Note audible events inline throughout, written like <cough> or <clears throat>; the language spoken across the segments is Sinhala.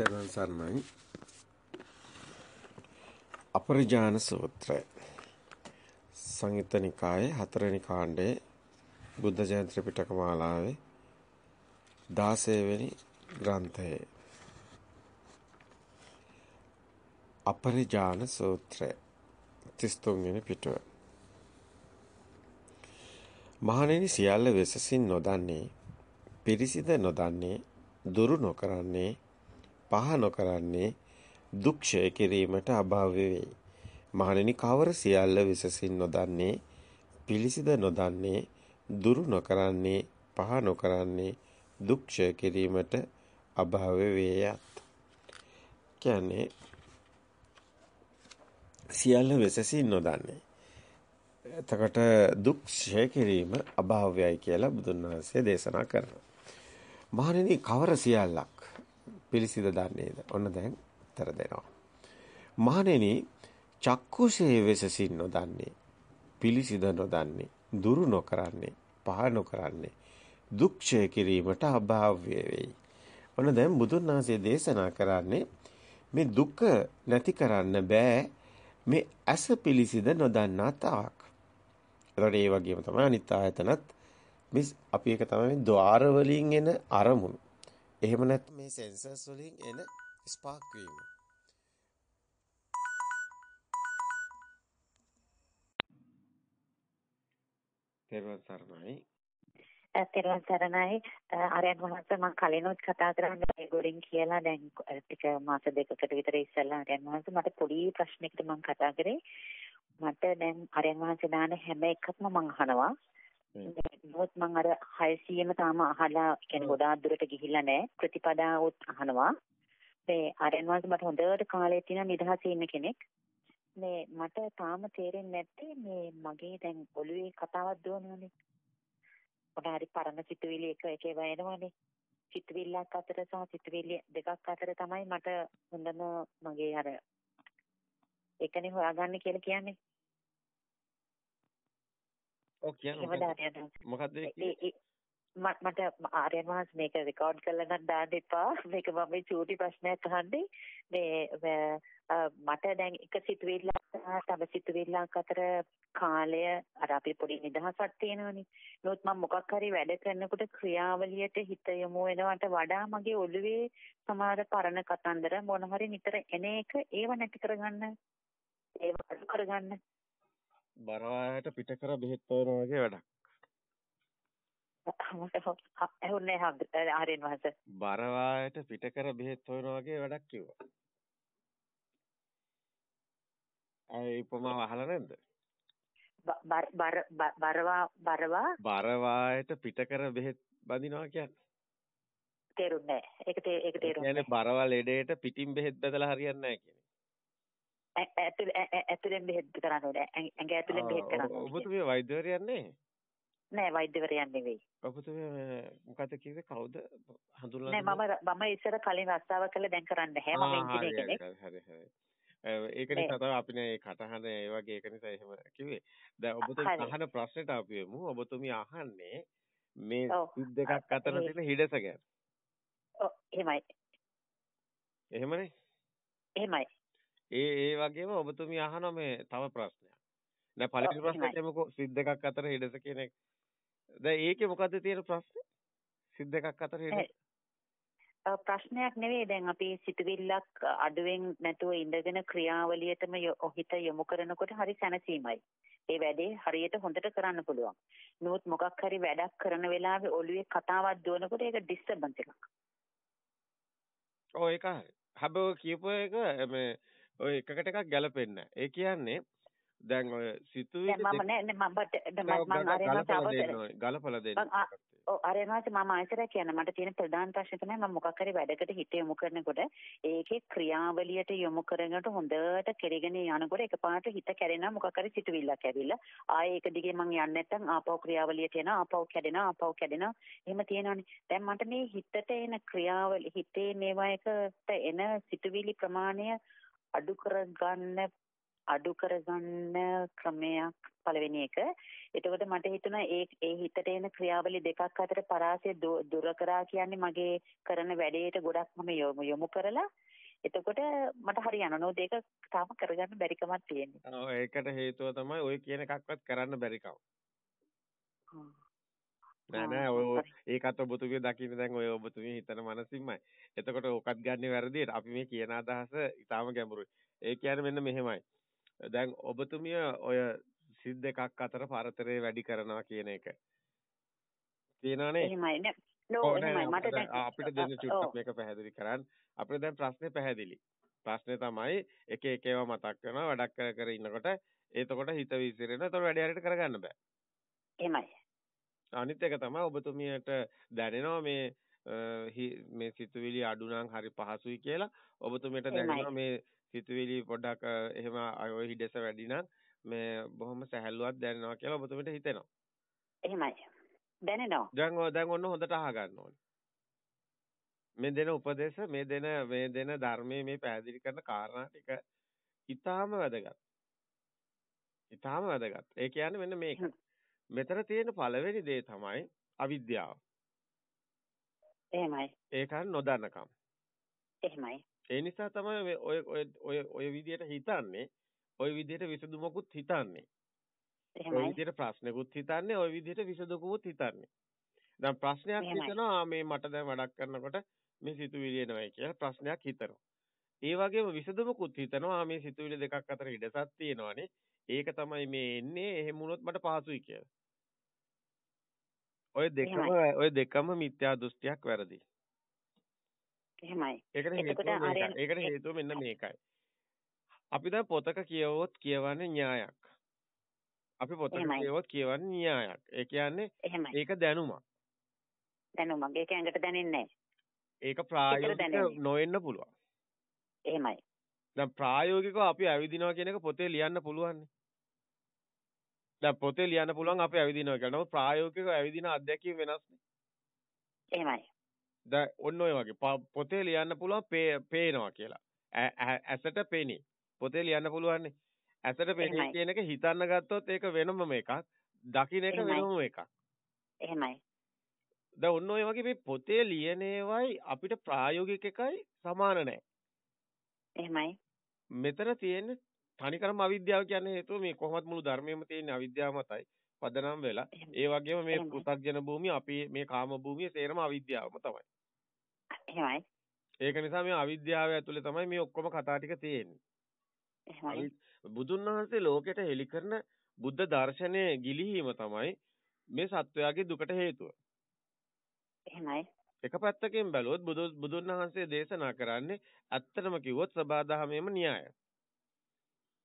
තෙරුවන් සරණයි. අපරිජාන සූත්‍රය. සංයුත්ත නිකායේ හතරවෙනි කාණ්ඩයේ බුද්ධ ජයන්ති ත්‍රිපිටක මාලාවේ 16 වෙනි ග්‍රන්ථයේ අපරිජාන සූත්‍රය 33 වෙනි පිටුව. මහණෙනි සියල්ල වෙසසින් නොදන්නේ පිරිසිද නොදන්නේ දුරු නොකරන්නේ පහ නොකරන්නේ දුක් ක්ෂය කිරීමට අභාව්‍ය වෙයි. මහණෙනි කවර සියල්ල විසසින් නොදන්නේ පිළිසිද නොදන්නේ දුරු නොකරන්නේ පහ නොකරන්නේ දුක් ක්ෂය කිරීමට අභාව්‍ය වේයත්. කියන්නේ සියල්ල විසසින් නොදන්නේ. එතකොට දුක් ක්ෂය කිරීම අභාව්‍යයි කියලා බුදුන් වහන්සේ දේශනා කරනවා. මහණෙනි කවර සියල්ලක් පිළිසිඳ දන්නේද? ඔන්න දැන් උත්තර දෙනවා. මහණෙනි චක්කුසේ වෙසසින් නොදන්නේ පිළිසිඳ නොදන්නේ දුරු නොකරන්නේ පහ නොකරන්නේ දුක්ෂය කිරීමට අභාව්‍ය වෙයි. ඔන්න දැන් බුදුන් වහන්සේ දේශනා කරන්නේ මේ දුක නැති කරන්න බෑ මේ ඇස පිළිසිඳ නොදන්නා තාක්. ඒතකොට ඒ වගේම තමයි අනිත් ආයතනත් මේ අපි එක තමයි ద్వාර වලින් එන අරමුණු. එහෙම නැත්නම් මේ සෙන්සර්ස් වලින් එන ස්පාර්ක් වීම. තෙරුවන් සරණයි. තෙරුවන් සරණයි ආරයන් වහන්සේ මම කලිනුත් කතා කරන්නේ ඒගොල්ලෙන් කියලා දැන් ටික මාස දෙකකට විතර ඉස්සෙල්ලා ආරයන් වහන්සේ මට පොඩි ප්‍රශ්නයකට මම කතා කරේ මට දැන් ආරයන් වහන්සේ දාන හැම එකක්ම මම අහනවා නමුත් මම අර 600ම තාම අහලා කියන්නේ ගොඩාක් දුරට ගිහිල්ලා නැහැ ප්‍රතිපදාවොත් අහනවා. මේ ආරයන් වහන්සේ මට හොඳට කාලේ තියෙන නිදහසේ ඉන්න කෙනෙක්. මේ මට තාම තේරෙන්නේ නැත්තේ මේ මගේ දැන් ඔළුවේ කතාවක් දුවනවනේ. මොන හරි පරණ සිතුවිලි එක එක ඒවා එනවනේ. සිතුවිල්ලක් අතර සහ සිතුවිලි දෙකක් අතර තමයි මට හොඳම මගේ අර ඒකනේ හොයාගන්න කියලා කියන්නේ. ඔව් කියන්නේ. මොකද්ද මට ආර්යයන් වහන්සේ මේක රෙකෝඩ් කරලා නම් දාන්න එපා. මේක මම මේ චූටි ප්‍රශ්නයක් අහන්නේ. මේ මට දැන් එක සිතුවිල්ලක් තව සිතුවිල්ලක් අතර කාලය අර අපි පොඩි නිදහසක් තියෙනවනේ. නමුත් මම මොකක් හරි වැඩ කරනකොට ක්‍රියාවලියට හිත යොමු වෙනවට වඩා මගේ ඔළුවේ සමහර පරණ කතන්දර මොන හරි නිතර එන එක ඒව නැති කරගන්න ඒව අඩු කරගන්න බරවායට පිට කර බෙහෙත් හොයනවා වගේ වැඩක්. ඇහුන්නේ ආර්යයන් වහන්සේ. බරවායට පිට කර බෙහෙත් හොයනවා වගේ වැඩක් කිව්වා. ඒ උපමාව අහලා නැද්ද? බර බරවා බරවා බරවායට පිට කර බෙහෙත් බඳිනවා කියන්නේ. තේරුන්නේ නැහැ. ඒක ඒක තේරුන්නේ. කියන්නේ බරවා ලෙඩේට පිටින් බෙහෙත් බදලා හරියන්නේ නැහැ කියන්නේ. ඇතුලේ ඇතුලෙන් බෙහෙත් කරන්න ඕනේ. ඇඟ ඇතුලෙන් බෙහෙත් කරන්න ඕනේ. ඔබතුමිය වෛද්‍යවරයෙක් නේ? නෑ වෛද්‍යවරයෙක් නෙවෙයි. ඔබතුමිය මොකද කිව්වේ කවුද හඳුන්වලා නෑ මම මම ඉස්සර කලින් රස්සාව කළා දැන් කරන්න බෑ. මම ඉංජිනේර කෙනෙක්. හරි හරි. ඒක නිසා තමයි අපි මේ කටහඬ ඒ වගේ ඒක නිසා එහෙම කිව්වේ. දැන් ඔබතුමී අහන ප්‍රශ්නෙට අපි යමු. ඔබතුමී අහන්නේ මේ සිත් දෙකක් අතර තියෙන හිඩස ගැන. ඔව් එහෙමයි. එහෙමනේ? එහෙමයි. ඒ ඒ වගේම ඔබතුමී අහන මේ තව ප්‍රශ්නයක්. දැන් පළවෙනි ප්‍රශ්නෙට එමුකෝ සිත් දෙකක් අතර හිඩස කියන එක. දැන් ඒකේ මොකද්ද තියෙන ප්‍රශ්නේ? සිත් දෙකක් අතර හිඩස. ප්‍රශ්නයක් නෙවෙයි දැන් අපි සිතවිල්ලක් අඩුවෙන් නැතුව ඉඳගෙන ක්‍රියාවලියටම හිත යොමු කරනකොට හරි සැනසීමයි. ඒ වැඩේ හරියට හොඳට කරන්න පුළුවන්. නමුත් මොකක් හරි වැඩක් කරන වෙලාවේ ඔළුවේ කතාවක් දුවනකොට ඒක ඩිස්ටර්බන්ස් එකක්. ඔව් ඒක හරි. හැබැයි කියපු එක මේ ඔය එකකට එකක් ගැලපෙන්නේ. ඒ කියන්නේ දැන් ඔය සිතුවිලි මම නෑ මම මම ගලපලා දෙන්න. ඔව් අරේනාට මම ආයතර කියන මට තියෙන ප්‍රධාන ප්‍රශ්නේ තමයි මම මොකක් හරි වැඩකට හිත යොමු කරනකොට ඒකේ ක්‍රියාවලියට යොමු කරනකොට හොඳට කෙරගෙන යනකොට එකපාරට හිත කැරෙනවා මොකක් හරි සිතුවිල්ලක් ඇවිල්ලා. ආයේ ඒක දිගේ මං යන්නේ නැත්නම් ආපහු ක්‍රියාවලියට එනවා ආපහු කැඩෙනවා ආපහු කැඩෙනවා. එහෙම තියෙනවනේ. දැන් මට මේ හිතට එන ක්‍රියාවලිය හිතේ මේවා එකට එන සිතුවිලි ප්‍රමාණය අඩු කරගන්න අඩු කරගන්න ක්‍රමයක් පළවෙනි එක. එතකොට මට හිතුණා ඒ ඒ හිතට එන ක්‍රියාවලි දෙකක් අතර පරාසය දුර කරා කියන්නේ මගේ කරන වැඩේට ගොඩක් මම යොමු කරලා එතකොට මට හරියනවා නෝද ඒක තාම කරගන්න බැරි කමක් තියෙනවා. ඔව් ඒකට හේතුව තමයි ඔය කියන එකක්වත් කරන්න බැරි කම. නෑ නෑ ඔය ඒකත් ඔබතුමිය දකින්න දැන් ඔය ඔබතුමිය හිතන මනසින්මයි. එතකොට ඕකත් ගන්න වැරදියට අපි මේ කියන අදහස ඊටාම ගැඹුරුයි. ඒ කියන්නේ මෙන්න මෙහෙමයි. දැන් ඔබතුමිය ඔය සිත් දෙකක් අතර පරතරය වැඩි කරනවා කියන එක. තියෙනවනේ. එහෙමයි නේ. එහෙමයි මට දැන් අපිට දෙන්න චුට්ටක් මේක පැහැදිලි කරන්න. අපිට දැන් ප්‍රශ්නේ පැහැදිලි. ප්‍රශ්නේ තමයි එක එක ඒවා මතක් කරනවා වැඩක් කර කර ඉන්නකොට එතකොට හිත විසිරෙනවා. එතකොට වැඩි හරියට කරගන්න බෑ. එහෙමයි. අනිත් එක තමයි ඔබතුමියට දැනෙනවා මේ මේ සිතුවිලි අඩු නම් හරි පහසුයි කියලා ඔබතුමියට දැනෙනවා මේ සිතුවිලි පොඩ්ඩක් එහෙම ඔය හිඩෙස වැඩි නම් මේ බොහොම සැහැල්ලුවක් දැනෙනවා කියලා ඔබතුමියට හිතෙනවා. එහෙමයි. දැනෙනවා. දැන් දැන් ඔන්න හොඳට අහගන්න ඕනේ. මේ දෙන උපදේශ මේ දෙන මේ දෙන ධර්මයේ මේ පැහැදිලි කරන කාරණා ටික ඊටාම වැදගත්. ඊටාම වැදගත්. ඒ කියන්නේ මෙන්න මේක. මෙතන තියෙන පළවෙනි දේ තමයි අවිද්‍යාව. එහෙමයි. ඒක නොදන්නකම. එහෙමයි. ඒ නිසා තමයි ඔය ඔය ඔය ඔය විදියට හිතන්නේ. ඔය විදියට විසඳුමකුත් හිතන්නේ. එහෙමයි. ඔය විදියට ප්‍රශ්නකුත් හිතන්නේ, ඔය විදියට විසඳුමකුත් හිතන්නේ. දැන් ප්‍රශ්නයක් හිතනවා මේ මට දැන් වැඩක් කරනකොට මේ සිතුවිලි එනවයි කියලා ප්‍රශ්නයක් හිතනවා. ඒ වගේම විසඳුමකුත් හිතනවා මේ සිතුවිලි දෙකක් අතර ඉඩසක් තියෙනවානේ. ඒක තමයි මේ එන්නේ එහෙම වුණොත් මට පහසුයි කියලා. ඔය දෙකම ඔය දෙකම මිත්‍යා දෘෂ්ටියක් වැරදි. එහෙමයි. ඒකට හේතුව මෙන්න මේකයි. අපි දැන් පොතක කියවුවොත් කියවන්නේ න්‍යායක්. අපි පොතක කියවුවොත් කියවන්නේ න්‍යායක්. ඒ කියන්නේ ඒක දැනුමක්. දැනුමක්. ඒක ඇඟට දැනෙන්නේ ඒක ප්‍රායෝගික නොවෙන්න පුළුවන්. එහෙමයි. දැන් ප්‍රායෝගිකව අපි ඇවිදිනවා කියන එක පොතේ ලියන්න පුළුවන්. දැන් පොතේ ලියන්න පුළුවන් අපි ඇවිදිනවා කියලා. නමුත් ප්‍රායෝගිකව ඇවිදින අත්දැකීම් වෙනස්නේ. එහෙමයි. දැන් ඔන්න ඔය වගේ පොතේ ලියන්න පුළුවන් පේනවා කියලා. ඇසට පේන්නේ. පොතේ ලියන්න පුළුවන්නේ. ඇසට පේන්නේ කියන එක හිතන්න ගත්තොත් ඒක වෙනම එකක්. දකින්න එක වෙනම එකක්. එහෙමයි. දැන් ඔන්න ඔය වගේ මේ පොතේ ලියන ඒවයි අපිට ප්‍රායෝගික එකයි සමාන නැහැ. එහෙමයි. මෙතන තියෙන්නේ තනිකරම අවිද්‍යාව කියන්නේ හේතුව මේ කොහොමද මුළු ධර්මයේම තියෙන අවිද්‍යාව මතයි පදනම් වෙලා ඒ වගේම මේ පෘථග්ජන භූමිය අපි මේ කාම භූමිය සේරම අවිද්‍යාවම තමයි. එහෙමයි. ඒක නිසා මේ අවිද්‍යාව ඇතුලේ තමයි මේ ඔක්කොම කතා ටික තියෙන්නේ. බුදුන් වහන්සේ ලෝකෙට හෙළි කරන බුද්ධ දර්ශනයේ ගිලිහීම තමයි මේ සත්වයාගේ දුකට හේතුව. එහෙමයි. එක පැත්තකින් බැලුවොත් බුදුන් වහන්සේ දේශනා කරන්නේ ඇත්තටම කිව්වොත් සබාදහමේම න්‍යායයි.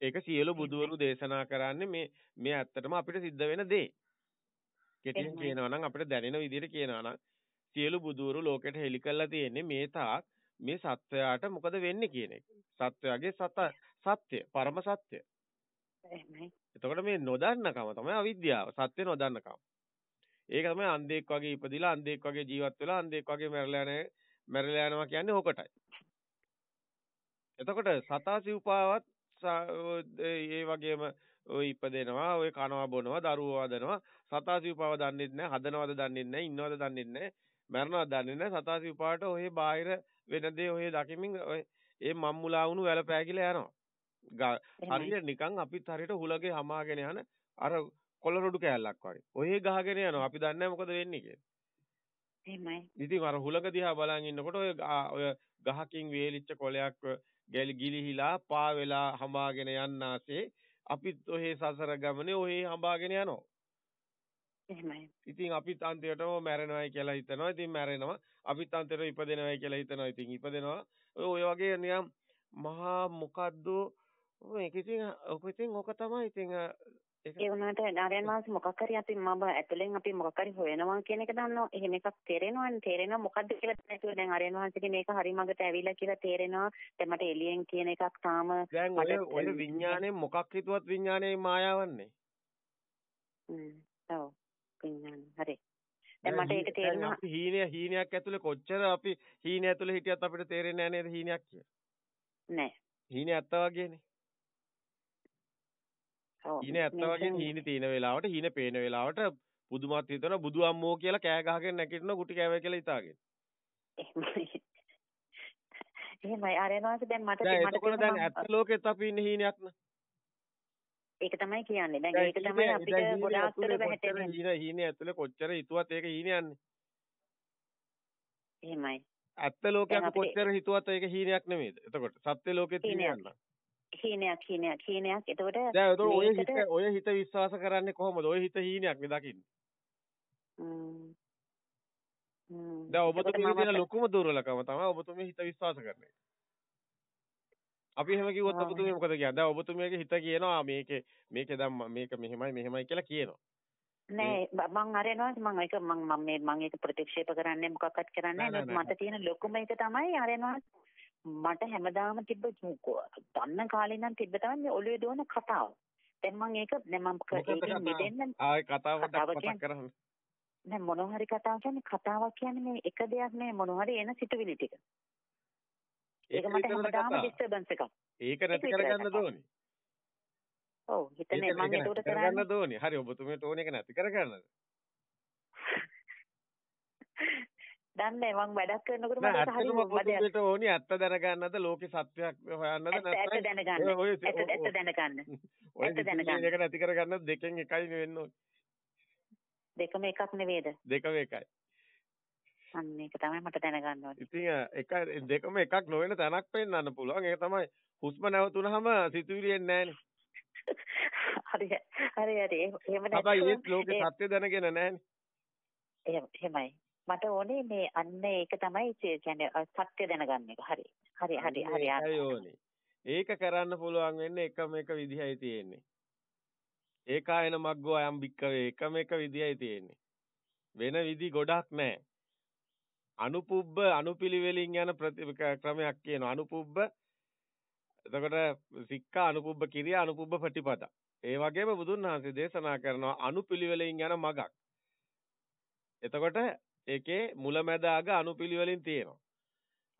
ඒක සියලු බුදුවරු දේශනා කරන්නේ මේ මේ ඇත්තටම අපිට සිද්ධ වෙන දේ. කෙටියෙන් කියනවා නම් අපිට දැනෙන විදිහට කියනවා නම් සියලු බුදුවරු ලෝකෙට හෙළි කරලා තියෙන්නේ මේ තාක් මේ සත්වයාට මොකද වෙන්නේ කියන එක. සත්වයාගේ සත සත්‍ය, පරම සත්‍ය. එහෙමයි. එතකොට මේ නොදන්නකම තමයි අවිද්‍යාව. සත්‍ය නොදන්නකම. ඒක තමයි අන්ධෙක් වගේ ඉපදිලා අන්ධෙක් වගේ ජීවත් වෙලා අන්ධෙක් වගේ මැරලා යන මැරලා යනවා කියන්නේ ඕකටයි. එතකොට සතා සිව්පාවත් ඒ වගේම ඔය ඉපදෙනවා ඔය කනවා බොනවා දරුවෝ වදනවා. සතා සිව්පාව දන්නේ නැහැ හදනවද දන්නේ නැහැ ඉන්නවද දන්නේ නැහැ මරනවද දන්නේ නැහැ සතා සිව්පාවට ඔය බාහිර වෙන දේ ඔය දකිමින් ඔය ඒ මම්මුලා වුණු වැල පෑගිලා යනවා. හරියට නිකන් අපිත් හරියට හුලගේ හමාගෙන යන අර කොළරොඩු කෑල්ලක් වගේ. ඔය ගහගෙන යනවා. අපි දන්නේ මොකද වෙන්නේ කියලා. එහෙමයි. ඉතින් අර හුලක දිහා බලන් ඉන්නකොට ඔය ඔය ගහකින් වේලිච්ච කොළයක් ගැලි ගිලිහිලා පා වෙලා හඹාගෙන යන්නාසේ අපිත් ඔහේ සසර ගමනේ ඔහේ හඹාගෙන යනවා. එහෙමයි. ඉතින් අපිත් අන්තිමටම මැරෙනවයි කියලා හිතනවා. ඉතින් මැරෙනවා. අපිත් අන්තිමට ඉපදෙනවයි කියලා හිතනවා. ඉතින් ඉපදෙනවා. ඔය වගේ නිකම් මහා මොකද්ද මේක ඉතින් ඔක ඉතින් ඔක තමයි ඉතින් ඒ වුණාට නාරයන් වහන්සේ මොකක් හරි අපි මම ඇතුලෙන් අපි මොකක් හරි හොයනවා කියන එක දන්නවා. එහෙම එකක් තේරෙනවනේ. තේරෙනවා මොකද්ද කියලා නැතුව දැන් ආරයන් වහන්සේගේ මේක හරි මගට ඇවිල්ලා කියලා තේරෙනවා. දැන් මට එළියෙන් කියන එකක් තාම දැන් ඔය ඔය විඥානේ මොකක් හිතුවත් විඥානේ මායාවන්නේ. හ්ම්. ඔව්. විඥාන. හරි. දැන් මට ඒක තේරෙනවා. හීනය හීනයක් ඇතුලේ කොච්චර අපි හීනය ඇතුලේ හිටියත් අපිට තේරෙන්නේ නැහැ නේද හීනයක් කියලා. නෑ. හීනය ඇත්ත වගේනේ. හීන ඇත්ත වගේ හීන තියෙන වෙලාවට හීන පේන වෙලාවට පුදුමත් හිතන බුදු අම්මෝ කියලා කෑ ගහගෙන නැගිටින කුටි කෑවේ කියලා හිතාගෙන. එහෙමයි ආරයන්වාස දැන් මට එතකොට දැන් ඇත්ත ලෝකෙත් අපි ඉන්නේ හීනයක් න ะ. ඒක තමයි කියන්නේ. දැන් ඒක තමයි අපිට ගොඩාක් දුර වැටෙන්නේ. හීන හීනේ ඇතුලේ කොච්චර හිතුවත් ඒක හීනයන්නේ. එහෙමයි. ඇත්ත ලෝකේ අපි කොච්චර හිතුවත් ඒක හීනයක් නෙමෙයිද? එතකොට සත්‍ය ලෝකෙත් හීනයක්. හීනයක් හීනයක් හීනයක්. එතකොට දැන් එතකොට ඔය හිත ඔය හිත විශ්වාස කරන්නේ කොහොමද? ඔය හිත හීනයක් නේ දකින්නේ. හ්ම්. හ්ම්. දැන් ඔබතුමී තියෙන ලොකුම දුර්වලකම තමයි ඔබතුමී හිත විශ්වාස කරන එක. අපි එහෙම කිව්වොත් ඔබතුමී මොකද කියන්නේ? දැන් ඔබතුමීගේ හිත කියනවා මේකේ මේකේ දැන් මේක මෙහෙමයි මෙහෙමයි කියලා කියනවා. නෑ මං අරනවා මං ඒක මං මම මේ මං ඒක ප්‍රතික්ෂේප කරන්නේ මොකක්වත් කරන්නේ නෑ මට තියෙන ලොකුම එක තමයි අරනවා මට හැමදාම තිබ්බ දන්න කාලේ නම් තිබ්බ තමයි මේ ඔළුවේ දුවන කතාව. දැන් මං ඒක දැන් මම ඒකෙන් මිදෙන්න ආයි කතාව පොඩ්ඩක් කරන්න. නෑ මොනවා හරි කතාව කියන්නේ කතාවක් කියන්නේ මේ එක දෙයක් නේ මොනවා හරි එන සිතුවිලි ටික. ඒක මට හැමදාම ඩිස්ටර්බන්ස් එකක්. ඒක නැති කරගන්න ඕනේ. ඔව් හිතන්නේ මම ඒකට කරගන්න ඕනේ. හරි ඔබතුමියට ඕනේ ඒක නැති කරගන්නද? <laughs> දන්නේ මම වැඩක් කරනකොට මට හරි ඔබතුමියට ඕනේ ඇත්ත දැනගන්නද ලෝකේ සත්‍යයක් හොයන්නද නැත්නම් ඇත්ත. ඇත්ත දැනගන්න. ඇත්ත දැනගන්න. ඒක නැති කරගන්න දෙකෙන් එකයි වෙන්න ඕනේ. දෙකම එකක් නෙවෙයිද? දෙකම එකයි. අන්න ඒක තමයි මට දැනගන්න ඕනේ. ඉතින් එක දෙකම එකක් නොවන තැනක් පෙන්වන්න පුළුවන්. ඒක තමයි හුස්ම නැවතුනහම සිතුවිලි එන්නේ නැහනේ. හරි හරි හරි එහෙම නැත්නම් හැබැයි ඒ ලෝකේ සත්‍ය දැනගෙන නැහනේ. එහෙමයි. මට ඕනේ මේ අන්න ඒක තමයි කියන්නේ සත්‍ය දැනගන්න එක. හරි. හරි හරි හරි ඕනේ. ඒක කරන්න පුළුවන් වෙන්නේ එකම එක විදිහයි තියෙන්නේ. ඒකායන මග්ගෝ අයම් බික්කවේ එකම එක විදිහයි තියෙන්නේ. වෙන විදි ගොඩක් නැහැ. අනුපුබ්බ අනුපිළිවෙලින් යන ක්‍රමයක් කියනවා. අනුපුබ්බ එතකොට සික්ඛා අනුපුබ්බ කිරියා අනුපුබ්බ ප්‍රතිපදා. ඒ වගේම බුදුන් වහන්සේ දේශනා කරනවා අනුපිළිවෙලින් යන මගක්. එතකොට ඒකේ මුලැමැද අග අනුපිළිවෙලින් තියෙනවා.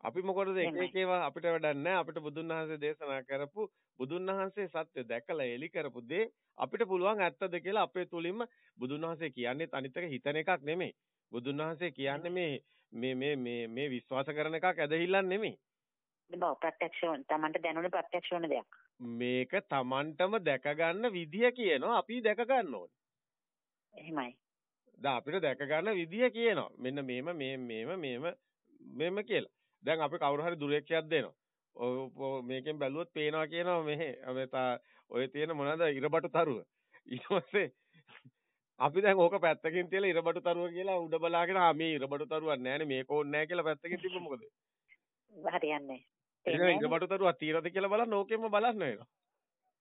අපි මොකටද එක එක ඒවා අපිට වැඩක් නැහැ. අපිට බුදුන් වහන්සේ දේශනා කරපු බුදුන් වහන්සේ සත්‍ය දැකලා එලි කරපු දේ අපිට පුළුවන් ඇත්තද කියලා අපේ තුලින්ම බුදුන් වහන්සේ කියන්නේ අනිත් එක හිතන එකක් නෙමෙයි. බුදුන් වහන්සේ කියන්නේ මේ මේ මේ මේ මේ විශ්වාස කරන එකක් ඇදහිල්ලක් නෙමෙයි. බව ප්‍රත්‍යක්ෂ වුණ තමන්ට දැනුණ ප්‍රත්‍යක්ෂ වුණ දෙයක්. මේක තමන්ටම දැක ගන්න විදිය කියනවා අපි දැක ගන්න ඕනේ. එහෙමයි. දැන් අපිට දැක ගන්න විදිය කියනවා. මෙන්න මේම මේ මේම මේම මේම කියලා. දැන් අපි කවුරු හරි දුරේක්ෂයක් දෙනවා. මේකෙන් බැලුවොත් පේනවා කියනවා මෙහෙ ඔය තියෙන මොනවද ඉරබටු තරුව. ඊට පස්සේ අපි දැන් ඕක පැත්තකින් තියලා ඉරබටු තරුව කියලා උඩ බලාගෙන ආ මේ ඉරබටු තරුවක් නැහැනේ මේක ඕනේ නැහැ කියලා පැත්තකින් තිබ්බ මොකද? හරියන්නේ. එහෙනම් ඉරබටු තරුවක් තියනද කියලා බලන්න ඕකෙම බලන්න වෙනවා.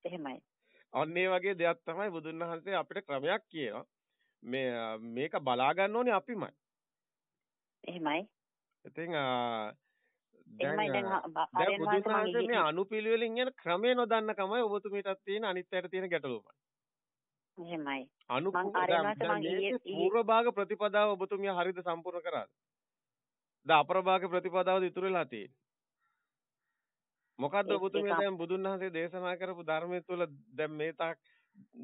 එහෙමයි. අන්න ඒ වගේ දෙයක් තමයි බුදුන් වහන්සේ අපිට ක්‍රමයක් කියනවා. මේ මේක බලා ගන්න ඕනේ අපිමයි. එහෙමයි. ඉතින් දැන් දැන් බුදුන් වහන්සේ මේ අනුපිළිවෙලින් යන ක්‍රමේ නොදන්න කමයි ඔබතුමීටත් තියෙන අනිත් අයට තියෙන ගැටලුවමයි. එහෙමයි. පූර්ව භාග ප්‍රතිපදාව ඔබතුමිය හරිද සම්පූර්ණ කරාද? දැන් අපර භාග ප්‍රතිපදාවද ඉතුරු වෙලා තියෙන්නේ. මොකද්ද ඔබතුමිය දැන් බුදුන් වහන්සේ දේශනා කරපු ධර්මයේ තුල දැන් මේ තාක්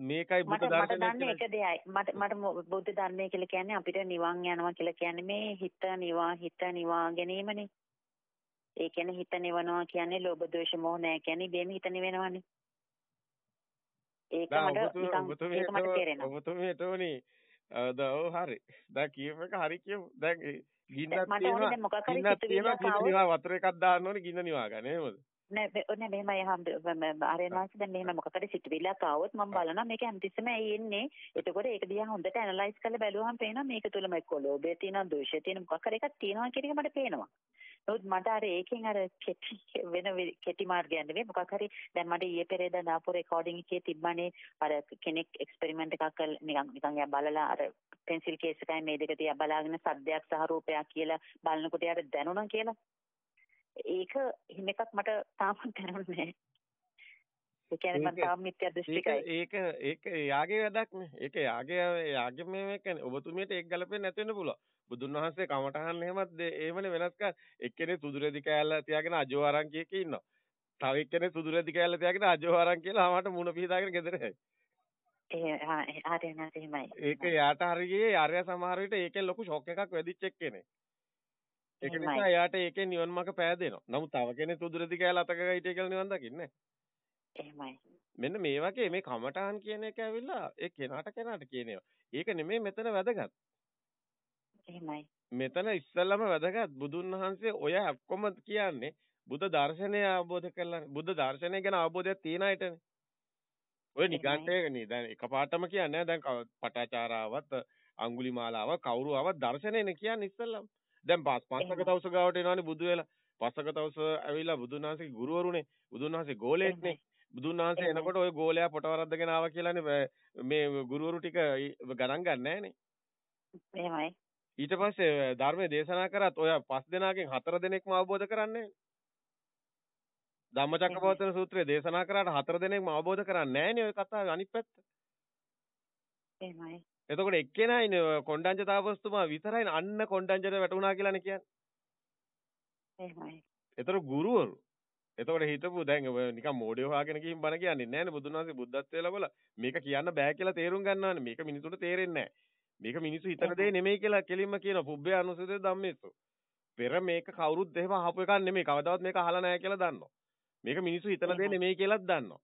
මේකයි බුද්ධ දර්ශනය එක දෙයයි මට මට බුද්ධ ධර්මය කියලා කියන්නේ අපිට නිවන් යනවා කියලා කියන්නේ මේ හිත නිවා හිත නිවා ගැනීමනේ ඒ කියන්නේ හිත නිවනවා කියන්නේ ලෝභ ද්වේෂ මොහ නැහැ කියන්නේ බේම හිත නිවෙනවනේ ඒක මට ඒක මට තේරෙනවා. ඔබතුමීට ඕනි ඔව් හරි. දැන් කියප එක හරි කියමු. දැන් ගින්නක් තියෙනවා. ගින්නක් තියෙනවා. වතුර එකක් දාන්න ඕනේ ගින්න නිවා ගන්න. එහෙමද? නෑ ඔන්න මෙහෙමයි හම් ආරයන්වාස දැන් මෙහෙම මොකක් හරි සිතුවිල්ලක් ආවොත් මම බලනවා. මේක හැමතිස්සෙම ඇයි එන්නේ? එතකොට ඒක දිහා හොඳට ඇනලයිස් කරලා බැලුවහම පේනවා මේක තුලම එක්ක ලෝභය තියෙනවා ද්වේෂය තියෙනවා මොකක් හරි එකක් තියෙනවා කියන එක මට පේනවා. නමුත් මට අර ඒකෙන් අර කෙටි වෙන කෙටි මාර්ගයක් නෙවෙයි. මොකක් හරි දැන් මට ඊයේ පෙරේදා දාපු රෙකෝඩින් එකේ තිබ්බනේ. අර කෙනෙක් එක්ස්පෙරිමන්ට් එකක් කරලා නිකන් නිකන් යා බලලා අර පෙන්සිල් කේස් එකයි මේ දෙක තියා බලාගෙන සද්දයක් සහ රූපයක් කියලා බලනකොට යාට දැනුණා කියලා ඒක හිම එකක් මට තාම දැනුන්නේ. ඒ කියන්නේ මම තාම මිත්‍යා දෘෂ්ටිකයි. ඒක ඒක යාගේ වැඩක් නේ. ඒක යාගේ යාගේ මේ කියන්නේ ඔබතුමියට ඒක ගලපෙන්නේ නැති වෙන්න පුළුවන්. බුදුන් වහන්සේ කමටහන් එහෙමත් එහෙමනේ වෙනස් කර එක්කෙනෙක් සුදුරෙදි කෑල්ල තියාගෙන අජෝ අරන් කියක ඉන්නවා. තව එක්කෙනෙක් සුදුරෙදි කෑල්ල තියාගෙන අජෝ අරන් කියලා ආමට මුණ පිහදාගෙන ගෙදර යයි. ඒක යාට හරියේ ආර්ය සමහර විට ඒකෙන් ලොකු ෂොක් එකක් වෙදිච්ච එක්කෙනෙක්. ඒක නිසා යාට ඒකෙන් නිවන් මාර්ග පෑදෙනවා. නමුත් තව කෙනෙක් උදුරදි කෑලා අතක හිටිය කියලා නිවන් දකින්නේ එහෙමයි. මෙන්න මේ වගේ මේ කමඨාන් කියන එක ඇවිල්ලා ඒ කෙනාට කෙනාට කියන ඒවා. ඒක නෙමෙයි මෙතන වැදගත්. එහෙමයි. මෙතන ඉස්සෙල්ලම වැදගත් බුදුන් වහන්සේ ඔය ඔක්කොම කියන්නේ බුද්ධ දර්ශනය අවබෝධ කරලා බුද්ධ දර්ශනය ගැන අවබෝධයක් තියෙන අයටනේ. ඔය නිකාන්තේ දැන් එකපාරටම කියන්නේ දැන් පටාචාරාවත් අඟුලිමාලාව කවුරු ආවත් දර්ශනයනේ කියන්නේ ඉස්සෙල්ලම. දැන් පස්සක තවුස ගාවට එනවනේ බුදු වෙලා. පස්සක තවුස ඇවිල්ලා බුදුන් වහන්සේගේ ගුරුවරුනේ. බුදුන් වහන්සේ ගෝලයෙක්නේ. බුදුන් වහන්සේ එනකොට ওই ගෝලයා පොටවරද්දගෙන ආවා කියලානේ මේ ගුරුවරු ටික ගණන් ගන්න. එහෙමයි. ඊට පස්සේ ධර්මයේ දේශනා කරත් ඔය පස් දෙනාගෙන් හතර දෙනෙක්ම අවබෝධ කරන්නේ ධම්මචක්කපවත්තන සූත්‍රයේ දේශනා කරාට හතර දෙනෙක්ම අවබෝධ කරන්නේ නැහනේ ඔය කතාවේ අනිත් පැත්ත. එහෙමයි. එතකොට එක්කෙනායිනේ කොණ්ඩඤ්ඤ තාපස්තුමා විතරයිනේ අන්න කොණ්ඩඤ්ඤට වැටුණා කියලානේ කියන්නේ. එහෙමයි. ඒතර ගුරුවරු. එතකොට හිතපු දැන් නිකන් මෝඩයෝ හොයාගෙන ගිහින් බණ කියන්නේ නැහැනේ බුදුන් වහන්සේ බුද්ධත්වයේ ලැබලා මේක කියන්න බෑ කියලා තේරුම් ගන්නවානේ. මේක මිනිසුන්ට තේරෙන්නේ නැහැ. මේක මිනිස්සු හිතන දේ නෙමෙයි කියලා කෙලින්ම කියනවා. පුබ්බේ අනුසුතේ ධම්මේසු. පෙර මේක කවුරුත් එහෙම අහපු එකක් නෙමෙයි. කවදාවත් මේක අහලා නැහැ කියලා දන්නවා. මේක මිනිස්සු හිතන දේ නෙමෙයි කියලාත් දන්නවා.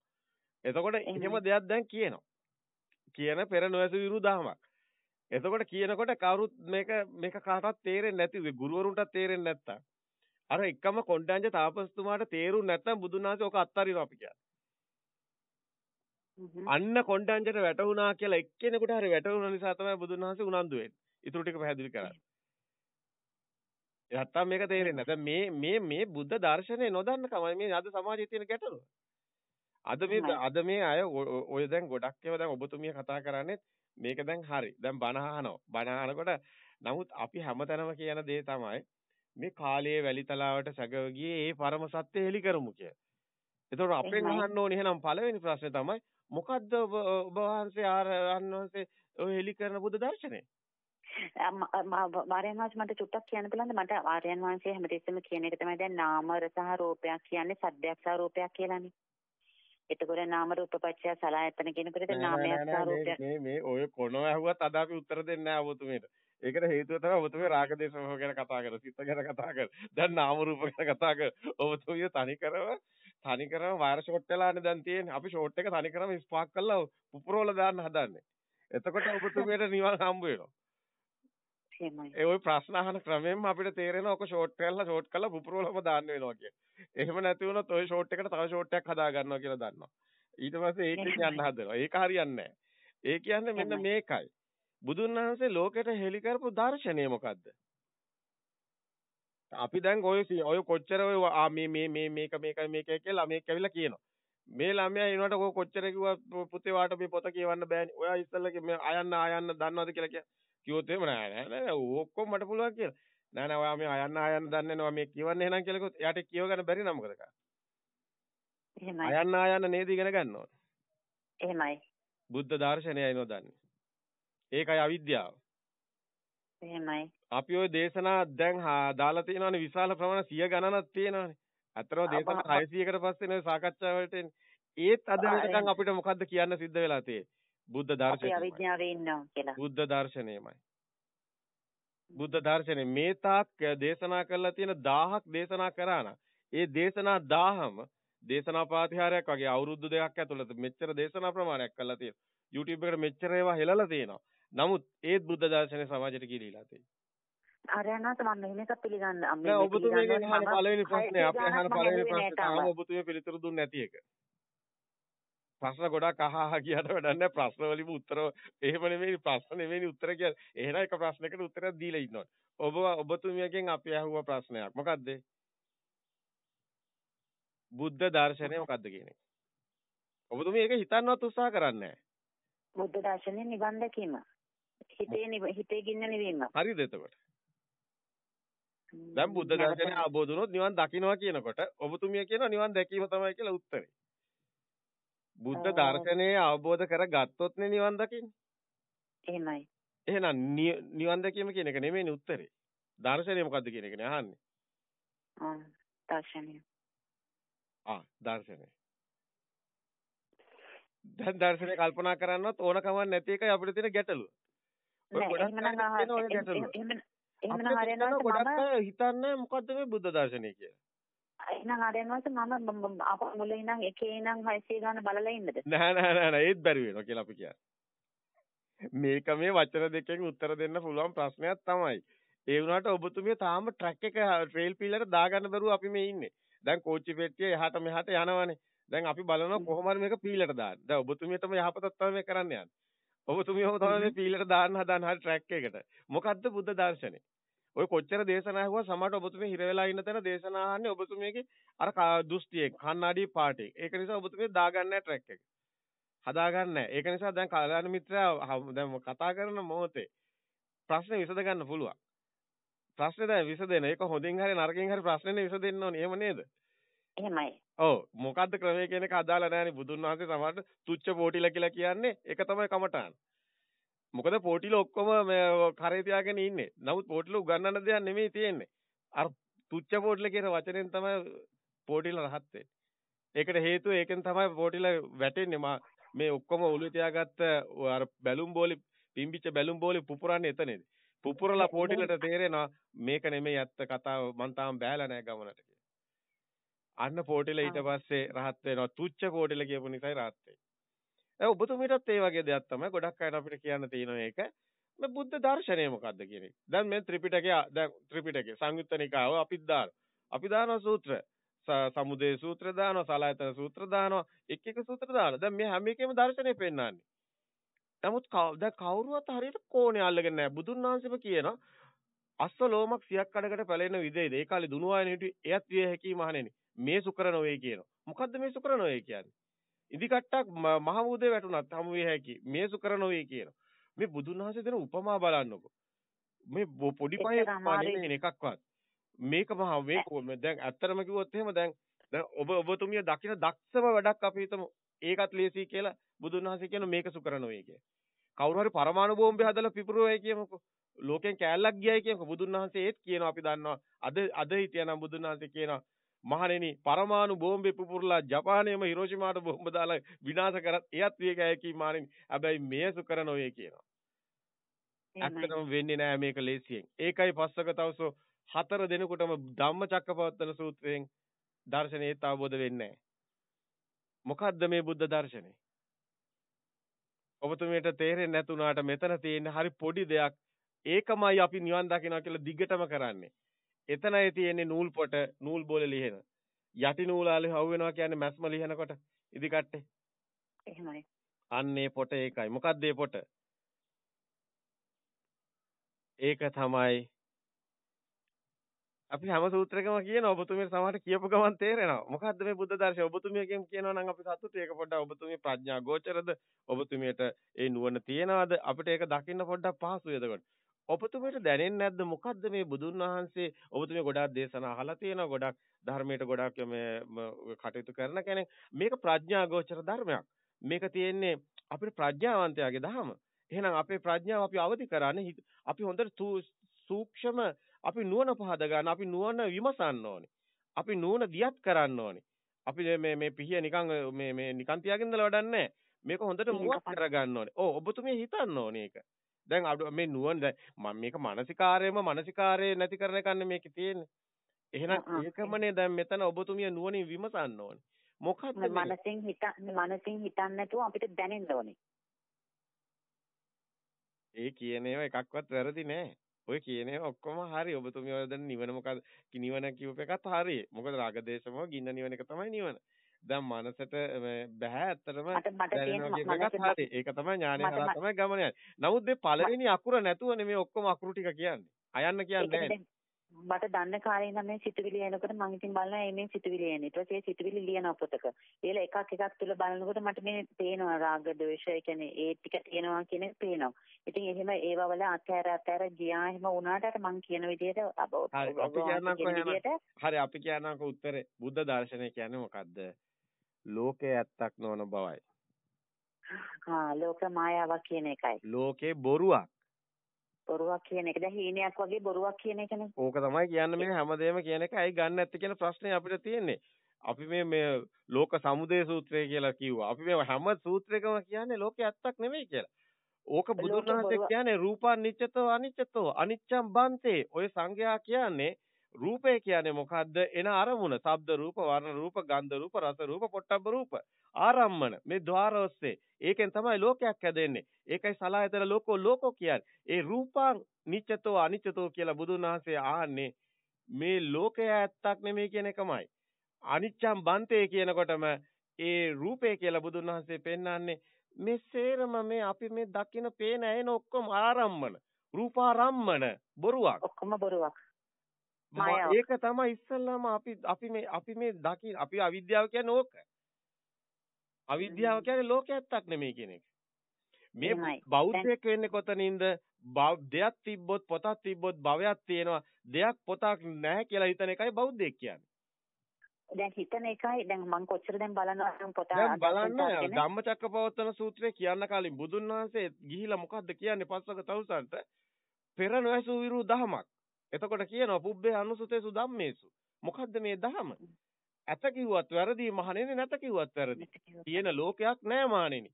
එතකොට එහෙම දෙයක් දැන් කියනවා. කියන පෙර නොඇසු විරු දහමක්. එතකොට කියනකොට කවුරුත් මේක මේක කාටවත් තේරෙන්නේ නැති ගුරුවරුන්ටත් තේරෙන්නේ නැත්තම් අර එකම කොණ්ඩඤ්ඤ තාපස්තුමාට තේරුම් නැත්නම් බුදුන් වහන්සේ ඔක අත්හරිනවා අපි කියන්නේ. අන්න කොණ්ඩඤ්ඤට වැටුණා කියලා එක්කෙනෙකුට හරි වැටුණ නිසා තමයි බුදුන් වහන්සේ උනන්දු වෙන්නේ. ඊටු ටික පැහැදිලි කරන්නේ. නැත්තම් මේක තේරෙන්නේ නැහැ. මේ මේ මේ බුද්ධ දර්ශනේ නොදන්න කමයි මේ අද සමාජයේ තියෙන ගැටලුව. අද මේ අද මේ අය ඔය දැන් ගොඩක් ඒවා දැන් ඔබතුමිය කතා කරන්නේ මේක දැන් හරි. දැන් බණ අහනවා. බණ අහනකොට නමුත් අපි හැමතැනම කියන දේ තමයි මේ කාලයේ වැලිතලාවට සැගව ගියේ ඒ පරම සත්‍ය හෙලි කරමු කිය. ඒතකොට අපෙන් අහන්න ඕනේ එහෙනම් පළවෙනි ප්‍රශ්නේ තමයි මොකද්ද ඔබ වහන්සේ ආරයන් වහන්සේ ඔය හෙලි කරන බුද්ධ දර්ශනය? ආර්යයන් වහන්සේ මට චුට්ටක් කියන්න පුළුවන්ද මට ආර්යයන් වහන්සේ හැමතිස්සෙම කියන එක තමයි දැන් නාම රස රූපයක් කියන්නේ සද්දයක් සහ රූපයක් කියලානේ. එතකොට නාම රූප පත්‍ය සලආයතන කියනකොට නාමයක් සහ රූපයක් මේ මේ ඔය කොනව ඇහුවත් අද අපි උත්තර දෙන්නේ නැහැ ඔබතුමීට. ඒකට හේතුව තමයි ඔබතුමී රාගදේශ මොහ ගැන කතා කර, සිත ගැන කතා කර. දැන් නාම රූප ගැන කතා කර. ඔබතුමිය තනි කරව තනි කරව වයර් ෂොට් වෙලානේ දැන් තියෙන්නේ. අපි ෂොට් එක තනි කරම ස්පාක් කරලා පුපුරවල දාන්න හදන්නේ. එතකොට ඔබතුමියට නිවන් හම්බ වෙනවා. ඒ ওই ප්‍රශ්න අහන ක්‍රමෙන්ම අපිට තේරෙනවා ඔක ෂෝට් කරලා ෂෝට් කරලා පුපුරවලම දාන්න වෙනවා කිය. එහෙම නැති වුණොත් ওই ෂෝට් එකට තව ෂෝට් එකක් හදා ගන්නවා කියලා දන්නවා. ඊට පස්සේ ඒකෙන් යන්න හදනවා. ඒක හරියන්නේ ඒ කියන්නේ මෙන්න මේකයි. බුදුන් වහන්සේ ලෝකෙට හෙළි කරපු දර්ශනය මොකද්ද? අපි දැන් ඔය ඔය කොච්චර ඔය මේ මේ මේ මේක මේක මේක කියලා මේක ඇවිල්ලා කියනවා. මේ ළමයා එනකොට ඔය කොච්චර කිව්වා පුතේ වාට මේ පොත කියවන්න බෑනේ. ඔයා ඉස්සල්ලා අයන්න අයන්න දන්නවද කියලා කිය. කිව්වොත් එහෙම නෑ නෑ නෑ ඔක්කොම මට පුළුවන් කියලා. නෑ නෑ ඔයා මේ අයන්න අයන්න දන්නේ නැහැ මේ කියවන්නේ එහෙනම් කියලා කිව්වොත් එයාට කියව ගන්න බැරි නම් මොකද කරන්නේ? අයන්න අයන්න නේද ඉගෙන ගන්න ඕන. එහෙමයි. බුද්ධ දර්ශනයයි නොදන්නේ. ඒකයි අවිද්‍යාව. එහෙමයි. අපි ওই දේශනා දැන් දාලා තියෙනවානේ විශාල ප්‍රමාණ 100 ගණනක් තියෙනවානේ. අතරම දේශනා 600කට පස්සේ නේ සාකච්ඡා වලට එන්නේ. ඒත් අද වෙනකන් අපිට මොකද්ද කියන්න සිද්ධ වෙලා තියෙන්නේ? බුද්ධ දර්ශනය. අපි අවිද්‍යාවේ ඉන්නවා කියලා. බුද්ධ දර්ශනයමයි. බුද්ධ දර්ශනේ මේ තාක් දේශනා කරලා තියෙන 1000ක් දේශනා කරා ඒ දේශනා 1000ම දේශනා පාතිහාරයක් වගේ අවුරුදු දෙකක් ඇතුළත මෙච්චර දේශනා ප්‍රමාණයක් කරලා තියෙනවා. YouTube එකට මෙච්චර ඒවා හෙලලා තියෙනවා. නමුත් ඒත් බුද්ධ දර්ශනේ සමාජයට ගිලිලා තියෙනවා. ආරයන්වත් මම මෙහෙම එකක් පිළිගන්න අම්මේ ඔබතුමීගෙන් අහන පළවෙනි ප්‍රශ්නේ අපි අහන පළවෙනි ප්‍රශ්නේ තාම ඔබතුමී පිළිතුරු දුන්නේ නැති එක. ප්‍රශ්න ගොඩක් අහ අහ කියට වැඩක් නැහැ. ප්‍රශ්න වලින් උත්තර එහෙම නෙමෙයි ප්‍රශ්න නෙමෙයි උත්තර කියන්නේ එහෙනම් එක ප්‍රශ්නයකට උත්තරයක් දීලා ඉන්නවා. ඔබ ඔබතුමියගෙන් අපි අහුව ප්‍රශ්නයක්. මොකද්ද? බුද්ධ දර්ශනය මොකද්ද කියන එක. ඔබතුමිය ඒක හිතන්නවත් උත්සාහ කරන්නේ නැහැ. බුද්ධ දර්ශනේ නිවන් දැකීම. හිතේ හිතේ ගින්න නිවීම. හරිද එතකොට? දැන් බුද්ධ දර්ශනය අවබෝධ වුණොත් නිවන් දකින්නවා කියනකොට ඔබතුමිය කියනවා නිවන් දැකීම තමයි කියලා උත්තරේ බුද්ධ දර්ශනය අවබෝධ කරගත්තොත් නේ නිවන් දකින්නේ. එහෙමයි. එහෙනම් නිවන් දැකීම කියන එක නෙමෙයිනේ උත්තරේ. දර්ශනය මොකද්ද කියන එකනේ අහන්නේ. ආ දර්ශනය. ආ දර්ශනය. දැන් දර්ශනය කල්පනා කරන්නවත් ඕන කමක් නැති එකයි අපිට තියෙන ගැටලුව. ඔය ගොඩක් අය හිතන්නේ මොකද්ද මේ බුද්ධ දර්ශනය කියලා. එහෙනම් ආර්යයන් වහන්සේ මම අප මුලින් ඉඳන් එකේ ඉඳන් 600 ගාන බලලා ඉන්නද? නෑ නෑ නෑ නෑ ඒත් බැරි වෙනවා කියලා අපි කියන්නේ. මේක මේ වචන දෙකෙන් උත්තර දෙන්න පුළුවන් ප්‍රශ්නයක් තමයි. ඒ වුණාට ඔබතුමිය තාම ට්‍රැක් එක ට්‍රේල් පිල්ලට දාගන්න බැරුව අපි මේ ඉන්නේ. දැන් කෝච්චි පෙට්ටිය එහාට මෙහාට යනවනේ. දැන් අපි බලනවා කොහොම හරි මේක පීලට දාන්න. දැන් ඔබතුමියටම යහපතක් තමයි මේ කරන්න යන්නේ. ඔබතුමියම තමයි මේ පීලට දාන්න හදන හරි ට්‍රැක් එකට. මොකද්ද බුද්ධ දර්ශනේ? ඔය කොච්චර දේශනා ඇහුවා සමහරට ඔබතුමිය හිර වෙලා ඉන්න තැන දේශනා අහන්නේ ඔබතුමියගේ අර දෘෂ්ටියේ කන්නඩි පාටේ. ඒක නිසා ඔබතුමිය දාගන්නේ නැහැ ට්‍රැක් එක. හදාගන්නේ නැහැ. ඒක නිසා දැන් කල්‍යාණ මිත්‍රයා දැන් කතා කරන මොහොතේ ප්‍රශ්නේ විසඳ ගන්න පුළුවන්. ප්‍රශ්නේ දැන් විසඳෙන. ඒක හොඳින් හරි නරකින් හරි ප්‍රශ්නේ විසඳෙන්න ඕනේ. එහෙම නේද? එහෙමයි. ඔව් මොකද්ද ක්‍රමය කියන එක අදාළ නැහැනේ බුදුන් වහන්සේ සමහරට තුච්ච පොටිල කියලා කියන්නේ ඒක තමයි කමඨාන. මොකද පොටිල ඔක්කොම මේ කරේ තියාගෙන ඉන්නේ. නමුත් පොටිල උගන්නන්න දෙයක් නෙමෙයි තියෙන්නේ. අර තුච්ච පොටිල කියන වචනෙන් තමයි පොටිල රහත් වෙන්නේ. ඒකට හේතුව ඒකෙන් තමයි පොටිල වැටෙන්නේ. මේ ඔක්කොම ඔළුවේ තියාගත්ත අර බැලුම් බෝලි පිම්බිච්ච බැලුම් බෝලි පුපුරන්නේ එතනේද. පුපුරලා පොටිලට තේරෙනවා මේක නෙමෙයි ඇත්ත කතාව මං තාම බෑලා නැහැ ගමනට අන්න පොටිල ඊට පස්සේ රහත් වෙනවා. තුච්ච පොටිල කියපු නිසායි රහත් වෙන්නේ. ඒ ඔබතුමීටත් ඒ වගේ දෙයක් තමයි ගොඩක් අයට අපිට කියන්න තියෙන එක. මේ බුද්ධ දර්ශනය මොකද්ද කියන එක. දැන් මේ ත්‍රිපිටකය දැන් ත්‍රිපිටකය සංයුත්ත නිකාව අපිත් දාන. අපි දානවා සූත්‍ර. සමුදේ සූත්‍ර දානවා, සලායතන සූත්‍ර දානවා, එක එක සූත්‍ර දානවා. දැන් මේ හැම එකෙම දර්ශනය පෙන්වන්නේ. නමුත් දැන් කවුරුවත් හරියට කෝණේ අල්ලගෙන නැහැ. බුදුන් වහන්සේම කියනවා අස්ස ලෝමක් සියක් කඩකට පැලෙන විදිහේද ඒ කාලේ දුනුවායන හිටි එයත් විය හැකි මහණෙනි. මේ සුකර නොවේ කියනවා. මොකද්ද මේ සුකර නොවේ කියන්නේ? ඉදි කට්ටක් මහමුදේ වැටුණත් හමු විය හැකි. මේ සුකර නොවේ කියනවා. මේ බුදුන් වහන්සේ දෙන උපමා බලන්නකො. මේ පොඩි පහේ පණින එකක්වත්. මේක මහා මේ දැන් ඇත්තටම කිව්වොත් එහෙම දැන් දැන් ඔබ ඔබතුමිය දකින දක්ෂම වැඩක් අපි හිතමු. ඒකත් ලේසි කියලා බුදුන් වහන්සේ කියන මේක සුකර නොවේ කිය. කවුරු හරි පරමාණු බෝම්බේ හදලා පිපුරුවයි කියමුකෝ. ලෝකෙන් කෑල්ලක් ගියයි කියමුකෝ. බුදුන් වහන්සේ ඒත් කියනවා අපි දන්නවා. අද අද හිටියනම් බුදුන් වහන්සේ කියනවා මහණෙනි පරමාණු බෝම්බේ පුපුරලා ජපානයේම හිරෝෂිමාට බෝම්බ දාලා විනාශ කරත් එයත් වේගයකී මහණෙනි. හැබැයි මේසු කර නොවේ කියනවා. ඇත්තටම වෙන්නේ නෑ මේක ලේසියෙන්. ඒකයි පස්සක තවසෝ හතර දෙනෙකුටම ධම්මචක්කපවත්තන සූත්‍රයෙන් දර්ශනීයත අවබෝධ වෙන්නේ මොකද්ද මේ බුද්ධ දර්ශනේ? ඔබතුමීට තේරෙන්නේ නැතුණාට මෙතන තියෙන හරි පොඩි දෙයක් ඒකමයි අපි නිවන් දකිනවා කියලා දිගටම කරන්නේ. එතනයි තියෙන්නේ නූල් පොට නූල් බෝල ලිහෙන. යටි නූලාලේ හවු වෙනවා කියන්නේ මැස්ම ලිහනකොට ඉදි කට්ටේ. එහෙමයි. අන්නේ පොට ඒකයි. මොකක්ද ඒ පොට? ඒක තමයි අපි හැම සූත්‍රයකම කියන ඔබතුමියට සමහරට කියපු ගමන් තේරෙනවා. මොකද්ද මේ බුද්ධ දර්ශනය? ඔබතුමියගෙන් කියනවා නම් අපි සතුටු ඒක පොඩ්ඩක් ඔබතුමිය ප්‍රඥා ගෝචරද? ඔබතුමියට ඒ නුවණ තියනවාද? අපිට ඒක දකින්න පොඩ්ඩක් පහසුයි එතකොට. ඔබතුමියට දැනෙන්නේ නැද්ද? මොකද්ද මේ බුදුන් වහන්සේ ඔබතුමිය ගොඩාක් දේශනා අහලා තියෙනවා ගොඩක් ධර්මයට ගොඩාක් මේ කටයුතු කරන කෙනෙක්. මේක ප්‍රඥා ගෝචර ධර්මයක්. මේක තියෙන්නේ අපේ ප්‍රඥාවන්තයාගේ දහම. එහෙනම් අපේ ප්‍රඥාව අපි අවදි කරන්නේ අපි හොඳට සූක්ෂම අපි නුවණ පහද ගන්න අපි නුවණ විමසන්න ඕනේ. අපි නුවණ දියත් කරන්න ඕනේ. අපි මේ මේ පිහිය නිකන් මේ මේ නිකන් තියාගෙන ඉඳලා වැඩක් මේක හොඳට මුවත් කරගන්න ඕනේ. ඔව් ඔබතුමිය හිතන්න ඕනේ ඒක. දැන් අඩු මේ නුවණ දැන් මම මේක මානසිකාරයම මානසිකාරය නැති කරන එකන්නේ මේකේ තියෙන්නේ. එහෙනම් ඒකමනේ දැන් මෙතන ඔබතුමිය නුවණින් විමසන්න ඕනේ. මොකක්ද මනසින් හිතන්න මනසින් හිතන්න නැතුව අපිට දැනෙන්න ඕනේ. ඒ කියන ඒවා එකක්වත් වැරදි නෑ. ඔය කියන ඒවා ඔක්කොම හරි. ඔබතුමිය ඔය දැන් නිවන මොකද? නිවන කියූප එකත් හරි. මොකද රාගදේශම ගින්න නිවන එක තමයි නිවන. දැන් මනසට බෑ ඇත්තටම දැනෙනවා හරි. ඒක තමයි ඥානය කරා තමයි ගමන යන්නේ. නමුත් මේ පළවෙනි අකුර නැතුවනේ මේ ඔක්කොම අකුරු ටික කියන්නේ. අයන්න කියන්නේ මට දන්න කාලේ ඉඳන් මේ සිතුවිලි එනකොට මම ඉතින් බලනවා මේ සිතුවිලි එන. ඊට පස්සේ සිතුවිලි ලියන පොතක. ඒල එකක් එකක් තුල බලනකොට මට මේ පේනවා රාග ද්වේෂ කියන්නේ ඒ ටික තියෙනවා කියන එක පේනවා. ඉතින් එහෙම ඒව වල අතහැර අතහැර ගියා එහෙම වුණාට මම කියන විදිහට හරි අපි කියනකො උත්තරේ බුද්ධ දර්ශනය කියන්නේ මොකද්ද? ලෝකේ ඇත්තක් නොවන බවයි. ආ ලෝක මායාවක් කියන එකයි. ලෝකේ බොරුවක්. බොරුවක් කියන එක දැන් හීනයක් වගේ බොරුවක් කියන එකනේ. ඕක තමයි කියන්නේ මේ හැමදේම කියන එක ඇයි ගන්න නැත්තේ කියන ප්‍රශ්නේ අපිට තියෙන්නේ. අපි මේ මේ ලෝක සමුදය සූත්‍රය කියලා කිව්වා. අපි මේ හැම සූත්‍රයකම කියන්නේ ලෝකේ ඇත්තක් නෙමෙයි කියලා. ඕක බුදුන් වහන්සේ කියන්නේ රූපානිච්චතෝ අනිච්චතෝ අනිච්ඡම් බන්තේ. ඔය සංඝයා කියන්නේ රූපය කියන්නේ මොකද්ද? එන අරමුණ. ශබ්ද රූප, වර්ණ රූප, ගන්ධ රූප, රස රූප, පොට්ටබ්බ රූප. ආරම්මන. මේ ద్వාර ඔස්සේ. ඒකෙන් තමයි ලෝකයක් හැදෙන්නේ. ඒකයි සලායතන ලෝකෝ ලෝකෝ කියන්නේ. ඒ රූපං නිච්චතෝ අනිච්චතෝ කියලා බුදුන් වහන්සේ ආන්නේ මේ ලෝකය ඇත්තක් නෙමෙයි කියන එකමයි. අනිච්චම් බන්තේ කියනකොටම ඒ රූපය කියලා බුදුන් වහන්සේ පෙන්වන්නේ මේ සේරම මේ අපි මේ දකින පේන ඇයෙන ඔක්කොම ආරම්මන රූපාරම්මන බොරුවක් ඔක්කොම බොරුවක් ඒක තමයි ඉස්සල්ලාම අපි අපි මේ අපි මේ දකි අපි අවිද්‍යාව කියන්නේ ඕක. අවිද්‍යාව කියන්නේ ලෝකයක්ක් නෙමෙයි කියන එක. මේ බෞද්ධයෙක් වෙන්නේ කොතනින්ද? දෙයක් තිබ්බොත් පොතක් තිබ්බොත් භවයක් තියෙනවා. දෙයක් පොතක් නැහැ කියලා හිතන එකයි බෞද්ධයෙක් කියන්නේ. දැන් හිතන එකයි දැන් මම කොච්චර දැන් බලනවා පොත දැන් බලන්න ධම්මචක්කපවත්තන සූත්‍රය කියන්න කලින් බුදුන් වහන්සේ ගිහිලා මොකද්ද කියන්නේ පස්වක තවුසන්ට පෙර නොඇසූ විරු දහමක් එතකොට කියනවා පුබ්බේ අනුසුතේසු ධම්මේසු. මොකද්ද මේ ධම? ඇත කිව්වත් වැරදි මහණෙනි නැත කිව්වත් වැරදි. තියෙන ලෝකයක් නෑ මහණෙනි.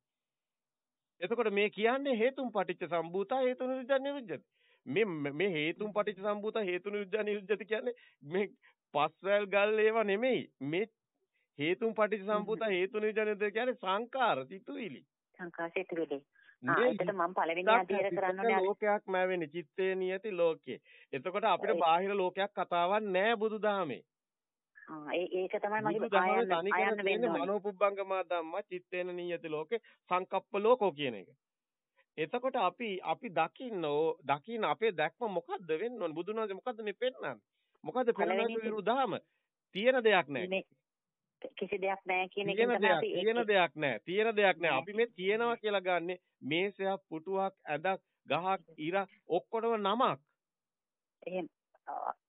එතකොට මේ කියන්නේ හේතුන් පටිච්ච සම්භූතා හේතු නිරුද්ධ. මේ මේ හේතුන් පටිච්ච සම්භූතා හේතු නිරුද්ධ නිරුද්ධති කියන්නේ මේ පස්වැල් ගල් ඒවා නෙමෙයි. මේ හේතුන් පටිච්ච සම්භූතා හේතු නිරුද්ධ නිරුද්ධ කියන්නේ සංකාර සිතුවිලි. සංකාර සිතුවිලි. ඒකට මම පළවෙනි අධීර කරන්න ඕනේ ලෝකයක් මැවෙන්නේ චිත්තේ නියති ලෝකේ. එතකොට අපිට බාහිර ලෝකයක් කතාවක් නැහැ බුදුදහමේ. ඒක තමයි මගේ ආයන්න ආයන්න වෙන්නේ මනෝපුබ්බංගමා ධම්මා චිත්තේන නියති ලෝකේ සංකප්ප ලෝකෝ කියන එක. එතකොට අපි අපි දකින්න දකින්න අපේ දැක්ම මොකද්ද වෙන්න ඕන බුදුන් වහන්සේ මොකද්ද මේ පෙන්නන්නේ? මොකද්ද පෙරණතු විරුද්ධාම? තියෙන දෙයක් නැහැ. කිසි දෙයක් නැහැ කියන එක තමයි තියෙන දෙයක් නැහැ. තියෙන දෙයක් නැහැ. අපි මේ තියෙනවා කියලා ගන්නෙ මේසයක්, පුටුවක්, ඇඳක්, ගහක්, ඉරක් ඔක්කොටම නමක්. එහෙම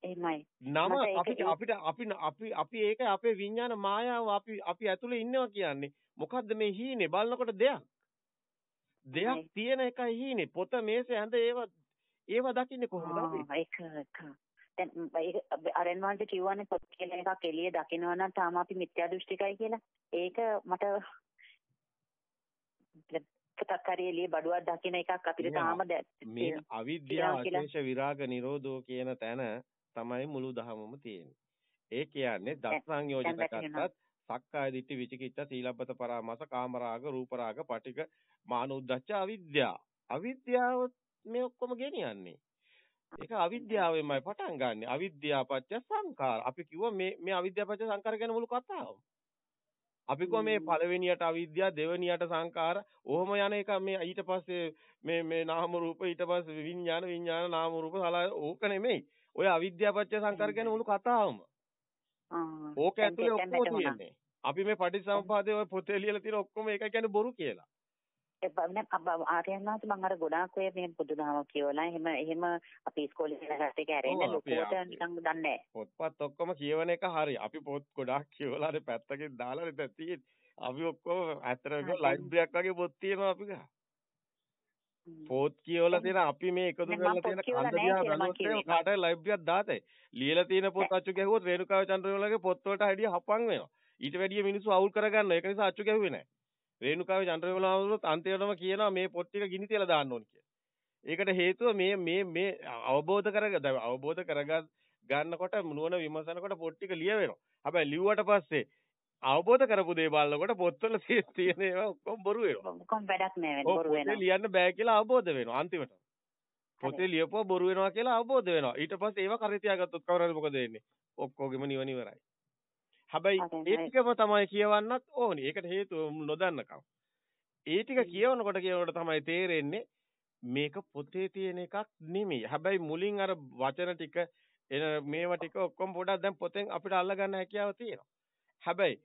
එහෙමයි. නම අපිට අපිට අපි අපි අපි ඒක අපේ විඥාන මායාව අපි අපි ඇතුලේ ඉන්නවා කියන්නේ. මොකද්ද මේ හීනේ බලනකොට දෙයක්. දෙයක් තියෙන එකයි හීනේ. පොත මේසේ ඇඳ ඒව ඒව දකින්නේ කොහොමද අපි? ඒක දැන් අරන් වහන්සේ කිව්වනේ පොත් කියලා එකක් එළිය දකිනවා නම් තාම අපි මිත්‍යා දෘෂ්ටිකයි කියලා. ඒක මට පොතක් හරි එළිය බඩුවක් දකින එකක් අපිට තාම මේ අවිද්‍යාව අශේෂ විරාග නිරෝධෝ කියන තැන තමයි මුළු දහමම තියෙන්නේ. ඒ කියන්නේ දස්සංයෝජිත කත්තත් සක්කාය දිට්ඨි විචිකිච්ඡා සීලබ්බත පරාමාස කාමරාග රූපරාග පටික මානුද්දච්ච අවිද්‍යාව. අවිද්‍යාව මේ ඔක්කොම ගෙනියන්නේ. ඒක අවිද්‍යාවෙන්මයි පටන් ගන්නෙ. අවිද්‍යාපච්ච සංකාර. අපි කිව්වා මේ මේ අවිද්‍යාපච්ච සංකාර ගැන මුළු කතාවම. අපි කිව්වා මේ පළවෙනියට අවිද්‍යාව, දෙවෙනියට සංකාර, ඔහොම යන එක මේ ඊට පස්සේ මේ මේ නාම රූප, ඊට පස්සේ විඥාන, විඥාන නාම රූප සලා ඕක නෙමෙයි. ඔය අවිද්‍යාපච්ච සංකාර ගැන මුළු කතාවම. ඕක ඇතුලේ ඔක්කොම තියෙන්නේ. අපි මේ පටිච්චසමුපාදයේ ඔය පොතේ ලියලා තියෙන ඔක්කොම ඒක කියන්නේ බොරු කියලා. දැන් ආර්යයන් වහන්සේ මම අර ගොඩාක් ඔය මේ බුදුදහම කියවලා එහෙම එහෙම අපි ඉස්කෝලේ ඉගෙන ගත්ත එක ඇරෙන්න ලොකුවට නිකන් දන්නේ නැහැ. පොත්පත් ඔක්කොම කියවන එක හරි. අපි පොත් ගොඩාක් කියවලා අර පැත්තකින් දාලා ඉතින් තියෙන්නේ. අපි ඔක්කොම ඇත්තටම ලයිබ්‍රරියක් වගේ පොත් තියෙනවා අපි ගා. පොත් කියවලා තියෙන අපි මේ එකතු කරලා තියෙන කන්ද දිහා බලනකොට කාටද ලයිබ්‍රරියක් දාතේ. ලියලා තියෙන පොත් අච්චු ගැහුවොත් රේණුකාව චන්ද්‍රවලගේ පොත් වලට හැඩිය හපන් වෙනවා. ඊට වැඩිය මිනිස්සු අවුල් කරගන්න. ඒක නිසා අච්චු ගැහුවේ නැහැ. රේණුකාවේ චන්ද්‍රවිමලාවරුත් අන්තිමටම කියනවා මේ පොත් ටික ගිනි තියලා දාන්න ඕන කියලා. ඒකට හේතුව මේ මේ මේ අවබෝධ කරග අවබෝධ කරගත් ගන්නකොට නුවණ විමසනකොට පොත් ටික ලිය වෙනවා. හැබැයි ලිව්වට පස්සේ අවබෝධ කරපු දේ බලනකොට පොත්වල තියෙන ඒවා ඔක්කොම බොරු වෙනවා. ඔක්කොම වැඩක් නෑ බොරු වෙනවා. ලියන්න බෑ කියලා අවබෝධ වෙනවා අන්තිමට. පොතේ ලියපුවා බොරු වෙනවා කියලා අවබෝධ වෙනවා. ඊට පස්සේ ඒවා කරේ තියාගත්තොත් කවුරුහරි මොකද වෙන්නේ? ඔක්කොගෙම නිවන ඉවරයි. හැබැයි ඒ ටිකම තමයි කියවන්නත් ඕනි. ඒකට හේතුව නොදන්නකම. ඒ ටික කියවනකොට කියවනකොට තමයි තේරෙන්නේ මේක පොතේ තියෙන එකක් නෙමෙයි. හැබැයි මුලින් අර වචන ටික එන මේවා ටික ඔක්කොම පොඩක් දැන් පොතෙන් අපිට අල්ලගන්න හැකියාව තියෙනවා. හැබැයි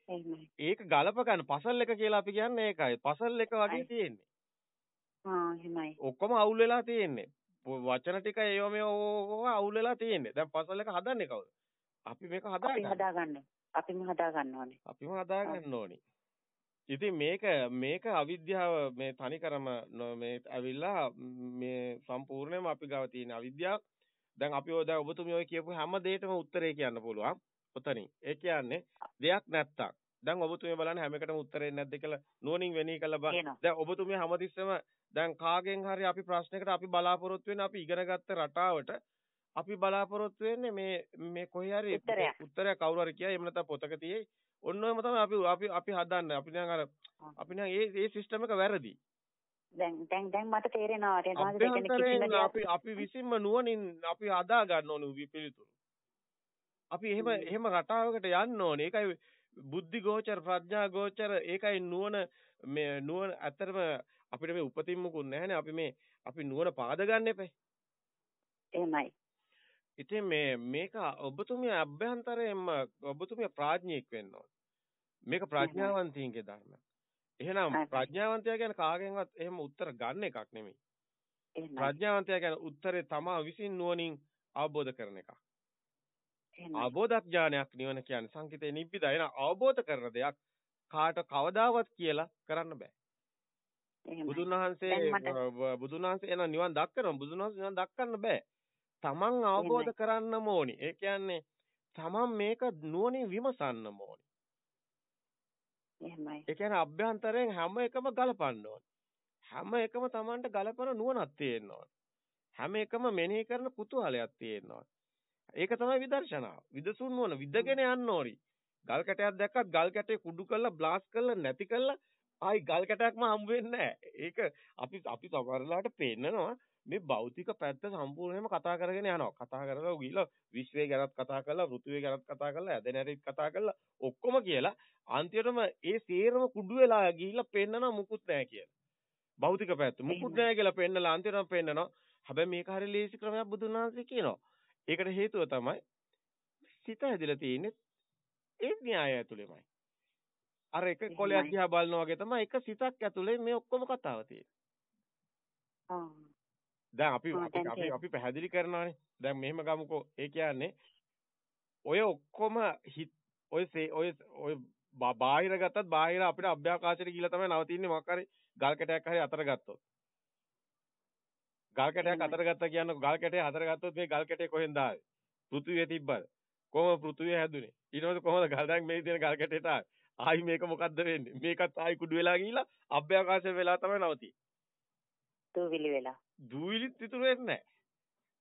ඒක ගලප ගන්න පසල් එක කියලා අපි කියන්නේ ඒකයි. පසල් එක වගේ තියෙන්නේ. ආ එහෙමයි. ඔක්කොම අවුල් වෙලා තියෙන්නේ. වචන ටික ඒව මේ අවුල් වෙලා තියෙන්නේ. දැන් පසල් එක හදන්නේ කවුද? අපි මේක හදාගන්න. අපිම හදා ගන්න ඕනේ. අපිම හදා ගන්න ඕනේ. ඉතින් මේක මේක අවිද්‍යාව මේ තනිකරම මේ ඇවිල්ලා මේ සම්පූර්ණයෙන්ම අපි ගාව තියෙන අවිද්‍යාව. දැන් අපි ඔය දැන් ඔබතුමිය ඔය කියපු හැම දෙයකම උත්තරේ කියන්න පුළුවන්. ඔතනින්. ඒ කියන්නේ දෙයක් නැත්තම්. දැන් ඔබතුමිය බලන්න හැම එකටම උත්තරේ නැද්ද කියලා නුවණින් වෙණී කළා බලන්න. දැන් ඔබතුමිය හැමතිස්සෙම දැන් කාගෙන් හරි අපි ප්‍රශ්නයකට අපි බලාපොරොත්තු වෙන්නේ අපි ඉගෙනගත්ත රටාවට අපි බලාපොරොත්තු වෙන්නේ මේ මේ කොහේ හරි උත්තරයක් කවුරු හරි කියයි එහෙම නැත්නම් පොතක තියෙයි. ඔන්න ඔයම තමයි අපි අපි අපි හදන්නේ. අපි දැන් අර අපි නම් ඒ ඒ සිස්ටම් එක වැරදි. දැන් දැන් දැන් මට තේරෙනවා අපි අපි විසින්ම නුවණින් අපි හදා ගන්න ඕනේ පිළිතුරු. අපි එහෙම එහෙම රටාවකට යන්න ඕනේ. ඒකයි බුද්ධි ගෝචර ප්‍රඥා ගෝචර ඒකයි නුවණ මේ නුවණ ඇත්තටම අපිට මේ උපතින් මුකුත් නැහැනේ. අපි මේ අපි නුවණ පාද ගන්න එපේ. එහෙමයි. ඉතින් මේ මේක ඔබතුමිය අභ්‍යන්තරයෙන්ම ඔබතුමිය ප්‍රඥෙක් වෙන්න. මේක ප්‍රඥාවන්තයින්ගේ ධර්මයක්. එහෙනම් ප්‍රඥාවන්තයා කියන්නේ කාගෙන්වත් එහෙම උත්තර ගන්න එකක් නෙමෙයි. ප්‍රඥාවන්තයා කියන්නේ උත්තරේ තමා විසින් නුවණින් අවබෝධ කරන එකක්. අවබෝධඥානයක් නිවන කියන්නේ සංකිතේ නිබ්බිදා එන අවබෝධ කරන දෙයක් කාට කවදාවත් කියලා කරන්න බෑ. බුදුන් වහන්සේ බුදුන් වහන්සේ එන නිවන් දක්කනවා බුදුන් වහන්සේ නිවන් දක්කන්න බෑ. තමන් අවබෝධ කරන්නම ඕනි. ඒ කියන්නේ තමන් මේක නුවණින් විමසන්නම ඕනි. එහෙමයි. ඒ කියන්නේ අභ්‍යන්තරයෙන් හැම එකම ගලපන්න ඕනි. හැම එකම තමන්ට ගලපන නුවණක් තියෙන්න ඕනි. හැම එකම මෙනෙහි කරන කුතුහලයක් තියෙන්න ඕනි. ඒක තමයි විදර්ශනාව. විදසුන් නුවණ විදගෙන යන්න ඕනි. ගල් කැටයක් දැක්කත් ගල් කැටේ කුඩු කරලා බ්ලාස්ට් කරලා නැති කරලා ආයි ගල් කැටයක්ම හම්බ වෙන්නේ නැහැ. ඒක අපි අපි සමහරලාට පේන්නනවා මේ භෞතික පැත්ත සම්පූර්ණයෙන්ම කතා කරගෙන යනවා. කතා කරලා ගිහිල්ලා විශ්වය ගැනත් කතා කරලා, ඍතුවේ ගැනත් කතා කරලා, ඇද නැරිත් කතා කරලා ඔක්කොම කියලා අන්තිමටම ඒ සේරම කුඩු වෙලා ගිහිල්ලා පෙන්නන මුකුත් නැහැ කියලා. භෞතික පැත්ත මුකුත් නැහැ කියලා පෙන්නලා අන්තිමටම පෙන්නනවා. හැබැයි මේක හරිය ලේසි ක්‍රමයක් බුදුන් වහන්සේ කියනවා. ඒකට හේතුව තමයි සිත හැදිලා තියෙන්නේ ඒ න්‍යාය ඇතුළෙමයි. අර එක කොලයක් දිහා බලනවා වගේ තමයි එක සිතක් ඇතුලේ මේ ඔක්කොම කතාව තියෙන්නේ. දැන් අපි අපි අපි පැහැදිලි කරනවානේ. දැන් මෙහෙම ගමුකෝ. ඒ කියන්නේ ඔය ඔක්කොම ඔය ඔය ඔය බාහිර ගත්තත් බාහිර අපිට අභ්‍යවකාශයට ගිහිල්ලා තමයි නවතින්නේ මොකක් හරි ගල් කැටයක් හරි අතර ගත්තොත්. ගල් කැටයක් අතර ගත්තා කියන්නේ ගල් කැටේ අතර ගත්තොත් මේ ගල් කැටේ කොහෙන්ද ආවේ? පෘථිවියේ තිබ්බද? කොහොම පෘථිවිය හැදුනේ? ඊට පස්සේ කොහොමද ගල් දැන් මේ තියෙන ගල් කැටේට ආවේ? ආයි මේක මොකද්ද වෙන්නේ? මේකත් ආයි කුඩු වෙලා ගිහිල්ලා අභ්‍යවකාශය වෙලා තමයි නවතින්නේ. දූවිලි වෙලා. දූවිලිත් ඉතුරු වෙන්නේ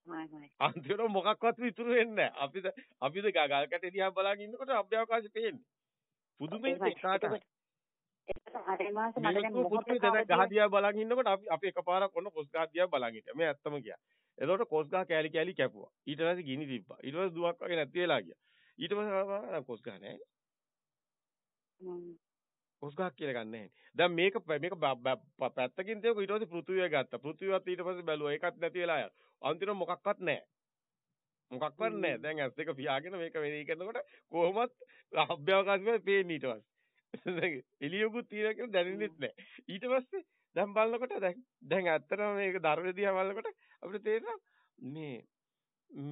නැහැ. අන්තිමට මොකක්වත් ඉතුරු වෙන්නේ නැහැ. අපිට අපිට ගල් කැටේ දිහා බලාගෙන ඉන්නකොට අභ්‍යවකාශය පේන්නේ. පුදුමයි ඒකට. ගහ දිහා බලන් ඉන්නකොට අපි අපි එකපාරක් ඔන්න කොස් ගහ දිහා බලන් හිටියා. මේ ඇත්තම කියා. එතකොට කොස් ගහ කෑලි කෑලි කැපුවා. ඊට පස්සේ ගිනි තිබ්බා. ඊට පස්සේ දුවක් වගේ නැති වෙලා ගියා. ඊට පස්සේ කොස් ගහ නැහැ. කොස් ගහක් කියලා ගන්න නැහැ. දැන් මේක මේක පැත්තකින් තියක ඊට පස්සේ පෘථුවිය ගත්තා. පෘථුවියත් ඊට පස්සේ බැලුවා. ඒකත් නැති වෙලා යනවා. අන්තිමට මොකක්වත් නැහැ. මොකක්වත් නැහැ. දැන් ඇස් දෙක පියාගෙන මේක වෙලී කරනකොට කොහොමත් අභ්‍යවකාශයේ පේන්නේ ඊට පස්සේ. එළියකුත් තියෙනවා කියලා දැනෙන්නෙත් නැහැ. ඊට පස්සේ දැන් බලනකොට දැන් දැන් ඇත්තටම මේක ධර්ම දිහා බලනකොට අපිට තේරෙනවා මේ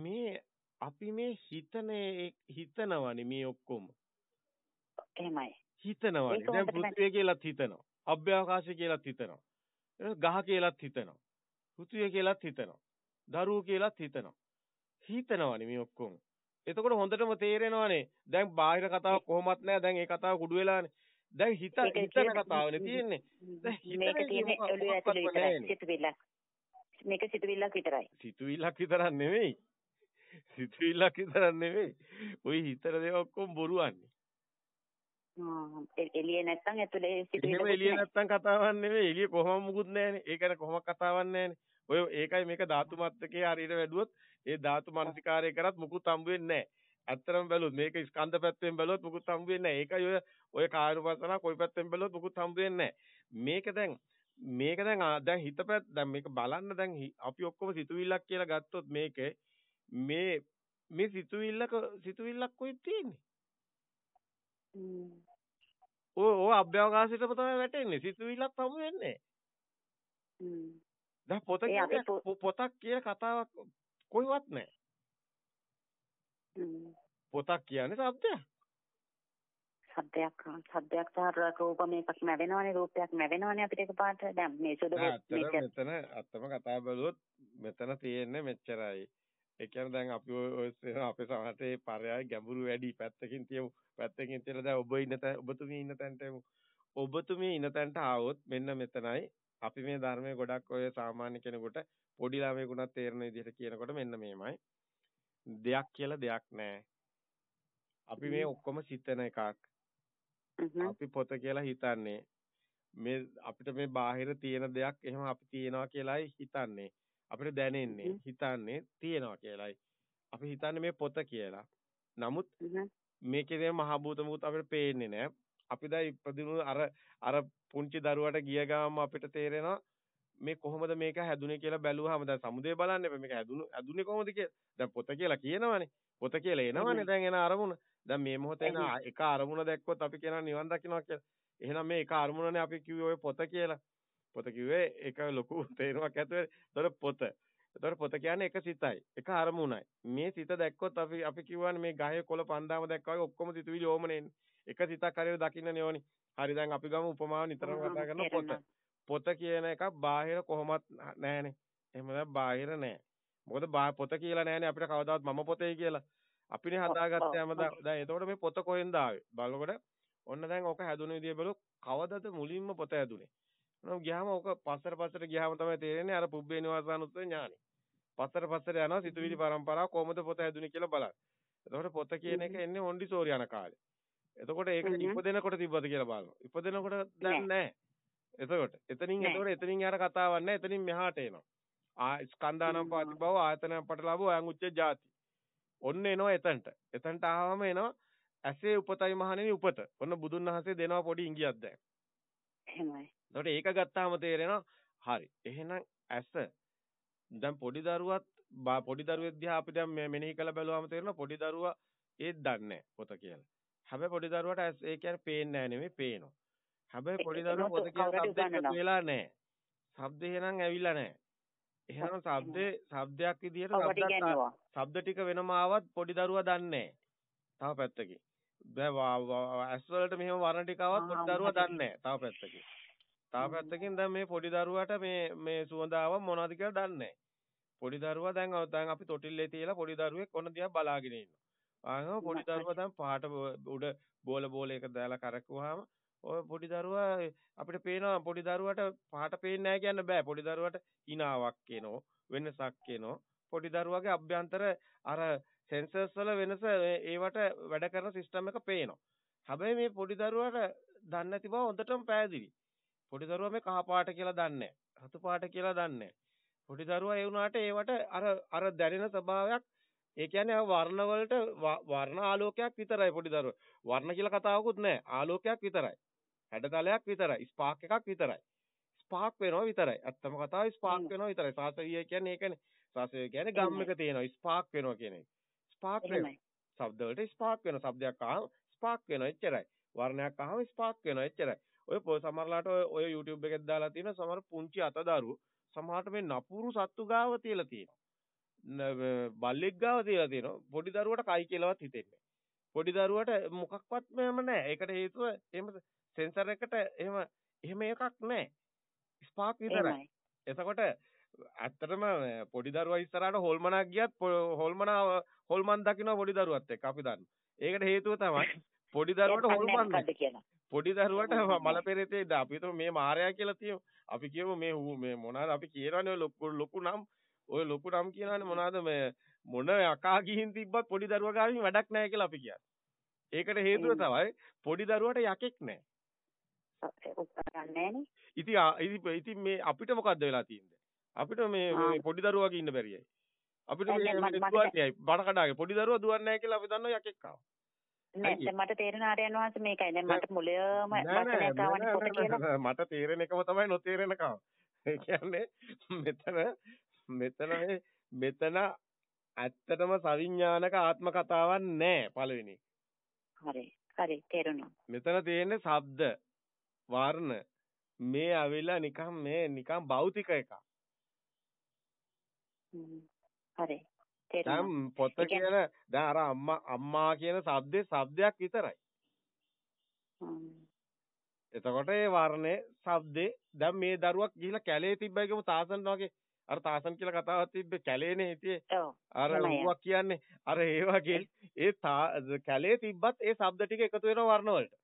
මේ අපි මේ හිතනේ හිතනවනේ මේ ඔක්කොම. එහෙමයි. හිතනවනේ. දැන් පෘථිවිය කියලාත් හිතනවා. අභ්‍යවකාශය කියලාත් හිතනවා. ගහ කියලාත් හිතනවා. පෘථිවිය කියලාත් හිතනවා. දරුවෝ කියලාත් හිතනවා. හිතනවනේ මේ ඔක්කොම. එතකොට හොඳටම තේරෙනවනේ දැන් බාහිර කතාව කොහොමත් නැහැ දැන් ඒ කතාව කුඩු වෙලානේ. දැන් හිත හිතන කතාවනේ තියෙන්නේ. දැන් මේක තියෙන්නේ ඔළුව ඇතුලේ විතරයි සිතුවිල්ලක්. මේක සිතුවිල්ලක් විතරයි. සිතුවිල්ලක් විතරක් නෙමෙයි. සිතුවිල්ලක් විතරක් නෙමෙයි. ওই හිතන දේ ඔක්කොම බොරුවන්නේ. එළියේ නැත්තම් ඇතුලේ සිටින එහෙම එළියේ නැත්තම් කතාවක් නෙමෙයි. එළියේ කොහොම මුකුත් නැහැනේ ඒ කියන්නේ කොහොම කතාවක් නැහැනේ ඔය ඒකයි මේක ධාතු මත්තකේ හරියට වැඩුවොත් ඒ ධාතු මනසිකාරය කරත් මුකුත් හම්බ වෙන්නේ නැහැ. ඇත්තටම බැලුවොත් මේක ස්කන්ධ පැත්තෙන් බැලුවොත් මුකුත් හම්බ වෙන්නේ නැහැ. ඒකයි ඔය ඔය කායනුපස්සනා කොයි පැත්තෙන් බැලුවොත් මුකුත් හම්බ වෙන්නේ නැහැ. මේක දැන් මේක දැන් දැන් හිත පැත්ත දැන් මේක බලන්න දැන් අපි ඔක්කොම සිතුවිල්ලක් කියලා ගත්තොත් මේකේ මේ මේ සිතුවිල්ලක සිතුවිල්ලක් කොහෙද තියෙන්නේ ඔය ඔය අභ්‍යවකාශයටම තමයි වැටෙන්නේ. සිතුවිල්ලක් හමු වෙන්නේ නැහැ. පොත පොතක් කියන කතාවක් කොයිවත් නැහැ. පොතක් කියන්නේ શબ્දයක්. සද්දයක් සද්දයක් සහ රූපමයකක් නැවෙනවනේ රූපයක් නැවෙනවනේ අපිට එකපාරට දැන් මේ සුදු මෙතන අත්තම කතා බලුවොත් මෙතන තියෙන්නේ මෙච්චරයි ඒ කියන්නේ දැන් අපි ඔය අපේ සමහරට පරයයි ගැඹුරු වැඩි පැත්තකින් තියමු. පැත්තකින් තියලා දැන් ඔබ ඉන්න තැන ඔබතුමී ඉන්න තැනට එමු. ඔබතුමී ඉන්න තැනට ආවොත් මෙන්න මෙතනයි අපි මේ ධර්මයේ ගොඩක් ඔය සාමාන්‍ය කෙනෙකුට පොඩි ළමයෙකුට තේරෙන විදිහට කියනකොට මෙන්න මේමයි. දෙයක් කියලා දෙයක් නැහැ. අපි මේ ඔක්කොම සිතන එකක්. අපි පොත කියලා හිතන්නේ. මේ අපිට මේ බාහිර තියෙන දෙයක් එහෙම අපි තියනවා කියලායි හිතන්නේ. අපිට දැනෙන්නේ හිතන්නේ තියනවා කියලායි. අපි හිතන්නේ මේ පොත කියලා. නමුත් මේකේ මහ භූත මුත් අපිට පේන්නේ නැහැ. අපි දැන් ඉපදිනු අර අර පුංචි දරුවට ගිය ගාම අපිට තේරෙනවා මේ කොහොමද මේක හැදුනේ කියලා බැලුවාම දැන් සමුදේ බලන්න එපා මේක හැදුණු හැදුනේ කොහොමද කියලා. දැන් පොත කියලා කියනවනේ. පොත කියලා එනවනේ දැන් එන අරමුණ. දැන් මේ මොහොතේ එන එක අරමුණ දැක්කොත් අපි කියනවා නිවන් දකින්නවා කියලා. එහෙනම් මේ එක අරමුණනේ අපි කිව්වේ ඔය පොත කියලා. පොත කිව්වේ එක ලොකු <laughs> තේරුමක් ඇතුලේ. ඒතර පොත. ඒතර පොත කියන්නේ එක සිතයි. එක අරමුණයි. මේ සිත දැක්කොත් අපි අපි කියවනේ මේ ගහේ කොළ පන්දාම දැක්කා වගේ ඔක්කොම සිතුවිලි ඕමනේ එන්නේ. එක සිතක් හරියට දකින්නනේ ඕනි. හරි දැන් අපි ගමු උපමාව නිතරම කතා කරන පොත. පොත කියන එකක් බාහිර කොහොමත් නැහැනේ. එහෙම නැත්නම් බාහිර නැහැ. මොකද පොත කියලා නැහැනේ අපිට කවදාවත් මම පොතේ කියලා. අපිනේ හදාගත්තේ හැමදාම. දැන් එතකොට මේ පොත කොහෙන්ද ආවේ? බලනකොට ඔන්න දැන් ඕක හැදුන විදිය බලුවොත් කවදද මුලින්ම පොත හැදුනේ? නෝ ගියාම ඕක පස්සට පස්සට ගියාම තමයි තේරෙන්නේ අර පුබ්බේ නිවාසානුස්සය ඥානෙ. පස්සට පස්සට යනවා සිතුවිලි පරම්පරාව කොහොමද පොත හැදුනේ කියලා බලන්න. එතකොට පොත කියන එක එන්නේ මොන්ඩිසෝරි යන කාලේ. එතකොට ඒක ඉපදෙනකොට තිබ්බද කියලා බලනවා. ඉපදෙනකොට දැන් නැහැ. එතකොට එතනින් එතකොට එතනින් යාර කතාවක් නැහැ එතනින් මෙහාට එනවා. ආ ස්කන්ධානම් පාති බව ආයතනම් පටලබෝ අයන් උච්ච ಜಾති ඔන්න එනවා එතනට. එතනට ආවම එනවා ඇසේ උපතයි මහණෙනි උපත. ඔන්න බුදුන් වහන්සේ දෙනවා පොඩි ඉඟියක් දැන්. එහෙමයි එතකොට ඒක ගත්තාම තේරෙනවා හරි. එහෙනම් ඇස දැන් පොඩි දරුවත් පොඩි දරුවෙක් දිහා අපි දැන් මෙනෙහි කළ බැලුවාම තේරෙනවා පොඩි දරුවා ඒත් දන්නේ පොත කියලා. හැබැයි පොඩි දරුවාට ඇස් ඒ කියන්නේ පේන්නේ නැහැ නෙමෙයි පේනවා. හැබැයි පොඩි දරුවා පොත කියන શબ્දයක් වෙලා නැහැ. શબ્දේ එහෙනම් ඇවිල්ලා නැහැ. එහෙනම් શબ્දේ શબ્දයක් විදියට શબ્ද ටික වෙනම ආවත් පොඩි දරුවා දන්නේ තව පැත්තකින්. ඇස් වලට මෙහෙම වර්ණ ටික ආවත් පොඩි දරුවා දන්නේ තව පැත්තකින්. තව පැත්තකින් දැන් මේ පොඩි දරුවාට මේ මේ සුවඳ ආව මොනවද කියලා දන්නේ නැහැ. පොඩි දරුවා දැන් දැන් අපි තොටිල්ලේ තියලා පොඩි දරුවෙක් ඔන්න දිහා බලාගෙන ඉන්නවා. ආනම පොඩි දරුවා දැන් පාට උඩ බෝල බෝල එක දාලා කරකුවාම ඔය පොඩි දරුවා අපිට පේනවා පොඩි දරුවට පහට පේන්නේ නැහැ කියන්න බෑ. පොඩි දරුවට hinaවක් එනෝ වෙනසක් එනෝ. පොඩි දරුවාගේ අභ්‍යන්තර අර සෙන්සර්ස් වල වෙනස ඒවට වැඩ කරන සිස්ටම් එක පේනවා. හැබැයි මේ පොඩි දරුවාට දන්නේ නැති බව හොඳටම පැහැදිලි. පොඩි දරුවා මේ කහ පාට කියලා දන්නේ. රතු පාට කියලා දන්නේ පොඩි දරුවා ඒ වුණාට ඒවට අර අර දැනෙන ස්වභාවයක් ඒ කියන්නේ වර්ණ වලට වර්ණ ආලෝකයක් විතරයි පොඩි දරුවා. වර්ණ කියලා කතාවකුත් නැහැ. ආලෝකයක් විතරයි. හැඩතලයක් විතරයි. ස්පාක් එකක් විතරයි. ස්පාක් වෙනවා විතරයි. ඇත්තම කතාව ස්පාක් වෙනවා විතරයි. සාසවිය කියන්නේ ඒකනේ. සාසවිය කියන්නේ ගම් එක තියෙනවා. ස්පාක් වෙනවා කියන එක. ස්පාක් වෙනවා. ශබ්ද වලට ස්පාක් වෙනවා. શબ્දයක් ආවම ස්පාක් වෙනවා එච්චරයි. වර්ණයක් ආවම ස්පාක් වෙනවා එච්චරයි. ඔය සමහරලාට ඔය YouTube එකෙත් දාලා තියෙන සමහර පුංචි අතදරු සමහරට මේ නපුරු සත්තු ගාව තියලා තියෙනවා. බල්ලෙක් ගාව තියලා තියෙනවා. පොඩි දරුවට කයි කියලාවත් හිතෙන්නේ. පොඩි දරුවට මොකක්වත් මෙහෙම නැහැ. ඒකට හේතුව එහෙම සෙන්සර් එකට එහෙම එහෙම එකක් නැහැ. ස්පාක් විතරයි. එතකොට ඇත්තටම පොඩි දරුවා ඉස්සරහට හොල්මනක් ගියත් හොල්මන හොල්මන් දකින්න පොඩි දරුවත් එක්ක අපි දන්නවා. ඒකට හේතුව තමයි <laughs> පොඩි දරුවට හොල්මන් පොඩි දරුවට මල පෙරේතේ අපි හිතමු මේ මාරයා කියලා තියමු. අපි කියමු මේ මේ මොනවාද අපි කියනවනේ ලොකු ලොකු නම් ඔය ලොකු නම් කියනවනේ මොනවාද මේ මොන යකා ගිහින් තිබ්බත් පොඩි දරුවා ගාවින් වැඩක් නැහැ කියලා අපි කියන්නේ. ඒකට හේතුව තමයි පොඩි දරුවට යකෙක් නැහැ. ඉතින් ඉතින් මේ අපිට මොකද්ද වෙලා තියෙන්නේ? අපිට මේ පොඩි දරුවාගේ ඉන්න බැරියයි. අපිට මේ දුවන්නේ බඩ කඩාගේ පොඩි දරුවා දුවන්නේ නැහැ කියලා අපි දන්නවා යකෙක් ආවා. නෑ මට තේරෙන ආර්යයන් වහන්සේ මේකයි. දැන් මට මුලයම වචනයක් ආවනේ පොත කියලා. මට තේරෙන එකම තමයි නොතේරෙන කම. ඒ කියන්නේ මෙතන මෙතන මෙතන ඇත්තටම සවිඥානික ආත්ම කතාවක් නෑ පළවෙනි. හරි. හරි තේරුණා. මෙතන තියෙන්නේ ශබ්ද. වර්ණ මේ අවිලා නිකන් මේ නිකන් භෞතික එකක්. හරි. දැන් පොත කියන දැන් අර අම්මා අම්මා කියන શબ્දේ શબ્දයක් විතරයි. එතකොට ඒ වර්ණේ શબ્දේ දැන් මේ දරුවක් ගිහිලා කැලේ තිබ්බයි කියමු තාසන් වගේ. අර තාසන් කියලා කතාවක් තිබ්බේ කැලේනේ හිටියේ. අර ඌවා කියන්නේ. අර ඒ වගේ ඒ කැලේ තිබ්බත් ඒ શબ્ද ටික එකතු වෙන වර්ණ වලට.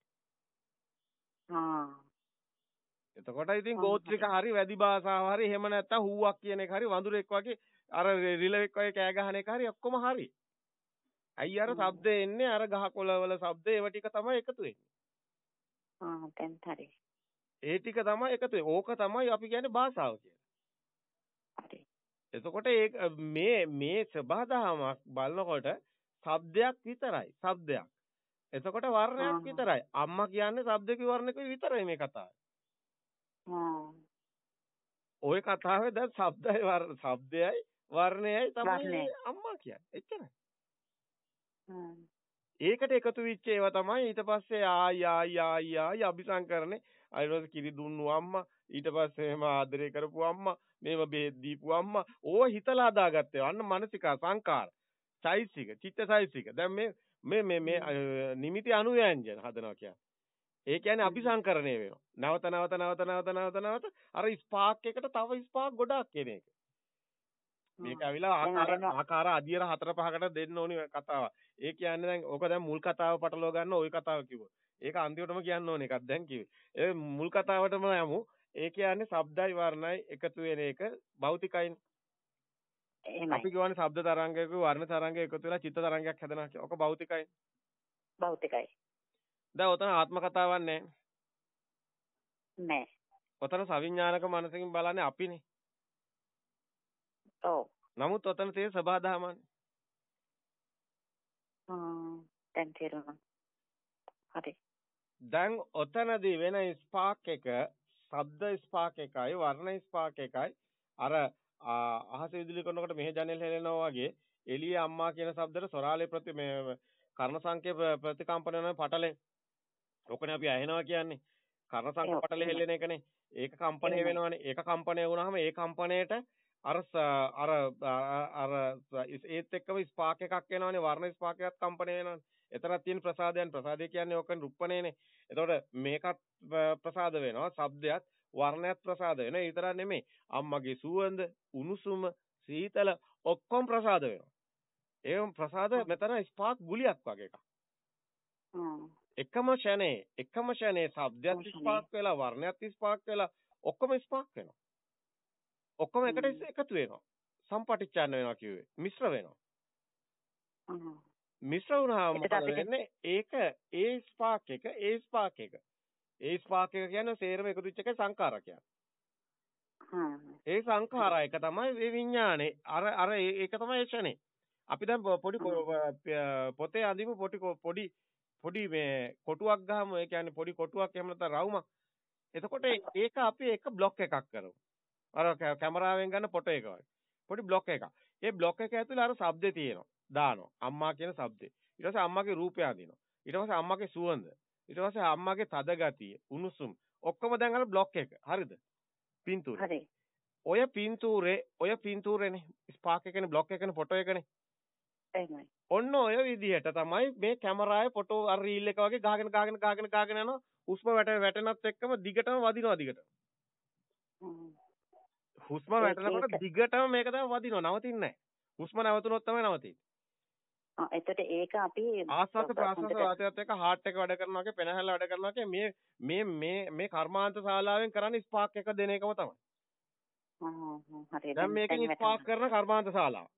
එතකොට ඉතින් ගෝත්‍රික හරි වැඩි භාෂාව හරි එහෙම නැත්තම් හූවක් කියන එක හරි වඳුරෙක් වගේ අර රිලෙවෙක් වගේ කෑ ගහන එක හරි ඔක්කොම හරි. අයි අර. ශබ්ද එන්නේ අර ගහකොළ වල ශබ්ද ඒව ටික තමයි එකතු වෙන්නේ. ආ දැන් හරි. ඒ ටික තමයි එකතු වෙන්නේ. ඕක තමයි අපි කියන්නේ භාෂාව කියලා. හරි. එතකොට මේ මේ සබහාදහමක් බලනකොට ශබ්දයක් විතරයි. ශබ්දයක්. එතකොට වර්ණයක්. විතරයි. අම්මා කියන්නේ ශබ්දකේ වර්ණකේ විතරයි මේ කතාවේ. ওই කතාවේ දැන් ශබ්දයි වර්ණ ශබ්දයයි වර්ණයයි තමයි. අම්මා කියන්නේ. එච්චරයි. ඒකට එකතු වෙච්ච ඒවා තමයි ඊට පස්සේ ආයි ආයි ආයි ආයි අபிසංකරණේ. අයිරෝස් කිරි දුන්නු අම්මා. ඊට පස්සේ එහෙම ආදරය කරපු අම්මා. මේව බෙහෙත් දීපු අම්මා. ඕව හිතලා හදාගත්තේ. අන්න මානසික සංකාර. චෛසික චිත්තචෛසික දැන් මේ මේ මේ මේ නිමිති අනුයන්ජන හදනවා කියන්නේ. ඒ කියන්නේ අபிසංකරණය වෙනවා නැවත නැවත නැවත නැවත නැවත නැවත අර ස්පාක් එකට තව ස්පාක් ගොඩක් කියන එක මේක ඇවිල්ලා ආකාර. ආකාර අදියර හතර පහකට දෙන්න ඕනි කතාව. ඒ කියන්නේ දැන් ඕක දැන් මුල් කතාව පටලවා ගන්න ওই කතාව කිව්වොත්. ඒක අන්තිමටම කියන්න ඕන එකක් දැන් කිව්වේ. ඒ මුල් කතාවටම යමු. ඒ කියන්නේ ශබ්දයි වර්ණයි එකතු වෙන එක භෞතිකයිනේ. එහෙමයි. අපි කියවනේ ශබ්ද තරංගයක වර්ණ තරංගය එකතු වෙලා චිත්ත තරංගයක් හැදෙනවා කියලා. ඕක භෞතිකයි. භෞතිකයි. දැන් ඔතන ආත්ම කතාවක් නැහැ. නෑ. ඔතන සවිඥානික මනසකින් බලන්නේ අපිනේ. ඔව්. නමුත් ඔතන තියෙන සබහාදහමනේ. ආ දැන් තේරුණා. හරි. දැන් ඔතනදී වෙන ස්පාක් එක ශබ්ද ස්පාක් එකයි වර්ණ ස්පාක් එකයි අර අහස විදුලි කරනකොට මෙහෙ ජනෙල් හෙලෙනවා වගේ එළියේ අම්මා කියන શબ્දෙට සොරාලේ ප්‍රති මේ කර්ණ සංකේ ප්‍ර- ප්‍රතිකම්පන වෙන පටලෙන් ඔකනේ අපි ඇහෙනවා කියන්නේ කර්ණ සංක පටලේ. හෙල්ලෙන එකනේ ඒක කම්පණය. වෙනවනේ ඒක කම්පණය වුණාම ඒ කම්පණයට අර අර අර ඒත් එක්කම ස්පාක් එකක් එනවනේ වර්ණ ස්පාක් එකක් කම්පණය වෙනවනේ එතරම් තියෙන ප්‍රසාදයන්. ප්‍රසාදය කියන්නේ ඕකනේ රුප්පණේනේ. එතකොට මේකත් ප්‍රසාද වෙනවා. ශබ්දයක් වර්ණයක් ප්‍රසාද වෙනවා. ඒ විතරක් නෙමෙයි. අම්මගේ සුවඳ උණුසුම සීතල ඔක්කොම ප්‍රසාද වෙනවා. ඒවම ප්‍රසාද මෙතන ස්පාක් ගුලියක් වගේ එකක්. එකම ෂනේ එකම ෂනේ ශබ්දයක්. ස්පාක් වෙලා වර්ණයක් ස්පාක් වෙලා ඔක්කොම ස්පාක් වෙනවා ඔක්කොම එකට. එකතු වෙනවා. සම්පටිච්ඡන්න වෙනවා කිව්වේ. මිශ්‍ර වෙනවා. මිශ්‍ර වුණාම මොකද වෙන්නේ? ඒක ඒ ස්පාක් එක ඒ ස්පාක් එක. ඒ ස්පාක් එක කියන්නේ සේරම එකතු වෙච්ච එකයි සංඛාර. ඒ සංඛාරා එක තමයි මේ විඥානේ. අර අර ඒක තමයි ෂනේ අපි දැන් පොඩි පොතේ අඳිමු පොඩි පොඩි පොඩි මේ කොටුවක් ගහමු. ඒ කියන්නේ පොඩි කොටුවක් එහෙම නැත්නම් රවුමක්. එතකොට ඒක අපි එක බ්ලොක් එකක් කරමු අර කැමරාවෙන් ගන්න ෆොටෝ එක වගේ. පොඩි බ්ලොක් එකක්. ඒ බ්ලොක් එක ඇතුලේ අර ශබ්දේ තියෙනවා. දානවා. අම්මා කියන ශබ්දේ. ඊට පස්සේ අම්මාගේ රූපය අදිනවා ඊට පස්සේ අම්මාගේ සුවඳ. ඊට පස්සේ අම්මාගේ තද ගතිය උණුසුම්. ඔක්කොම දැන් අර බ්ලොක් එක. හරිද? පින්තූර. හරි. ඔය පින්තූරේ ඔය පින්තූරේනේ. ස්පාක් එකනේ බ්ලොක් එකනේ ෆොටෝ එකනේ. එහෙමයි. ඔන්න ඔය විදිහට තමයි මේ කැමරාවේ ෆොටෝ අර රීල් එක වගේ ගහගෙන ගහගෙන ගහගෙන ගහගෙන යනවා. හුස්ම වැට වැටෙනත් එක්කම දිගටම වදිනවා දිගට හ්ම්. හුස්ම වැටෙනකොට දිගටම මේක තමයි වදිනවා නවතින්නේ නැහැ හුස්ම නැවතුනොත් තමයි නවතින්නේ ආ එතකොට ඒක අපි ආස්වාද ප්‍රාස්වාද වාතයත් එක්ක හાર્ට් එක වැඩ කරනවා වගේ පෙනහැල්ල වැඩ කරනවා වගේ මේ මේ මේ මේ කර්මාන්ත ශාලාවෙන් කරන්නේ ස්පාක් එක දෙන එකම තමයි. දැන් මේකෙන් ස්පාක් කරන කර්මාන්ත ශාලාව.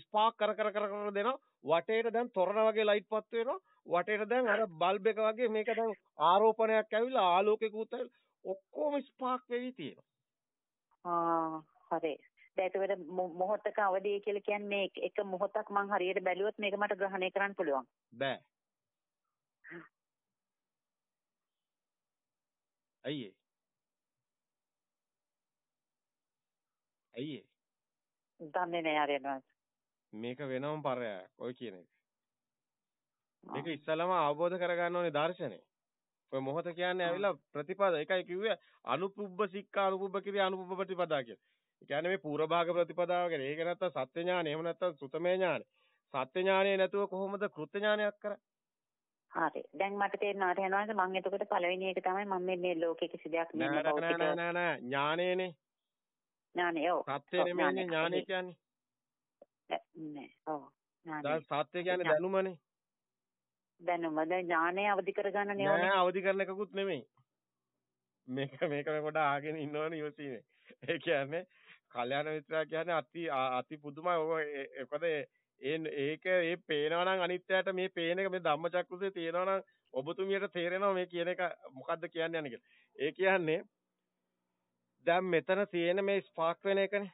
ස්පාක් කර කර කර කර දෙනවා. වටේට දැන් තොරණ වගේ ලයිට් පත් වෙනවා. වටේට දැන් අර බල්බ් එක වගේ මේක දැන් ආරෝපණයක් ඇවිල්ලා ආලෝකයකුත් ඇවිල්ලා ඔක්කොම ස්පාක් වෙවි තියෙනවා. හරි. දැන් ඒකට මොහොතක අවදිය කියලා කියන්නේ එක- මොහොතක් මං හරියට බැලුවොත් මේක මට ග්‍රහණය කරන්න පුළුවන්. බෑ. අයියේ. අයියේ. දන්නේ නෑ හරියනවා. මේක වෙනම පරයක්. ඔය කියන එක. මේක ඉස්සලම අවබෝධ කරගන්න ඕනේ දර්ශනේ. ඔය මොහොත කියන්නේ ඇවිල්ලා ප්‍රතිපද ඒකයි කිව්වේ අනුපුබ්බ සික්ඛා අනුපුබ්බ කිරිය අනුපුබ්බ ප්‍රතිපදා කියලා. ඒ කියන්නේ මේ පූර්ව භාග ප්‍රතිපදාව කියන්නේ. ඒක නැත්තම් සත්‍ය ඥානෙ, එහෙම නැත්තම් සුතමේ ඥානෙ. සත්‍ය ඥානෙ නැතුව කොහොමද කෘත්‍ය ඥානයක් කරන්නේ? හරි. දැන් මට තේරෙනවා හරියනවාද මං එතකොට පළවෙනි එක තමයි මම මේ ලෝකේ කිසි දෙයක් නෙමෙයි නෑ නෑ. නෑ නෑ ඥානෙනේ. ඥානය ඔව්. සත්‍ය නෙමෙයිනේ ඥානය. ඥානය කියන්නේ. නෑ. ඔව්. ඥානය. දැන් සත්‍ය කියන්නේ දැනුමනේ. දැනුම දැන් ඥානය අවදි කරගන්නනේ ඕනේ. නෑ අවදි කරන එකකුත් නෙමෙයි. මේක මේක මේ පොඩ ආගෙන ඉන්නවනේ ඉවසීමේ. ඒ කියන්නේ කල්‍යාණ මිත්‍රා කියන්නේ අති අති පුදුමයි. ඔය ඒ- ඒක ඒ පේනවා නම් අනිත්‍යයට මේ පේන එක මේ ධම්මචක්කුසේ තියෙනවා නම් ඔබතුමියට තේරෙනවා මේ කියන එක මොකද්ද කියන්නේ යන්නේ කියලා. ඒ කියන්නේ දැන් මෙතන තියෙන මේ ස්පාර්ක් වෙන එකනේ.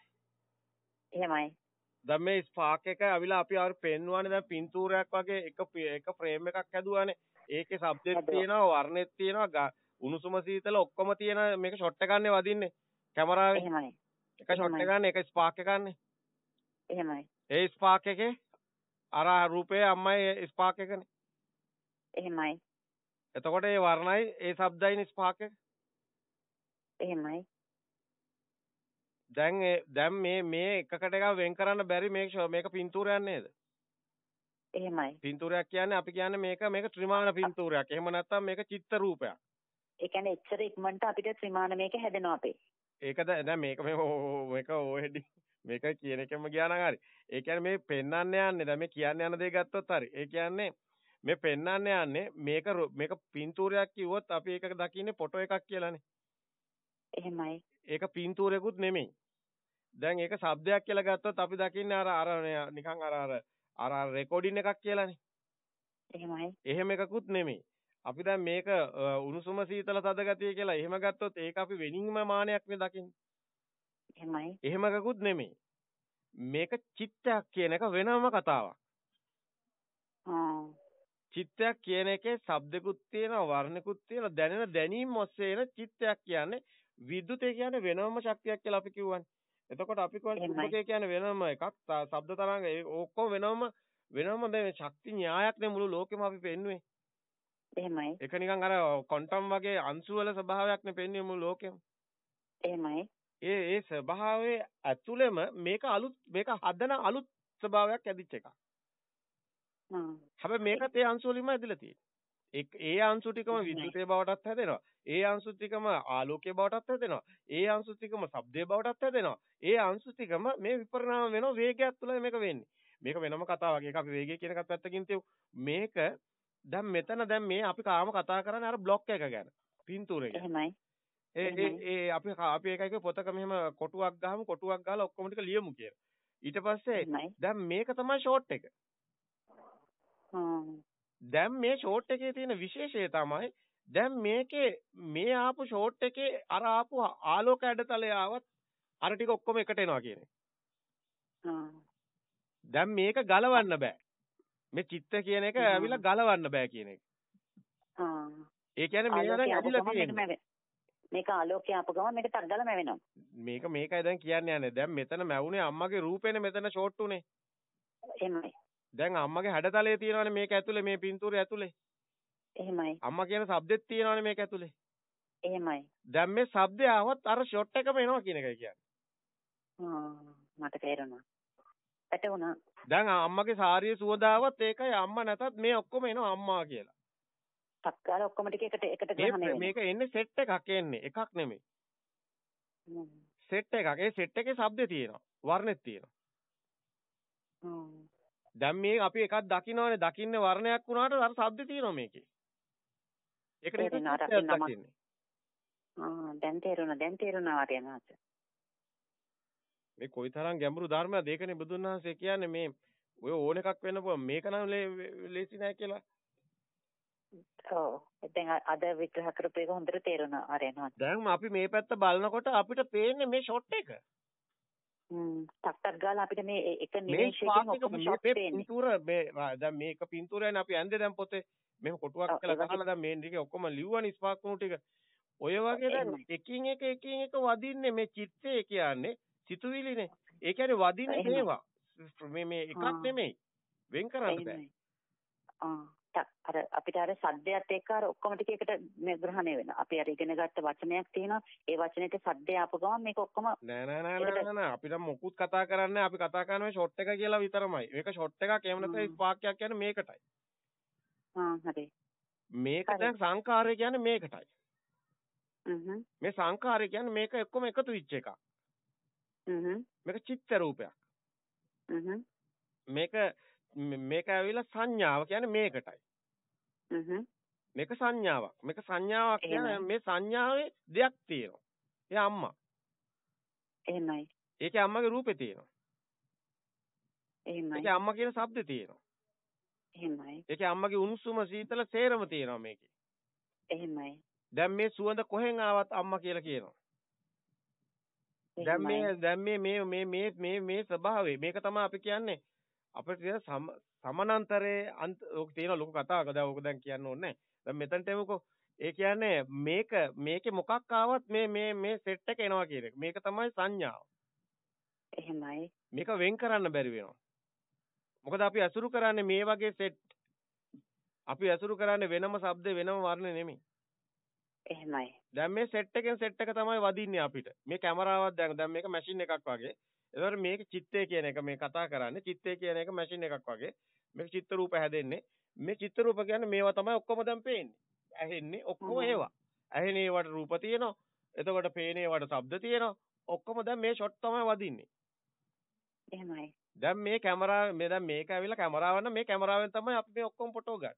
එහෙමයි. දැන් මේ ස්පාර්ක් එක අවිලා අපි ආර පෙන්වන්නේ දැන් පින්තූරයක් වගේ එක එක ෆ්‍රේම් එකක් හැදුවානේ. ඒකේ හැදුවා. තියෙනවා, වර්ණෙත් තියෙනවා, උණුසුම සීතල ඔක්කොම තියෙන මේක ෂොට් එක ගන්න වදින්නේ. කැමරාවේ එහෙමයි. එක ෂොට් එක ගන්න එක ස්පාර්ක් එක ගන්න. එහෙමයි. ඒ ස්පාර්ක් එකේ අර රූපේ අම්මයි ස්පාර්ක් එකනේ. එහෙමයි. එතකොට ඒ වර්ණයි ඒ ශබ්දයිනේ ස්පාර්ක් එක. එහෙමයි. දැන් දැන් මේ මේ එකකට එකක් වෙන් කරන්න බැරි මේක මේක පින්තූරයක් නේද? එහෙමයි. පින්තූරයක් කියන්නේ අපි කියන්නේ මේක මේක ත්‍රිමාණ පින්තූරයක්. එහෙම නැත්නම් මේක චිත්ත රූපයක්. ඒ කියන්නේ එච්චර ඉක්මනට අපිට ත්‍රිමාණ මේක හැදෙනවා අපේ. ඒකද දැන් මේක මේ මේක ඕහෙඩි මේක කියන එකම ගියා නම් හරි. ඒ කියන්නේ මේ පෙන්වන්න යන්නේ දැන් මේ කියන්න යන දේ ගත්තොත් හරි. ඒ කියන්නේ මේ පෙන්වන්න යන්නේ මේක මේක පින්තූරයක් කිව්වොත් අපි ඒක දකින්නේ ෆොටෝ එකක් කියලානේ. එහෙමයි. ඒක පින්තූරයකුත් නෙමෙයි. දැන් ඒක શબ્දයක් කියලා ගත්තොත් අපි දකින්නේ අර අර නිකන් අර අර අර අර රෙකෝඩින් එකක් කියලානේ. එහෙමයි. එහෙම එකකුත් නෙමෙයි. අපි දැන් මේක උණුසුම සීතල තද ගතිය කියලා එහෙම ගත්තොත් ඒක අපි වෙනින්ම මානයක් නේ දකින්නේ. එහෙමයි. එහෙම එකකුත් නෙමෙයි. මේක චිත්තයක් කියන එක වෙනම කතාවක්. ආ. චිත්තයක් කියන එකේ ශබ්දකුත් තියෙනවා වර්ණකුත් තියෙනවා දැනෙන දැනීම ඔස්සේ එන චිත්තයක් කියන්නේ විද්‍යුතය කියන්නේ වෙනම ශක්තියක් කියලා අපි කියවනේ. එතකොට අපි කියන්නේ. චුම්බකය කියන්නේ වෙනම එකක්. ශබ්ද තරංග ඒ ඔක්කොම වෙනම වෙනම මේ ශක්ති න්‍යායක් නේ මුළු ලෝකෙම අපි පෙන්නුවේ. එහෙමයි. ඒක නිකන් අර ක්වොන්ටම් වගේ අංශු වල ස්වභාවයක් නේ පෙන්වන්නේ මුළු ලෝකෙම. එහෙමයි. ඒ ඒ ස්වභාවයේ ඇතුළෙම මේක අලුත් මේක හදන අලුත් ස්වභාවයක් ඇදිච්ච එකක්. ආ. හැබැයි මේකත් ඒ අංශු වලින්ම ඇදලා තියෙන්නේ. ඒ ඒ අංශු ටිකම එහෙමයි. විද්‍යුතේ බවටත් හැදෙනවා. ඒ අංශු ටිකම ආලෝකයේ බවටත් හැදෙනවා. ඒ අංශු ටිකම ශබ්දයේ බවටත් හැදෙනවා. ඒ අංශු ටිකම මේ විපරිණාම වෙන වේගයක් තුළයි මේක වෙන්නේ. මේක වෙනම කතාවක්. ඒක අපි වේගය කියන එකත් පැත්තකින් තියමු. මේක දැන් මෙතන දැන් මේ අපි කාම කතා කරන්නේ අර બ્લોක් එක ගැන. පින්තූරය ගැන. එහෙමයි. ඒ ඒ. ඒ අපි අපි එක එක පොතක මෙහෙම කොටුවක් ගහමු කොටුවක් ගහලා ඔක්කොම ටික ලියමු කියලා. ඊට පස්සේ. දැන් මේක තමයි ෂෝට් එක. දැන් මේ ෂෝට් එකේ තියෙන විශේෂය තමයි දැන් මේකේ මේ ආපු ෂෝට් එකේ අර ආපු ආලෝක ඇඩතලය ආවත් අර ටික ඔක්කොම එකට එනවා කියන්නේ. ආ. දැන් මේක ගලවන්න බෑ. මේ චිත්ත කියන එක. ඇවිල්ලා ගලවන්න බෑ කියන එක. ඒ කියන්නේ මේ දැන් මේක තියෙන්නේ. මේක ආලෝකය ආපු ගමන් මේක ටක් ගාලා මැවෙනවා. මේක මේකයි දැන් කියන්නේ යන්නේ. දැන් මෙතන මැවුනේ අම්මගේ රූපේනේ මෙතන ෂෝට් උනේ. එහෙමයි. දැන් අම්මගේ හැඩතලේ තියෙනවනේ මේක ඇතුලේ මේ පින්තූරය ඇතුලේ. එහෙමයි. අම්මා කියන શબ્දෙත් තියෙනවනේ මේක ඇතුලේ. එහෙමයි. දැන් මේ શબ્දය આવොත් අර ෂොට් එකම එනවා කියන එකයි කියන්නේ. මට තේරෙනවා. වැටුණා. දැන් අම්මගේ සාරියේ සුවඳ આવොත් ඒකයි අම්මා නැතත් මේ ඔක්කොම එනවා අම්මා කියලා. තක්කාල ඔක්කොම ටික එකට එකට ගහන වෙනවා. මේක එන්නේ සෙට් එකක් එන්නේ. එකක් නෙමෙයි. සෙට් එකක්. ඒ සෙට් එකේ શબ્දේ තියෙනවා. වර්ණෙත් තියෙනවා. දැන් මේ අපි එකක් දකින්නවනේ දකින්නේ වර්ණයක් වුණාට අර શબ્ද තියෙනවා මේකේ. ඒකට. දකින්නේ. ආ දැන් තේරුණා. දැන් තේරුණා ආර්යයන් වහන්සේ. මේ කොයිතරම් ගැඹුරු ධර්මයක්ද ඒකනේ බුදුන් වහන්සේ කියන්නේ මේ ඔය ඕන එකක් වෙන්න පුළුවන් මේක නම් ලේසි නෑ කියලා. ඔව්. දැන් අද විග්‍රහ කරපු එක හොඳට තේරුණා ආර්යයන් වහන්සේ. දැන් අපි මේ පැත්ත බලනකොට අපිට පේන්නේ මේ ෂොට් එක. හ්ම්. ටක් ටක් ගාලා අපිට මේ එක මේ නිමේෂයකින් ඔක්කොම මේ ෂොට් මේ පේන්නේ. පින්තූර මේ දැන් මේ එක පින්තූරයනේ අපි ඇන්දේ දැන් පොතේ මෙහෙම කොටුවක් කියලා. ගහලා දැන් මේ ටික ඔක්කොම ලිව්වනේ ස්පාක් වුණු ටික. ඔය වගේ දැන්. එකින් එක එකින් එක වදින්නේ මේ චිත්තය කියන්නේ සිතුවිලිනේ. ඒ කියන්නේ වදින්නේ. මේවා. මේ මේ එකක්. නෙමෙයි. වෙන් කරන්න බෑ. ආ අර අපිට අර සද්දයත් එක්ක අර ඔක්කොම ටික එකට මේ ග්‍රහණය වෙනවා. අපි අර ඉගෙන ගත්ත වචනයක් තියෙනවා. ඒ වචනෙට සද්දය ආපු ගමන් මේක ඔක්කොම නෑ නෑ නෑ නෑ නෑ නෑ අපි නම් මොකුත් කතා කරන්නේ අපි කතා කරන්නේ ෂොට් එක කියලා විතරමයි. මේක ෂොට් එකක් එහෙම නැත්නම් එකක් කියන්නේ මේකටයි. ආ හරි. මේක. දැන් සංකාරය කියන්නේ මේකටයි. මේ සංකාරය කියන්නේ මේක එක්කම එකතු වෙච්ච එකක්. මේක චිත්ත රූපයක්. මේක මේක ඇවිල්ලා සංඥාව කියන්නේ මේකටයි. මේක සංඥාවක්. මේක සංඥාවක් කියන්නේ මේ සංඥාවේ දෙයක් තියෙනවා. ඒ අම්මා. එහෙමයි. ඒකේ අම්මගේ රූපේ තියෙනවා. එහෙමයි. ඒකේ අම්මා කියන શબ્ද තියෙනවා. එහෙමයි. ඒකේ අම්මගේ උණුසුම සීතල සේරම තියෙනවා මේකේ. එහෙමයි. දැන් මේ සුවඳ කොහෙන් ආවත් අම්මා කියලා කියනවා. දැන් මේ දැන් මේ මේ මේ මේ මේ ස්වභාවය මේක තමයි අපි කියන්නේ අපිට සමානන්තරේ අන්ත ඕක තියෙන ලොකු කතාවක්. දැන් ඕක දැන් කියන්න ඕනේ දැන් මෙතනට එමුකෝ. ඒ කියන්නේ මේක මේකේ මොකක් ආවත් මේ මේ මේ සෙට් එක එනවා කියන එක. මේක තමයි සංඥාව. එහෙමයි. මේක වෙන් කරන්න බැරි වෙනවා. මොකද අපි අසුරු කරන්නේ මේ වගේ සෙට්. අපි අසුරු කරන්නේ වෙනම ශබ්ද වෙනම වර්ණ නෙමෙයි. එහෙමයි. දැන් මේ සෙට් එකෙන් සෙට් එක තමයි වදින්නේ අපිට. මේ කැමරාවක් දැන් දැන් මේක මැෂින් එකක් වගේ. ඒතකොට මේක චිත්තය කියන එක මේ කතා කරන්නේ චිත්තය කියන එක මැෂින් එකක් වගේ. මේක චිත්ත රූප හැදෙන්නේ. මේ චිත්ත රූප කියන්නේ මේවා තමයි ඔක්කොම දැන් පේන්නේ. ඇහෙන්නේ ඔක්කොම ඒවා. ඇහෙන ඒවට රූප තියෙනවා. එතකොට පේන ඒවට ශබ්ද තියෙනවා. ඔක්කොම දැන් මේ ෂොට් තමයි වදින්නේ. එහෙමයි. දැන් මේ කැමරාව මේ දැන් මේක ඇවිල්ලා කැමරාව නම් මේ කැමරාවෙන් තමයි අපි මේ ඔක්කොම ෆොටෝ ගන්න.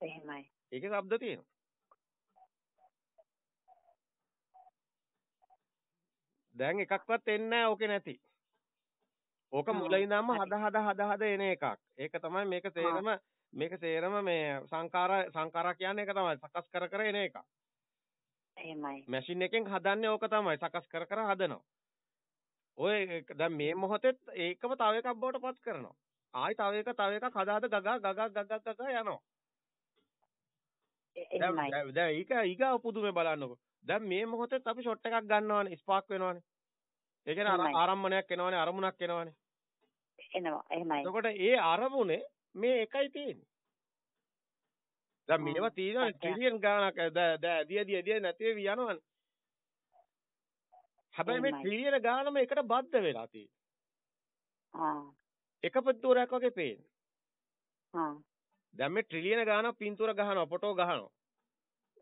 එහෙමයි. ඒකේ ශබ්ද තියෙනවා. දැන් එකක්වත් එන්නේ නැහැ ඕකේ නැති. ඕක මුල ඉඳන්ම හද හද හද හද එන එකක්. ඒක තමයි මේක සේරම මේක සේරම මේ සංඛාර සංඛාර කියන්නේ ඒක තමයි සකස් කර කර එන එක. එහෙමයි. මැෂින් එකෙන් හදන්නේ ඕක තමයි සකස් කර කර හදනවා. ඔය දැන් මේ මොහොතේ ඒකම තව එකක් බවට පත් කරනවා. ආයි තව එක තව එකක් හදා හද ගගා ගගා ගගා ගගා යනවා. එහෙමයි. දැන් ඊක ඊගාව පුදුමේ බලන්නකො. දැන් මේ මොහොතේ අපි ෂොට් එකක් ගන්නවානේ ස්පාක් වෙනවානේ. ඒ කියන්නේ ආරම්මණයක් එනවානේ අරමුණක් එනවානේ. එනවා එහෙමයි. එතකොට ඒ අරමුණේ මේ එකයි තියෙන්නේ. දැන් මේවා තියෙනවා ට්‍රිලියන් ගාණක් දිය දිය දිය නැති වෙවි යනවනේ. හැබැයි මේ ට්‍රිලියන ගානම එකට බද්ධ වෙලා තියෙන්නේ. එක පිටුරයක් වගේ පේන්නේ. ආ. දැන් මේ ට්‍රිලියන ගානක් පින්තූර ගහනවා ෆොටෝ ගහනවා.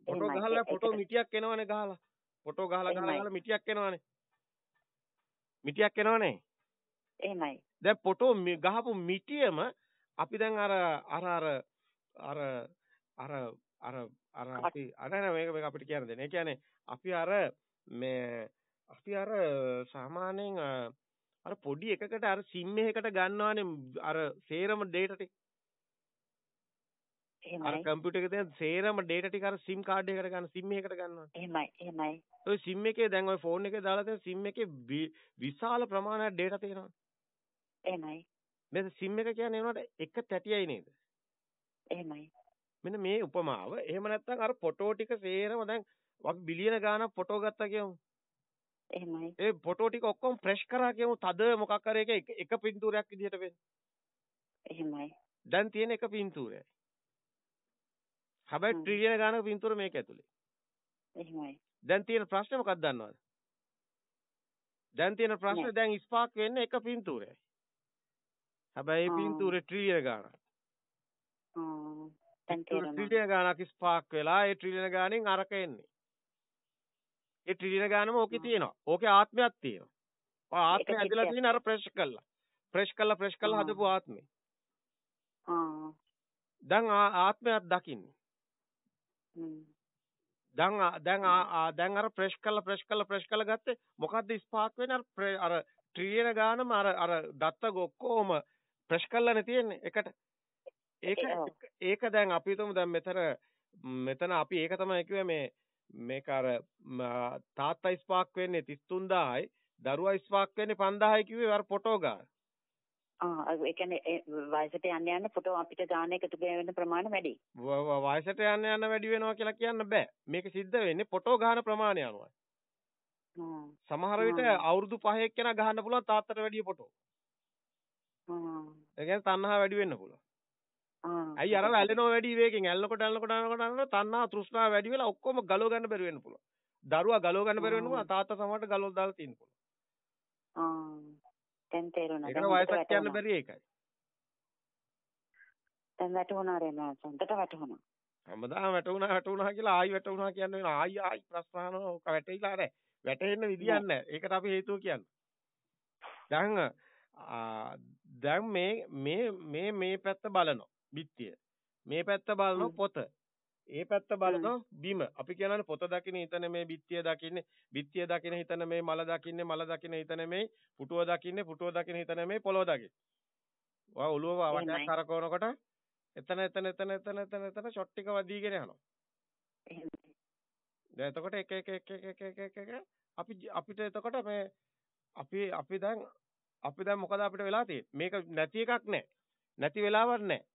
ෆොටෝ ගහලා ෆොටෝ මිටියක් එනවනේ ගහලා. ෆොටෝ ගහලා ගහලා මිටියක් එනවනේ. මිටියක් එනවනේ. එහෙමයි. දැන් ෆොටෝ ගහපු මිටියම අපි දැන් අර අර අර අර අර අර අර අපි අර මේක මේක අපිට කියන්න දෙන්න. ඒ කියන්නේ අපි අර මේ අපි අර සාමාන්‍යයෙන් අර පොඩි එකකට අර සිම් එකකට ගන්නවානේ අර සේරම ටික. එහෙමයි. අර කම්පියුටර් එකේ තියෙන සේරම data ටික අර SIM card එකකට ගන්න SIM එකකට ගන්නවා. එහෙමයි. එහෙමයි. ඔය SIM එකේ දැන් ඔය ෆෝන් එකේ දාලා තියෙන SIM එකේ විශාල ප්‍රමාණයක් data තියෙනවා. එහෙමයි. මේ SIM එක කියන්නේ ඒනොට එක තැටියයි නේද? එහෙමයි. මෙන්න මේ උපමාව. එහෙම නැත්නම් අර ෆොටෝ ටික සේරම දැන් අපි බිලියන ගාණක් ෆොටෝ ගත්තා කියමු. එහෙමයි. ඒ ෆොටෝ ටික ඔක්කොම ෆ්‍රෙෂ් කරා කියමු. තද මොකක් හරි එක එක පින්තූරයක් විදිහට වෙන්න. එහෙමයි. දැන් තියෙන එක පින්තූරයයි. හැබැයි ට්‍රිලියන ගානක පින්තූර මේක ඇතුලේ. එහෙමයි. දැන් තියෙන ප්‍රශ්නේ මොකක්ද දන්නවද? දැන් තියෙන ප්‍රශ්නේ දැන් ස්පාක් වෙන්නේ එක පින්තූරයයි. හැබැයි මේ පින්තූරේ ට්‍රිලියන ගානක්. ට්‍රිලියන ගානක් ස්පාක් වෙලා ඒ ට්‍රිලියන ගානෙන් අරක එන්නේ. ඒ ට්‍රිලියන ගානම ඕකේ තියෙනවා. ඕකේ ආත්මයක් තියෙනවා. ඔය ආත්මය ඇදලා තියෙන අර ප්‍රෙස් කළා. ප්‍රෙස් කළා ප්‍රෙස් කළා හදපු ආත්මේ. ආ. දැන් ආත්මයක් දකින්නේ. දැන් දැන් දැන් අර ප්‍රෙස් කළා ප්‍රෙස් කළා ප්‍රෙස් කළා ගත්තේ මොකද්ද ස්පාක් වෙන්නේ අර අර ට්‍රිලියන ගානම අර අර දත්ත ඔක්කොම ප්‍රෙස් කළානේ තියෙන්නේ එකට. ඒක ඒක දැන් අපි හිතමු දැන් මෙතන මෙතන අපි ඒක තමයි කිව්වේ මේ මේක අර තාත්තා ස්පාක් වෙන්නේ 33000යි දරුවා ස්පාක් වෙන්නේ 5000යි කිව්වේ අර ෆොටෝ ගාන. ආ ඒ කියන්නේ වයසට යන්න යන්න ෆොටෝ අපිට ගාන එකතු වෙන ප්‍රමාණය වැඩි. වයසට යන්න යන්න වැඩි වෙනවා කියලා කියන්න බෑ. මේක සිද්ධ වෙන්නේ ෆොටෝ ගාන ප්‍රමාණය අනුවයි. සමහර විට අවුරුදු 5 එක්කෙනා ගහන්න පුළුවන් තාත්තට වැඩිය ෆොටෝ. ඒ කියන්නේ තණ්හා වැඩි වෙන්න පුළුවන්. ඇයි අර ඇලෙනව වැඩි වේගෙන් ඇල්නකොට ඇල්නකොට ඇල්නකොට ඇල්නකොට තණ්හා තෘෂ්ණා වැඩි වෙලා ඔක්කොම ගලව ගන්න බැරි වෙන්න පුළුවන්. දරුවා ගලව ගන්න බැරි වෙන්න පුළුවන් තාත්තා සමහරට ගලව දාලා තියෙන්න පුළුවන්. දැන් තේරුණා. ඒකට වයසක් කියන්න බැරි ඒකයි. දැන් වැටුණා රේනා සන්තට වැටුණා. හැමදාම වැටුණා වැටුණා කියලා ආයි වැටුණා කියන්නේ ආයි ආයි ප්‍රශ්න අහනවා ඕක වැටෙයිලා නැහැ. වැටෙන්න විදියක් නැහැ. ඒකට අපි හේතුව කියන්නේ. දැන් දැන් මේ මේ මේ මේ පැත්ත බලනවා. බිත්තිය. මේ පැත්ත බලනවා පොත. ඒ පැත්ත බලනවා බිම. අපි කියනවානේ පොත දකින්න හිතන මේ බිත්තිය දකින්නේ, බිත්තිය දකින්න හිතන මේ මල දකින්නේ, මල දකින්න හිතන මේ පුටුව දකින්නේ, පුටුව දකින්න හිතන මේ පොළොව දකින්නේ. ඔය ඔළුව වටයක් කරකවනකොට එතන එතන එතන එතන එතන එතන ෂොට් ටික වදීගෙන යනවා. දැන් එතකොට එක එක එක එක එක එක එක අපි අපිට එතකොට මේ අපි අපි දැන් අපි දැන් මොකද අපිට වෙලා තියෙන්නේ? මේක නැති එකක් නැහැ. නැති වෙලාවක් නැහැ.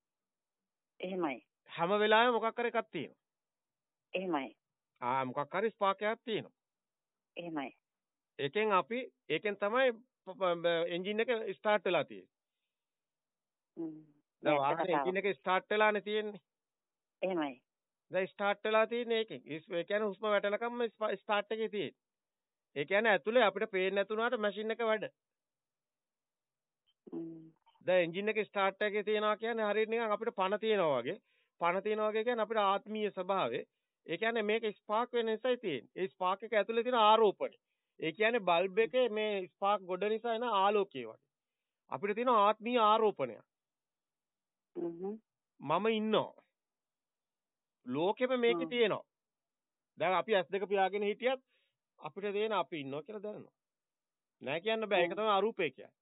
එහෙමයි. හැම වෙලාවෙම මොකක් හරි එකක් තියෙනවා. එහෙමයි. ආ මොකක් හරි ස්පාක් එකක් තියෙනවා. එහෙමයි. ඒකෙන් අපි ඒකෙන් තමයි එන්ජින් එක ස්ටාර්ට් වෙලා තියෙන්නේ. දැන් වාහනේ එන්ජින් එක ස්ටාර්ට් වෙලානේ තියෙන්නේ. එහෙමයි. දැන් ස්ටාර්ට් වෙලා තියෙන්නේ ඒකෙන්. ඒ කියන්නේ හුස්ම වැටෙනකම්ම ස්ටාර්ට් එකේ තියෙන්නේ. ඒ කියන්නේ ඇතුලේ අපිට පේන්නේ නැතුණාට මැෂින් එක වැඩ. දැන් එන්ජින් එක ස්ටාර්ට් එකේ තියනවා කියන්නේ හරියට නිකන් අපිට පණ තියනවා වගේ. පණ තියනවා වගේ කියන්නේ අපිට ආත්මීය ස්වභාවය. ඒ කියන්නේ මේක ස්පාර්ක් වෙන නිසායි තියෙන්නේ. ඒ ස්පාර්ක් එක ඇතුලේ තියෙන ආරෝපණය. ඒ කියන්නේ බල්බ් එකේ මේ ස්පාර්ක් ගොඩ නිසා එන ආලෝකය වගේ. අපිට තියෙන ආත්මීය ආරෝපණය. මම ඉන්නවා. ලෝකෙම මේකේ තියෙනවා. දැන් අපි S2 පියාගෙන හිටියත් අපිට තේන අපි ඉන්නවා කියලා දැනෙනවා. නෑ කියන්න බෑ. ඒක තමයි අරූපේ කියන්නේ.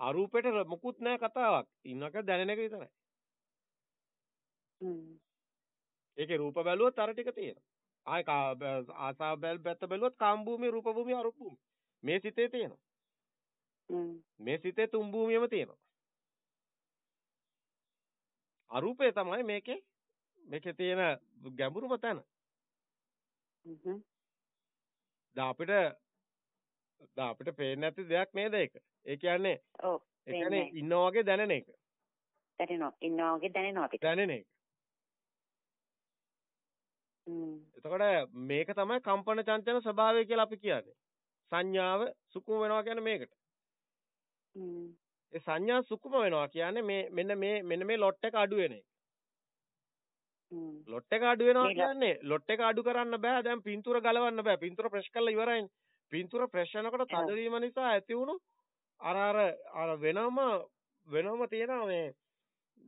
අරූපෙට මුකුත් නෑ කතාවක්. ඉන්නක දැනෙන එක විතරයි. ඒකේ රූප බැලුවොත් අර ටික තියෙනවා. ආය ආසා බැල් බැත්ත බැලුවොත් කාම භූමිය, රූප භූමිය, අරූප භූමිය. මේ සිතේ තියෙනවා. මේ සිතේ තුන් භූමියම තියෙනවා. අරූපය තමයි මේකේ මේකේ තියෙන ගැඹුරුම තැන. දැන් අපිට දැන් අපිට පේන්නේ නැති දෙයක් නේද ඒක? ඒ කියන්නේ ඔව්. ඒ කියන්නේ ඉන්නා වගේ දැනෙන එක. දැනෙනවා. ඉන්නා වගේ දැනෙනවා අපිට. දැනෙන එක. එතකොට මේක තමයි කම්පන චංචන ස්වභාවය කියලා අපි කියන්නේ. සංඥාව සුකුම වෙනවා කියන්නේ මේකට. ඒ සංඥා සුකුම වෙනවා කියන්නේ මේ මෙන්න මේ මෙන්න මේ ලොට් එක අඩු වෙන එක. ලොට් එක අඩු වෙනවා කියන්නේ ලොට් එක අඩු කරන්න බෑ දැන් පින්තූර ගලවන්න බෑ පින්තූර ප්‍රෙස් කරලා ඉවරයිනේ. පින්තූර ප්‍රෙස් කරනකොට තදවීම නිසා ඇති වුණු අර අර අර වෙනම වෙනම තියෙනවා මේ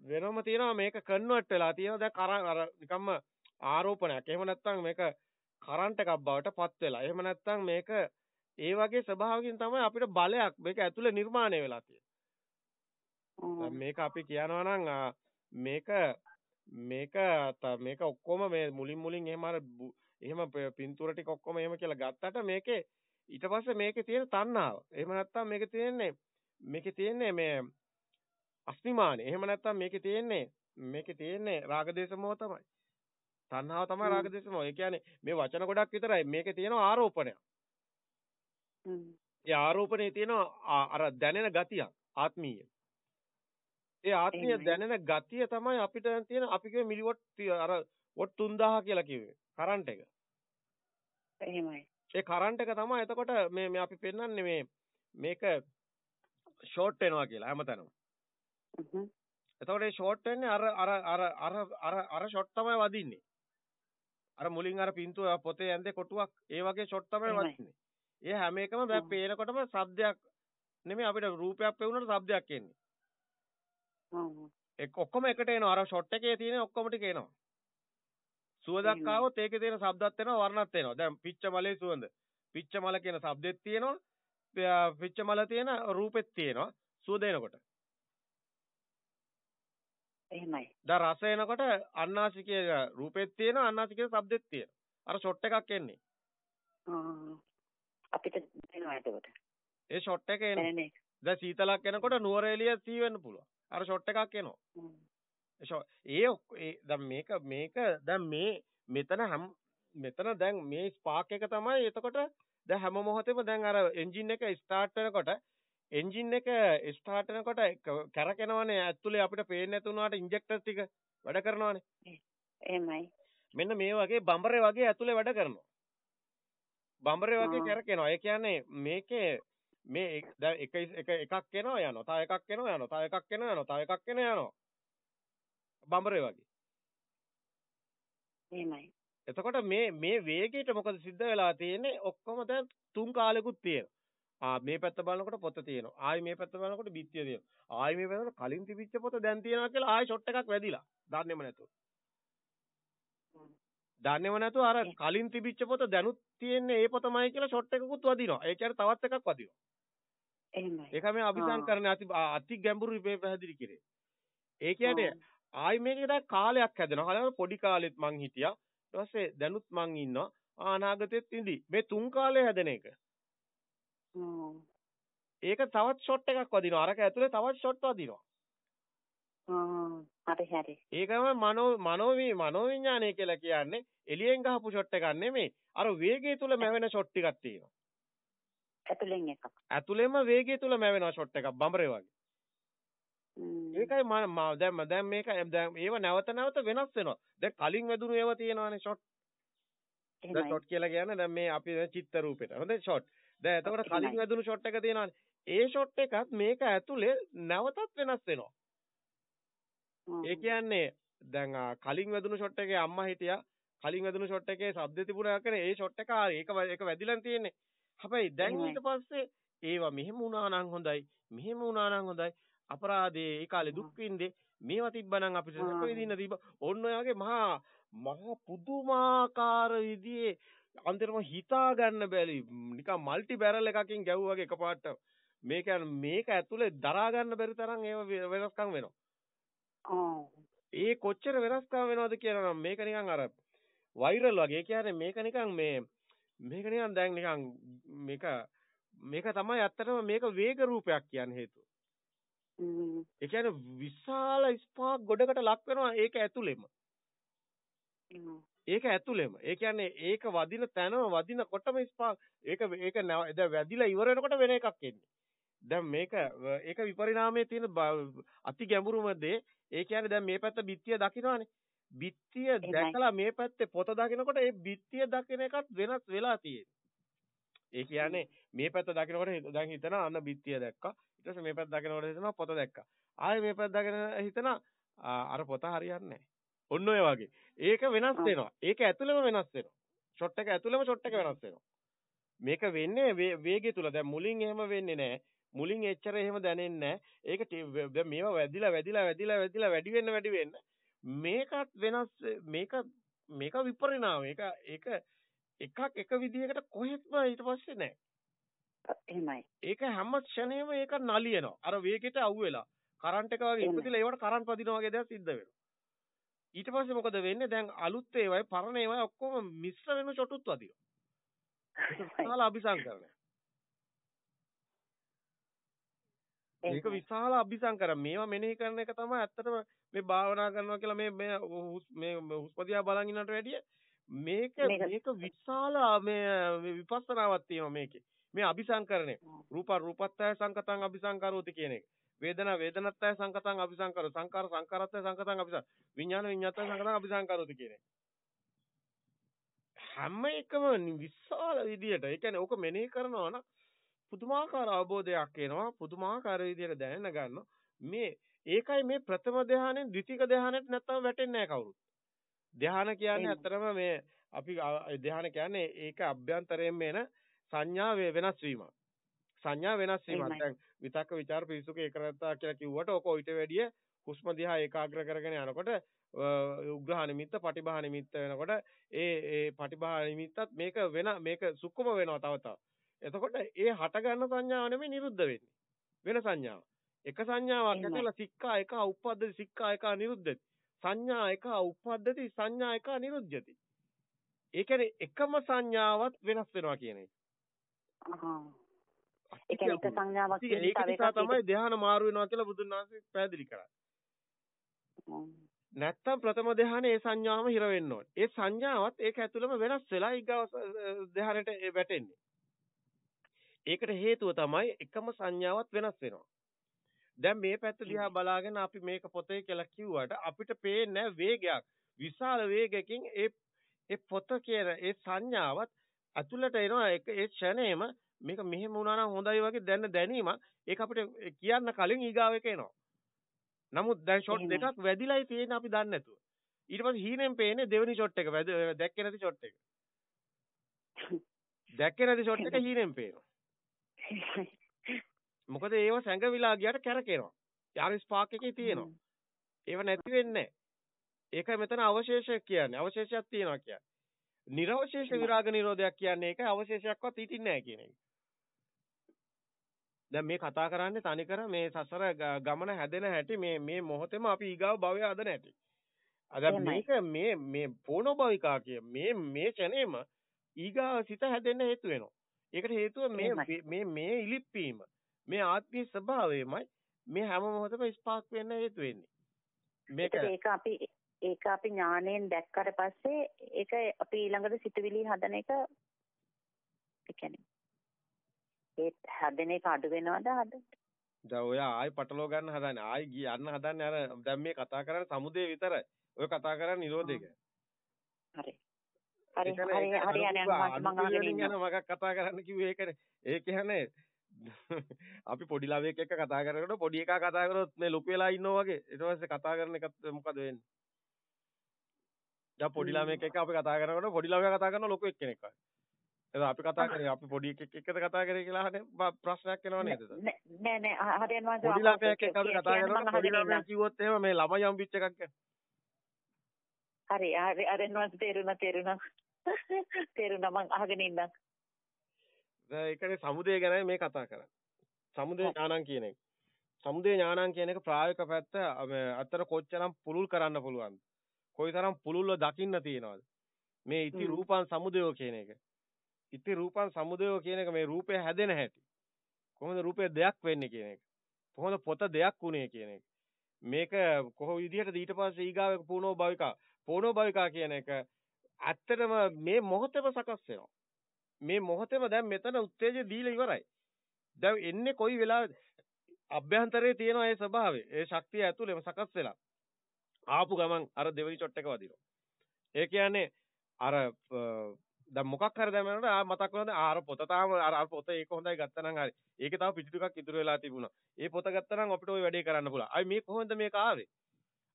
වෙනම තියෙනවා මේක කන්වර්ට් වෙලා තියෙනවා දැන් අර නිකම්ම ආරෝපණයක්. එහෙම නැත්නම් මේක කරන්ට් එකක් බවට පත් වෙලා. එහෙම නැත්නම් මේක ඒ වගේ ස්වභාවකින් තමයි අපිට බලයක් මේක ඇතුලේ නිර්මාණය වෙලා තියෙන්නේ. මේක අපි කියනවා නම් මේක මේක මේක ඔක්කොම මේ මුලින් මුලින් එහෙම අර එහෙම පින්තූර ටික ඔක්කොම එහෙම කියලා ගත්තට මේකේ ඊට පස්සේ මේකේ තියෙන තණ්හාව. එහෙම නැත්නම් මේකේ තියෙන්නේ මේකේ තියෙන්නේ මේ අස්මිමානේ. එහෙම නැත්නම් මේකේ තියෙන්නේ මේකේ තියෙන්නේ රාගදේශ මොහ තමයි. තණ්හාව තමයි රාගදේශ මොහ. ඒ කියන්නේ මේ වචන ගොඩක් විතරයි. මේකේ තියෙන ආරෝපණයක්. ඒ ආරෝපණයේ තියෙන අර දැනෙන ගතියක් ආත්මීය. ඒ ආත්මීය දැනෙන ගතිය තමයි අපිට තියෙන අපි කියේ මිලිවොට් අර වොට් 3000 කියලා කිව්වේ. කරන්ට් එක. එහෙමයි. ඒ කරන්ට් එක තමයි එතකොට මේ මේ අපි පෙන්වන්නේ මේ මේක ෂෝට් වෙනවා කියලා හැමතැනම. එතකොට ඒ ෂෝට් වෙන්නේ අර අර අර අර අර ෂොට් තමයි වදින්නේ. අර මුලින් අර පින්තූර පොතේ ඇඳේ කොටුවක් ඒ වගේ ෂොට් තමයි වදින්නේ. ඒ හැම එකම දැන් පේනකොටම ශබ්දයක් නෙමෙයි අපිට රූපයක් පෙවුනට ශබ්දයක් එන්නේ. ඒ ඔක්කොම එකට එනවා. අර ෂොට් එකේ තියෙන ඔක්කොම ටික එනවා. සුවඳක් ආවොත් ඒකේ තියෙන ශබ්දත් එනවා වර්ණත් එනවා. දැන් පිච්ච මලේ සුවඳ. පිච්ච මල කියන ශබ්දෙත් තියෙනවා. පිච්ච මල තියෙන රූපෙත් තියෙනවා. සුවඳ එනකොට. එහෙමයි. දැන් රස එනකොට අන්නාසිකයේ රූපෙත් තියෙනවා අන්නාසිකයේ ශබ්දෙත් තියෙනවා. අර ෂොට් එකක් එන්නේ. අපිට දැනෙනවා එතකොට. ඒ ෂොට් එක එන්නේ. දැන් සීතලක් එනකොට නුවරඑළිය සී වෙන්න පුළුවන්. අර ෂොට් එකක් එනවා. ඒ දැන් මේක මේක දැන් මේ මෙතන හැම මෙතන දැන් මේ ස්පාක් එක තමයි එතකොට දැන් හැම මොහොතෙම දැන් අර එන්ජින් එක ස්ටාර්ට් වෙනකොට එන්ජින් එක ස්ටාර්ට් වෙනකොට කැරකෙනවනේ ඇතුලේ අපිට පේන්නේ නැති වුණාට ඉන්ජෙක්ටර් ටික වැඩ කරනවනේ. එහෙමයි. මෙන්න මේ වගේ බම්බරේ වගේ ඇතුලේ වැඩ කරනවා. බම්බරේ වගේ කැරකෙනවා. ඒ කියන්නේ මේකේ මේ එක එක එකක් එනවා යනවා. තව එකක් එනවා යනවා. තව එකක් එනවා යනවා. තව එකක් එනවා යනවා. බම්බරේ වගේ. එහෙමයි. එතකොට මේ මේ වේගයට මොකද සිද්ධ වෙලා තියෙන්නේ? ඔක්කොම දැන් තුන් කාලෙකුත් තියෙනවා. ආ මේ පැත්ත බලනකොට පොත තියෙනවා. ආයි මේ පැත්ත බලනකොට බිත්තිය තියෙනවා. ආයි මේ පැත්තට කලින් තිබිච්ච පොත දැන් තියෙනවා කියලා ආයි ෂොට් එකක් වැදිලා. දන්නේම නැතුව. දන්නේම නැතුව අර කලින් තිබිච්ච පොත දැනුත් තියෙන්නේ ඒ පොතමයි කියලා ෂොට් එකකුත් වදිනවා. ඒ කියන්නේ තවත් එකක් වදිනවා. එහෙමයි. ඒක මේ අபிසංකරණ අති අති ගැඹුරු මේ පැහැදිලි කරේ. ඒ කියන්නේ ආයි මේකේ දැන් කාලයක් හැදෙනවා. හරියට පොඩි කාලෙත් මං හිටියා. ඊට පස්සේ දැනුත් මං ඉන්නවා. අනාගතෙත් ඉඳි. මේ තුන් කාලේ හැදෙන එක. ඒක තවත් ෂොට් එකක් වදිනවා. අරක ඇතුලේ තවත් ෂොට් වදිනවා. හරි හරි. ඒකම මනෝ මනෝවි මනෝවිඤ්ඤාණය කියලා කියන්නේ එළියෙන් ගහපු ෂොට් එකක් නෙමෙයි. අර වේගය තුල මැවෙන ෂොට් ටිකක් තියෙනවා. ඇතුලෙන් එකක්. ඇතුලෙම වේගය තුල මැවෙන ෂොට් එකක් බඹරේ වගේ. ඒකයි මම දැන් දැන් මේක දැන් ඒව නැවත නැවත වෙනස් වෙනවා. දැන් කලින් වැදුණු ඒවා තියෙනවානේ ෂොට්. දැන් ෂොට් කියලා කියන්නේ දැන් මේ අපි චිත්ත රූපෙට. හොඳයි ෂොට්. දැන් එතකොට කලින් වැදුණු ෂොට් එක තියෙනවානේ. ඒ ෂොට් එකත් මේක ඇතුලේ නැවතත් වෙනස් වෙනවා. ඒ කියන්නේ දැන් කලින් වැදුණු ෂොට් එකේ අම්මා හිටියා. කලින් වැදුණු ෂොට් එකේ ශබ්ද තිබුණා කියන්නේ ඒ ෂොට් එක ඒක ඒක වැදිලා තියෙන්නේ. හැබැයි දැන් ඊට පස්සේ ඒවා මෙහෙම වුණා නම් හොඳයි. මෙහෙම වුණා නම් හොඳයි. අපරාධේ ඒ කාලේ දුක් විඳේ මේවා තිබ්බනම් අපිට සැප විඳින්න තිබ්බ ඕන්න ඔය වගේ මහා මහා පුදුමාකාර විදිහේ අන්තිම හිතා ගන්න බැරි නිකන් මල්ටි බැරල් එකකින් ගැව්වා වගේ එකපාරට මේක මේක ඇතුලේ දරා ගන්න බැරි තරම් ඒව වෙනස්කම් වෙනවා. ඒ කොච්චර වෙනස්කම් වෙනවද කියලා නම් මේක නිකන් අර වෛරල් වගේ. ඒ කියන්නේ මේක නිකන් මේ මේක නිකන් දැන් නිකන් මේක මේක තමයි ඇත්තටම මේක වේග රූපයක් කියන්නේ හේතුව. ඒ කියන්නේ විශාල ස්පාක් ගොඩකට ලක් වෙනවා ඒක ඇතුළෙම. ඒක ඇතුළෙම. ඒ කියන්නේ ඒක වදින තැනම වදිනකොටම ස්පාක් ඒක ඒක දැන් වැදිලා ඉවර වෙනකොට වෙන එකක් එන්නේ. දැන් මේක ඒක විපරිණාමයේ තියෙන අති ගැඹුරුම දේ. ඒ කියන්නේ දැන් මේ පැත්ත බිත්තිය දකින්නවානේ. බිත්තිය දැකලා මේ පැත්තේ පොත දකිනකොට ඒ බිත්තිය දකින එකත් වෙනස් වෙලා තියෙන්නේ. ඒ කියන්නේ මේ පැත්ත දකිනකොට දැන් හිතනවා අන්න බිත්තිය දැක්කා. ඊට පස්සේ මේ පැත්ත දකිනකොට හිතනවා පොත දැක්කා. ආයෙ මේ පැත්ත දකින හිතනවා අර පොත හරියන්නේ ඔන්න ඔය වගේ. ඒක වෙනස් වෙනවා. ඒක ඇතුළෙම වෙනස් වෙනවා. ෂොට් එක ඇතුළෙම ෂොට් එක වෙනස් වෙනවා. මේක වෙන්නේ වේගය තුල. දැන් මුලින් එහෙම වෙන්නේ නැහැ. මුලින් එච්චර එහෙම දැනෙන්නේ නැහැ. ඒක දැන් මේවා වැදිලා වැදිලා වැදිලා වැදිලා වැඩි වෙන්න වැඩි වෙන්න මේකත් වෙනස් මේක මේක විපරිණාම. ඒක ඒක එකක් එක විදිහකට කොහෙත්ම ඊට පස්සේ නැහැ. එහෙමයි. ඒක හැම ක්ෂණෙම ඒක නලියනවා. අර වේගෙට අවු වෙලා. කරන්ට් එක වගේ ඉපදිලා ඒවට කරන්ට් පදිනවා වගේ දේවල් සිද්ධ වෙනවා. ඊට පස්සේ මොකද වෙන්නේ? දැන් අලුත් ඒවායි පරණ ඒවායි ඔක්කොම මිශ්‍ර වෙන චොටුත් වදිනවා. විශාල අபிසංකරණය ඒක විශාල අபிසංකරණ. මේවා මෙනෙහි කරන එක තමයි ඇත්තටම මේ භාවනා කරනවා කියලා මේ මේ මේ හුස්පදියා බලන් ඉන්නට වැඩිය මේක මේක විශාල මේ විපස්සනාවක් තියෙනවා මේකේ. මේ අபிසංකරණය. රූප රූපත්තය සංකතං අபிසංකරෝති කියන එක. වේදනා වේදනත්තය සංකතං අபிසංකරෝ. සංකාර සංකාරත්තය සංකතං අபிසං. විඥාන විඥාත්තය සංකතං අபிසංකරෝති කියන්නේ හැම එකම විශාල විදියට ඒ කියන්නේ ඕක මෙනෙහි කරනවා නම් පුදුමාකාර අවබෝධයක් එනවා. පුදුමාකාර විදියට දැනෙන ගන්නවා. මේ ඒකයි මේ ප්‍රථම ධානයෙන් ද්විතික ධානයට නැත්තම් වැටෙන්නේ නැහැ කවුරුත්. ධාන කියන්නේ ඇත්තරම මේ අපි ධාන කියන්නේ ඒක අභ්‍යන්තරයෙන් එන සංඥා වෙනස් වීමක්. සංඥා වෙනස් වීමක් දැන් විතක්ක ਵਿਚාර පිසුක ඒකරත්තා කියලා කිව්වට ඔක ඊට වැඩිය හුස්ම දිහා ඒකාග්‍ර කරගෙන යනකොට උග්‍රහ නිමිත්ත පටිභා නිමිත්ත වෙනකොට ඒ ඒ පටිභා නිමිත්තත් මේක වෙන මේක සුක්කම වෙනවා තව තව. එතකොට ඒ හට ගන්න සංඥාව නෙමෙයි නිරුද්ධ වෙන්නේ. වෙන සංඥාව. එක සංඥාවක් ඇතුළත සික්කා එක උප්පද්දති සික්කා එක නිරුද්ධති. සංඥා එක උප්පද්දති සංඥා එක නිරුද්ධති. ඒ කියන්නේ එකම සංඥාවක් වෙනස් වෙනවා කියන එක. ඒ කියන්නේ එක සංඥාවක් ඒක නිසා තමයි ධ්‍යාන මාරු වෙනවා කියලා බුදුන් වහන්සේ පැහැදිලි කරා. නැත්තම් ප්‍රථම ධ්‍යානෙ ඒ සංඥාවම හිර වෙන්න ඕනේ. ඒ සංඥාවත් ඒක ඇතුළම වෙනස් වෙලා ඊගව ධ්‍යානෙට වැටෙන්නේ. ඒකට හේතුව තමයි එකම සංඥාවක් වෙනස් වෙනවා. දැන් මේ පැත්ත දිහා බලාගෙන අපි මේක පොතේ කියලා කිව්වට අපිට පේන්නේ වේගයක්. විශාල වේගයකින් ඒ ඒ පොත කියන ඒ සංඥාවත් ඇතුළට එනවා ඒ ක්ෂණේම මේක මෙහෙම වුණා නම් හොඳයි වගේ දැන දැනීමක් ඒක අපිට කියන්න කලින් ඊගාව එක එනවා. නමුත් දැන් ෂොට් දෙකක් වැදිලායි තියෙන අපි දන්නේ නැතුව. ඊට පස්සේ හීනෙන් පේන්නේ දෙවෙනි ෂොට් එක දැක්කේ නැති ෂොට් එක. <laughs> දැක්කේ නැති ෂොට් එක හීනෙන් පේනවා. <laughs> මොකද ඒව සැඟවිලා ගියට කැරකෙනවා. යාරි ස්පාක් එකේ තියෙනවා. ඒව නැති වෙන්නේ ඒක මෙතන අවශේෂයක් කියන්නේ. අවශේෂයක් තියෙනවා කියන්නේ. නිර්වශේෂ විරාග නිරෝධයක් කියන්නේ ඒක අවශේෂයක්වත් හිටින්නේ නැහැ කියන එක. දැන් මේ කතා කරන්නේ තනිකර මේ සසර ගමන හැදෙන හැටි මේ මේ මොහොතේම අපි ඊගාව භවය හදන හැටි. අද මේක මේ මේ පෝනෝභවිකා කිය මේ මේ ක්ෂණේම ඊගාව සිත හැදෙන්න හේතු වෙනවා. ඒකට හේතුව මේ මේ මේ ඉලිප්පීම මේ ආත්මීය ස්වභාවයමයි මේ හැම මොහොතම ස්පාක් වෙන්න හේතු වෙන්නේ. මේක ඒක අපි ඒක අපි ඥාණයෙන් දැක්කට පස්සේ ඒක අපි ඊළඟට සිතුවිලි හදන එක ඒ කියන්නේ ඒ හදන එක අඩු වෙනවද හද? දැන් ඔය ආයි පටලව ගන්න හදන්නේ. ආයි යන්න හදන්නේ අර දැන් මේ කතා කරන්නේ සමුදේ විතරයි. ඔය කතා කරන්නේ නිරෝධය ගැන. හරි. හරි. හරි හරි යන මම කතා කරන්න කිව්වේ ඒකනේ ඒ කියන්නේ <laughs> අපි පොඩි ළමයෙක් එක්ක කතා කරනකොට පොඩි එකා කතා කරොත් මේ ලොකු වෙලා ඉන්නවා වගේ. ඊට පස්සේ කතා කරන එක මොකද වෙන්නේ දැන් පොඩි ළමයෙක් එක්ක අපි කතා කරනකොට පොඩි ළමයා කතා කරන ලොකු එක්කෙනෙක් වගේ. එතකොට අපි කතා කරේ අපි පොඩි එකෙක් එක්කද කතා කරේ කියලා අහන්නේ ප්‍රශ්නයක් එනවා නේද? නෑ නෑ හරියන වාසේ පොඩි ළමයෙක් එක්ක අපි කතා කරනකොට පොඩි ළමයා කිව්වොත් එහෙම මේ ළමයි යම්පිච් එකක් ගැන. හරි හරි හරියන වාසේ තේරුණා තේරුණා. තේරුණා මං අහගෙන ඉන්නම්. ඒකනේ සමුදය ගැනයි මේ කතා කරන්නේ. සමුදය ඥානං කියන එක. සමුදය ඥානං කියන එක ප්‍රායෝගික පැත්ත අතර කොච්චරම් පුළුල් කරන්න පුළුවන්ද? කොයිතරම් පුළුල්ව දකින්න තියනවද? මේ ඉති රූපං සමුදයෝ කියන එක. ඉති රූපං සමුදයෝ කියන එක මේ රූපය හැදෙන හැටි. කොහොමද රූපය දෙයක් වෙන්නේ කියන එක. කොහොමද පොත දෙයක් උනේ කියන එක. මේක කොහොම විදිහටද ඊට පස්සේ ඊගාව පුනෝ භවිකා. පුනෝ භවිකා කියන එක ඇත්තටම මේ මොහොතේම සකස් වෙනවා. මේ මොහොතේම දැන් මෙතන උත්තේජය දීලා ඉවරයි. දැන් එන්නේ කොයි වෙලාවෙද? අභ්‍යන්තරයේ තියෙන ඒ ස්වභාවය, ඒ ශක්තිය ඇතුළේම සකස් වෙලා. ආපු ගමන් අර දෙවෙනි ෂොට් එක වදිනවා. ඒ කියන්නේ අර දැන් මොකක් හරි දැමනකොට ආ මතක් වෙනවද අර පොත තාම අර පොත ඒක හොඳයි ගත්තනම් හරි. ඒකේ තව පිටු ටිකක් ඉතුරු වෙලා තිබුණා. ඒ පොත ගත්තනම් අපිට ওই වැඩේ කරන්න පුළුවන්. අයි මේ කොහොමද මේක ආවේ?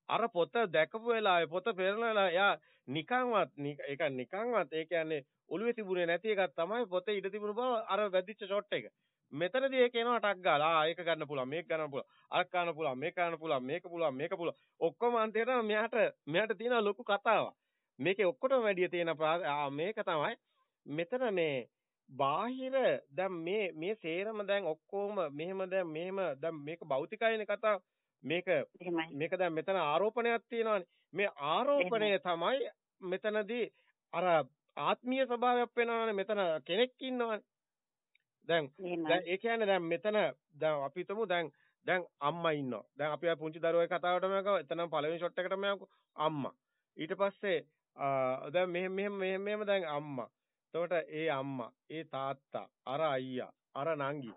අර පොත දැකපු වෙලාවේ පොත පෙරලලා යා නිකන්වත් ඒක නිකන්වත් ඒ කියන්නේ ඔළුවේ තිබුණේ නැති එකක් තමයි පොතේ ඉඳ තිබුණ බව අර වැදිච්ච ෂොට් එක. මෙතනදී ඒක එනවා ටක් ගාලා. ආ ඒක ගන්න පුළුවන් මේක ගන්න පුළුවන් අර ගන්න පුළුවන් මේක ගන්න පුළුවන් මේක පුළුවන් මේක පුළුවන්. ඔක්කොම අන්තිමට මෙයාට මෙයාට තියෙන ලොකු කතාවක්. මේකේ ඔක්කොටම වැඩි තියෙන මේක තමයි මෙතන මේ බාහිර දැන් මේ මේ සේරම දැන් ඔක්කොම මෙහෙම දැන් මෙහෙම දැන් මේක භෞතිකයිනේ කතාව. මේක මේක දැන් මෙතන ආරෝපණයක් තියෙනවානේ. මේ ආරෝපණය තමයි මෙතනදී අර ආත්මීය ස්වභාවයක් වෙනවානේ. මෙතන කෙනෙක් ඉන්නවානේ දැන් දැන් ඒ කියන්නේ දැන් මෙතන දැන් අපි හිතමු දැන් දැන් අම්මා ඉන්නවා. දැන් අපි පුංචි දරුවෝ කතාවටම යකෝ එතනම පළවෙනි ෂොට් එකටම යකෝ අම්මා. ඊට පස්සේ දැන් මෙහෙම මෙහෙම මෙහෙම මෙහෙම දැන් අම්මා. එතකොට ඒ අම්මා, ඒ තාත්තා, අර අයියා, අර නංගි.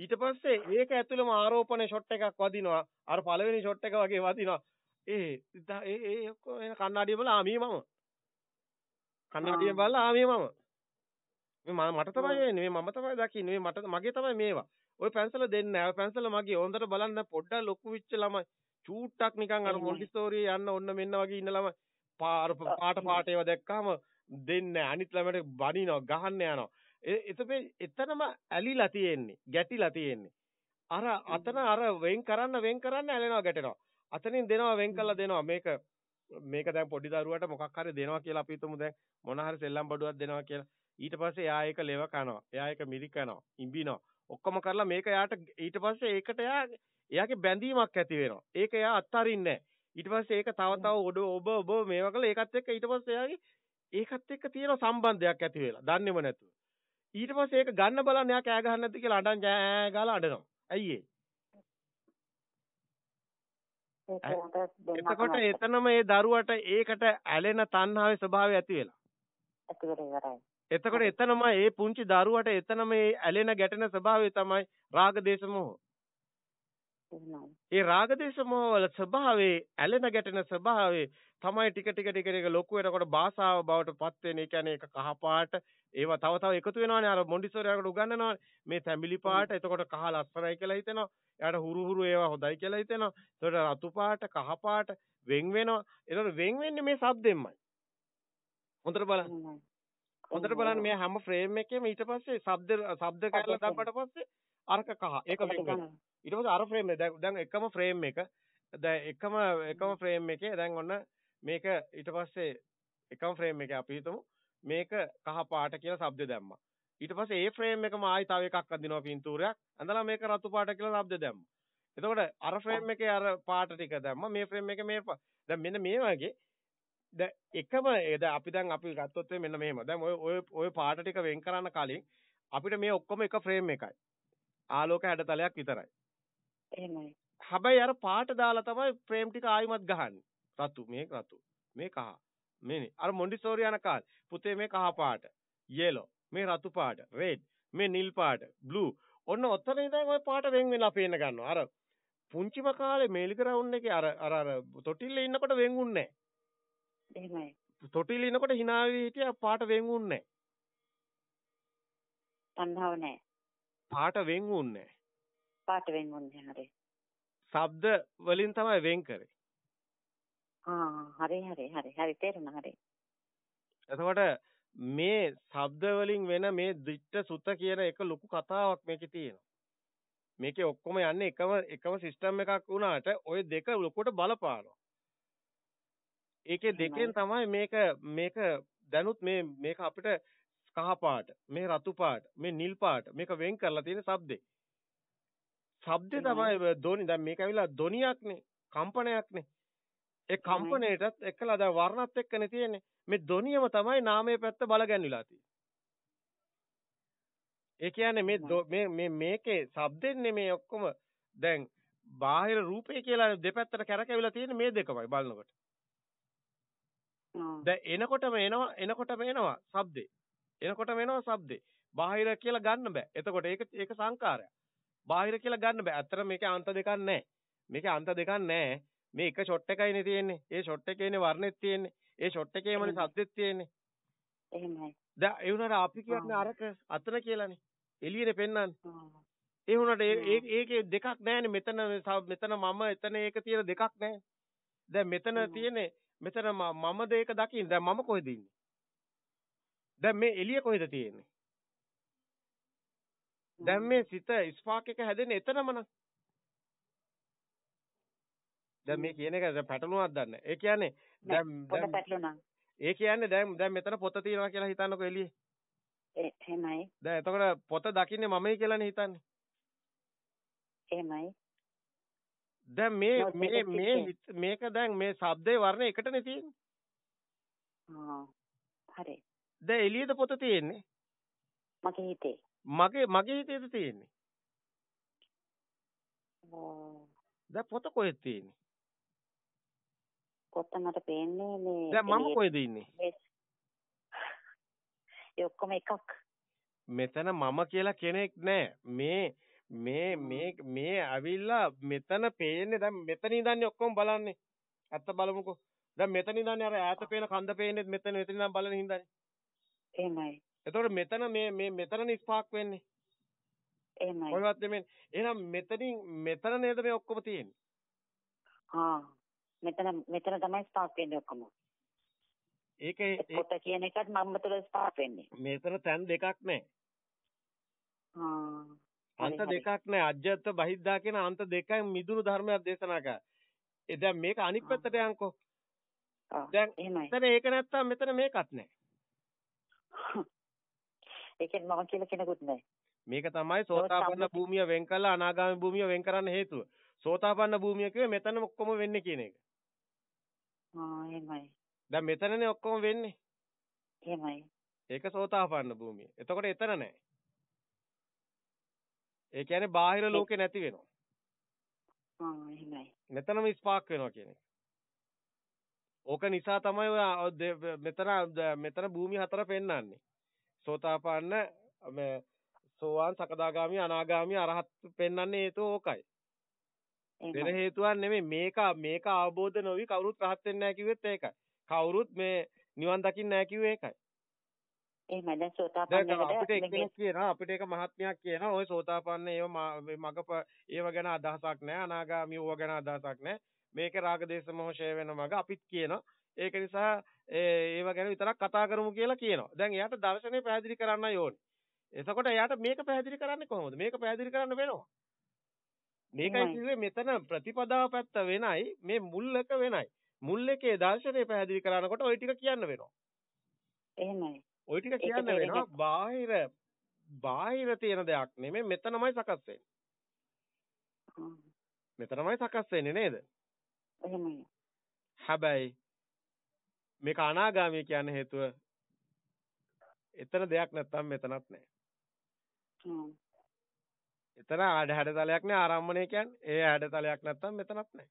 ඊට පස්සේ ඒක ඇතුළේම ආරෝපණ ෂොට් එකක් වදිනවා. අර පළවෙනි ෂොට් එක වගේ වදිනවා. ඒ ඒ ඒ ඔක්කොම කන්නඩිය බලලා ආ මේ මම. කන්නඩිය බලලා ආ මේ මම. මේ මට තමයි වෙන්නේ. මේ මම තමයි දකින්නේ. මේ මට මගේ තමයි මේවා. ওই පැන්සල දෙන්නේ ඔය පැන්සල මගේ හොඳට බලන්න පොඩ්ඩක් ලොකු විච්ච ළමයි. චූට්ටක් නිකන් අර මොන්ටිසෝරි යන්න ඔන්න මෙන්න වගේ ඉන්න ළමයි. පාට පාට ඒවා දැක්කාම දෙන්නේ අනිත් ළමයට බනිනවා ගහන්න යනවා. එතපේ එතනම ඇලිලා තියෙන්නේ ගැටිලා තියෙන්නේ. අර අතන අර වෙන් කරන්න වෙන් කරන්න ඇලෙනවා ගැටෙනවා. අතනින් දෙනවා වෙන් කළා දෙනවා. මේක මේක දැන් පොඩි දරුවට මොකක් හරි දෙනවා කියලා අපි හිතමු. දැන් මොන හරි සෙල්ලම් බඩුවක් දෙනවා කියලා ඊට පස්සේ එයා ඒක ලෙව කනවා. එයා ඒක මිරිකනවා, ඉඹිනවා. ඔක්කොම කරලා මේක එයාට ඊට පස්සේ ඒකට එයා එයාගේ බැඳීමක් ඇති වෙනවා. ඒක එයා අත්හරින්නේ ඊට පස්සේ ඒක තව තව ඔඩ ඔබ ඔබ මේවා කළා ඒකත් එක්ක ඊට පස්සේ එයාගේ ඒකත් එක්ක තියෙන සම්බන්ධයක් ඇති වෙලා. දන්නේම නැතුව. ඊට පස්සේ ඒක ගන්න බලන්න එයා කෑ ගහන්න නැද්ද කියලා අඬන් ජෑ ගාලා අඬනවා. ඇයි ඒ? එතකොට එතනම ඒ දරුවට ඒකට ඇලෙන තණ්හාවේ ස්වභාවය ඇති වෙලා. ඇති වෙලා ඉවරයි. එතකොට එතනම ඒ පුංචි දරුවට එතන මේ ඇලෙන ගැටෙන ස්වභාවය තමයි රාග දේශ මොහ. ඒ රාගදේශ මොහවල ස්වභාවයේ ඇලෙන ගැටෙන ස්වභාවයේ තමයි ටික ටික ටික ටික ලොකු වෙනකොට භාෂාව බවට පත් වෙන. ඒ කියන්නේ ඒක කහ පාට ඒවා තව තව එකතු වෙනවානේ අර මොන්ඩිසෝරියාකට උගන්වනවානේ. මේ තැඹිලි පාට එතකොට කහ ලස්සනයි කියලා හිතෙනවා. එයාට හුරු හුරු ඒවා හොඳයි කියලා හිතෙනවා. එතකොට රතු පාට කහ පාට වෙන් වෙනවා. එතකොට වෙන් වෙන්නේ මේ શબ્දෙන්මයි. හොඳට බලන්න. හොඳට බලන්න මේ හැම ෆ්‍රේම් එකේම ඊට පස්සේ ශබ්ද ශබ්ද කරලා දාපුවට පස්සේ අරක කහ ඒක වෙන් කරනවා. ඊට පස්සේ අර ෆ්‍රේම් එක දැන් එකම ෆ්‍රේම් එක දැන් එකම එකම ෆ්‍රේම් එකේ දැන් ඔන්න මේක ඊට පස්සේ එකම ෆ්‍රේම් එකේ අපි හිතමු මේක කහ පාට කියලා ශබ්ද දැම්මා. ඊට පස්සේ ඒ ෆ්‍රේම් එකම ආයි තව එකක් අඳිනවා පින්තූරයක්. අඳලා මේක රතු පාට කියලා ශබ්ද දැම්මා. එතකොට අර ෆ්‍රේම් එකේ අර පාට ටික දැම්මා මේ ෆ්‍රේම් එකේ මේ දැන් මෙන්න මේ වගේ දැන් එකම දැන් අපි දැන් අපි ගත්තොත් මෙන්න මෙහෙම. දැන් ඔය ඔය ඔය පාට ටික වෙන් කරන්න කලින් අපිට මේ ඔක්කොම එක ෆ්‍රේම් එකයි. ආලෝක හැඩතලයක් විතරයි. එහෙමයි. හැබැයි අර පාට දාලා තමයි ෆ්‍රේම් ටික ආයිමත් ගහන්නේ. රතු මේ රතු මේ කහ මේනේ අර මොන්ඩිසෝරි යන කාලේ පුතේ මේ කහ පාට yellow මේ රතු පාට red මේ නිල් පාට blue ඔන්න ඔතන ඉඳන් ওই පාට වෙන් වෙලා පේන්න ගන්නවා අර පුංචිම කාලේ මේලි ග්‍රවුන්ඩ් එකේ අර අර අර තොටිල්ලේ ඉන්නකොට වෙන්ුන්නේ නැහැ එහෙමයි. තොටිල්ලේ ඉන්නකොට hina වෙවි හිටියා පාට වෙන්ුන්නේ නැහැ. තණ්හාව නැහැ. පාට වෙන්ුන්නේ නැහැ. පාට වෙන්ුන්නේ හරි. ශබ්ද වලින් තමයි වෙන් කරේ. හරි හරි හරි. හරි තේරුණා හරි. එතකොට මේ ශබ්ද වලින් වෙන මේ දිට්ඨ සුත කියන එක ලොකු කතාවක් මේකේ තියෙනවා. මේකේ ඔක්කොම යන්නේ එකම එකම සිස්ටම් එකක් වුණාට ওই දෙක ලොකුට බලපානවා. ඒකේ දෙකෙන් තමයි මේක මේක දැනුත් මේ මේක අපිට කහ පාට, මේ රතු පාට, මේ නිල් පාට මේක වෙන් කරලා තියෙන ශබ්දේ. ශබ්දේ තමයි ධොනි දැන් මේක ඇවිල්ලා ධොනියක්නේ, කම්පනයක්නේ. ඒ කම්පණයටත් එක්කලා දැන් වර්ණත් එක්කනේ තියෙන්නේ. මේ ධොනියම තමයි නාමයේ පැත්ත බලගන්නවිලා තියෙන්නේ. ඒ කියන්නේ මේ මේ මේ මේකේ ශබ්දෙන්නේ මේ ඔක්කොම දැන් බාහිර රූපේ කියලා දෙපැත්තට කැරකෙවිලා තියෙන්නේ මේ දෙකමයි බලනකොට. දැන් එනකොටම එනවා එනකොටම එනවා ශබ්දේ. එනකොටම එනවා ශබ්දේ. බාහිර කියලා ගන්න බෑ. එතකොට ඒක ඒක සංකාරයක්. බාහිර කියලා ගන්න බෑ. අතර මේකේ අන්ත දෙකක් නැහැ. මේකේ අන්ත දෙකක් නැහැ. මේ එක ෂොට් එකයිනේ තියෙන්නේ. ඒ ෂොට් එකේනේ වර්ණෙත් තියෙන්නේ. ඒ ෂොට් එකේමනේ සද්දෙත් තියෙන්නේ. එහෙමයි. දැන් ඒ වුණාට අපි කියන්නේ අරක අතන කියලානේ. එළියනේ පෙන්වන්නේ. ඒ ඒ ඒකේ දෙකක් නැහැනේ. මෙතන මෙතන මම එතන ඒක තියෙන දෙකක් නැහැ. දැන් මෙතන තියෙන්නේ මෙතන මම දෙයක දකින්න. දැන් මම කොහෙද ඉන්නේ? දැන් මේ එළිය කොහෙද තියෙන්නේ? දැන් මේ සිත ස්පාක් එක හැදෙන්නේ එතනමනේ. දැන් මේ කියන එක දැන් පැටලුණාද දන්නේ ඒ කියන්නේ දැන් පැටලුණා ඒ කියන්නේ දැන් දැන් මෙතන පොත තියෙනවා කියලා හිතන්නකෝ එළියේ එහෙමයි දැන් එතකොට පොත දකින්නේ මමයි කියලානේ හිතන්නේ එහෙමයි දැන් මේ මේ මේ මේක දැන් මේ ශබ්දේ වර්ණ එකටනේ තියෙන්නේ. ආ හරි. දැන් එළියේද පොත තියෙන්නේ. මගේ හිතේ. මගේ මගේ හිතේද තියෙන්නේ? දැන් පොත කොහෙද තියෙන්නේ? පොත මට පේන්නේ මේ දැන් මම කොහෙද ඉන්නේ? ඒ ඔක්කොම එකක්. මෙතන මම කියලා කෙනෙක් නැහැ. මේ මේ මේ මේ ඇවිල්ලා මෙතන පේන්නේ දැන් මෙතන ඉඳන්නේ ඔක්කොම බලන්නේ. ඇත්ත බලමුකෝ. දැන් මෙතන ඉඳන්නේ අර ඈත පේන කන්ද පේන්නේ මෙතන මෙතන ඉඳන් බලන හින්දානේ. එහෙමයි. එතකොට මෙතන මේ මේ මෙතන ස්පාක් වෙන්නේ. එහෙමයි. කොහෙවත් නෙමෙයි. එහෙනම් මෙතනින් මෙතන නේද මේ ඔක්කොම තියෙන්නේ? ආ. මෙතන මෙතන තමයි ස්පාක් වෙන්නේ ඔක්කොම. ඒකේ පොත කියන එකත් මම තුළ ස්පාක් වෙන්නේ. මෙතන තැන් දෙකක් නැහැ. ආ. අන්ත දෙකක් නැහැ. අජ්ජත් බහිද්දා කියන අන්ත දෙකෙන් මිදුණු ධර්මයක් දේශනා කරා. ඒ දැන් මේක අනිත් පැත්තට යන්කෝ. දැන් එතන ඒක නැත්තම් මෙතන මේකත් නැහැ. ඒකෙන් මම කියලා කෙනෙකුත් නැහැ. මේක තමයි සෝතාපන්න භූමිය වෙන් කළා අනාගාමී භූමිය වෙන් කරන්න හේතුව. සෝතාපන්න භූමිය කිව්වේ මෙතන ඔක්කොම වෙන්නේ කියන එක. ආ එහෙමයි. දැන් මෙතනනේ ඔක්කොම වෙන්නේ. එහෙමයි. ඒක සෝතාපන්න භූමිය. එතකොට එතන නැහැ. ඒ කියන්නේ බාහිර ලෝකේ නැති වෙනවා. ආ එහෙමයි. මෙතනම ස්පාක් වෙනවා කියන එක. ඕක නිසා තමයි මෙතන මෙතන භූමිය හතර පෙන්වන්නේ. සෝතාපන්න සෝවාන් සකදාගාමි අනාගාමි අරහත් පෙන්වන්නේ හේතුව ඕකයි. වෙන හේතුවක් නෙමෙයි මේක මේක අවබෝධ නොවි කවුරුත් රහත් වෙන්නේ නැහැ කිව්වෙත් ඒකයි. කවුරුත් මේ නිවන් දකින්නේ නැහැ කිව්වේ ඒකයි. එහෙමයි. දැන් සෝතාපන්නයකට අපිට එක්කෙනෙක් කියනවා අපිට ඒක මහත්මයක් කියනවා. ඔය සෝතාපන්න ඒව මග ඒව ගැන අදහසක් නැහැ. අනාගාමී ඕව ගැන අදහසක් නැහැ. මේක රාග දේශ මොහොෂය වෙන මග අපිත් කියනවා. ඒක නිසා ඒව ගැන විතරක් කතා කරමු කියලා කියනවා. දැන් එයාට දර්ශනය පැහැදිලි කරන්නයි ඕනේ එතකොට එයාට මේක පැහැදිලි කරන්නේ කොහොමද? මේක පැහැදිලි කරන්න වෙනවා. මේකයි කිව්වේ මෙතන ප්‍රතිපදාව පැත්ත වෙනයි මේ මුල් එක වෙනයි. මුල් එකේ දර්ශනය පැහැදිලි කරනකොට ওই ටික කියන්න වෙනවා. එහෙමයි ওই ටික කියන්න වෙනවා බාහිර බාහිර තියෙන දෙයක් නෙමෙයි මෙතනමයි සකස් වෙන්නේ. මෙතනමයි සකස් වෙන්නේ නේද? එහෙමයි. හැබැයි මේක අනාගාමී කියන හේතුව එතන දෙයක් නැත්තම් මෙතනත් නැහැ. එතන ආඩ හැඩතලයක් නෑ ආරම්මණය කියන්නේ. ඒ හැඩතලයක් නැත්තම් මෙතනත් නැහැ.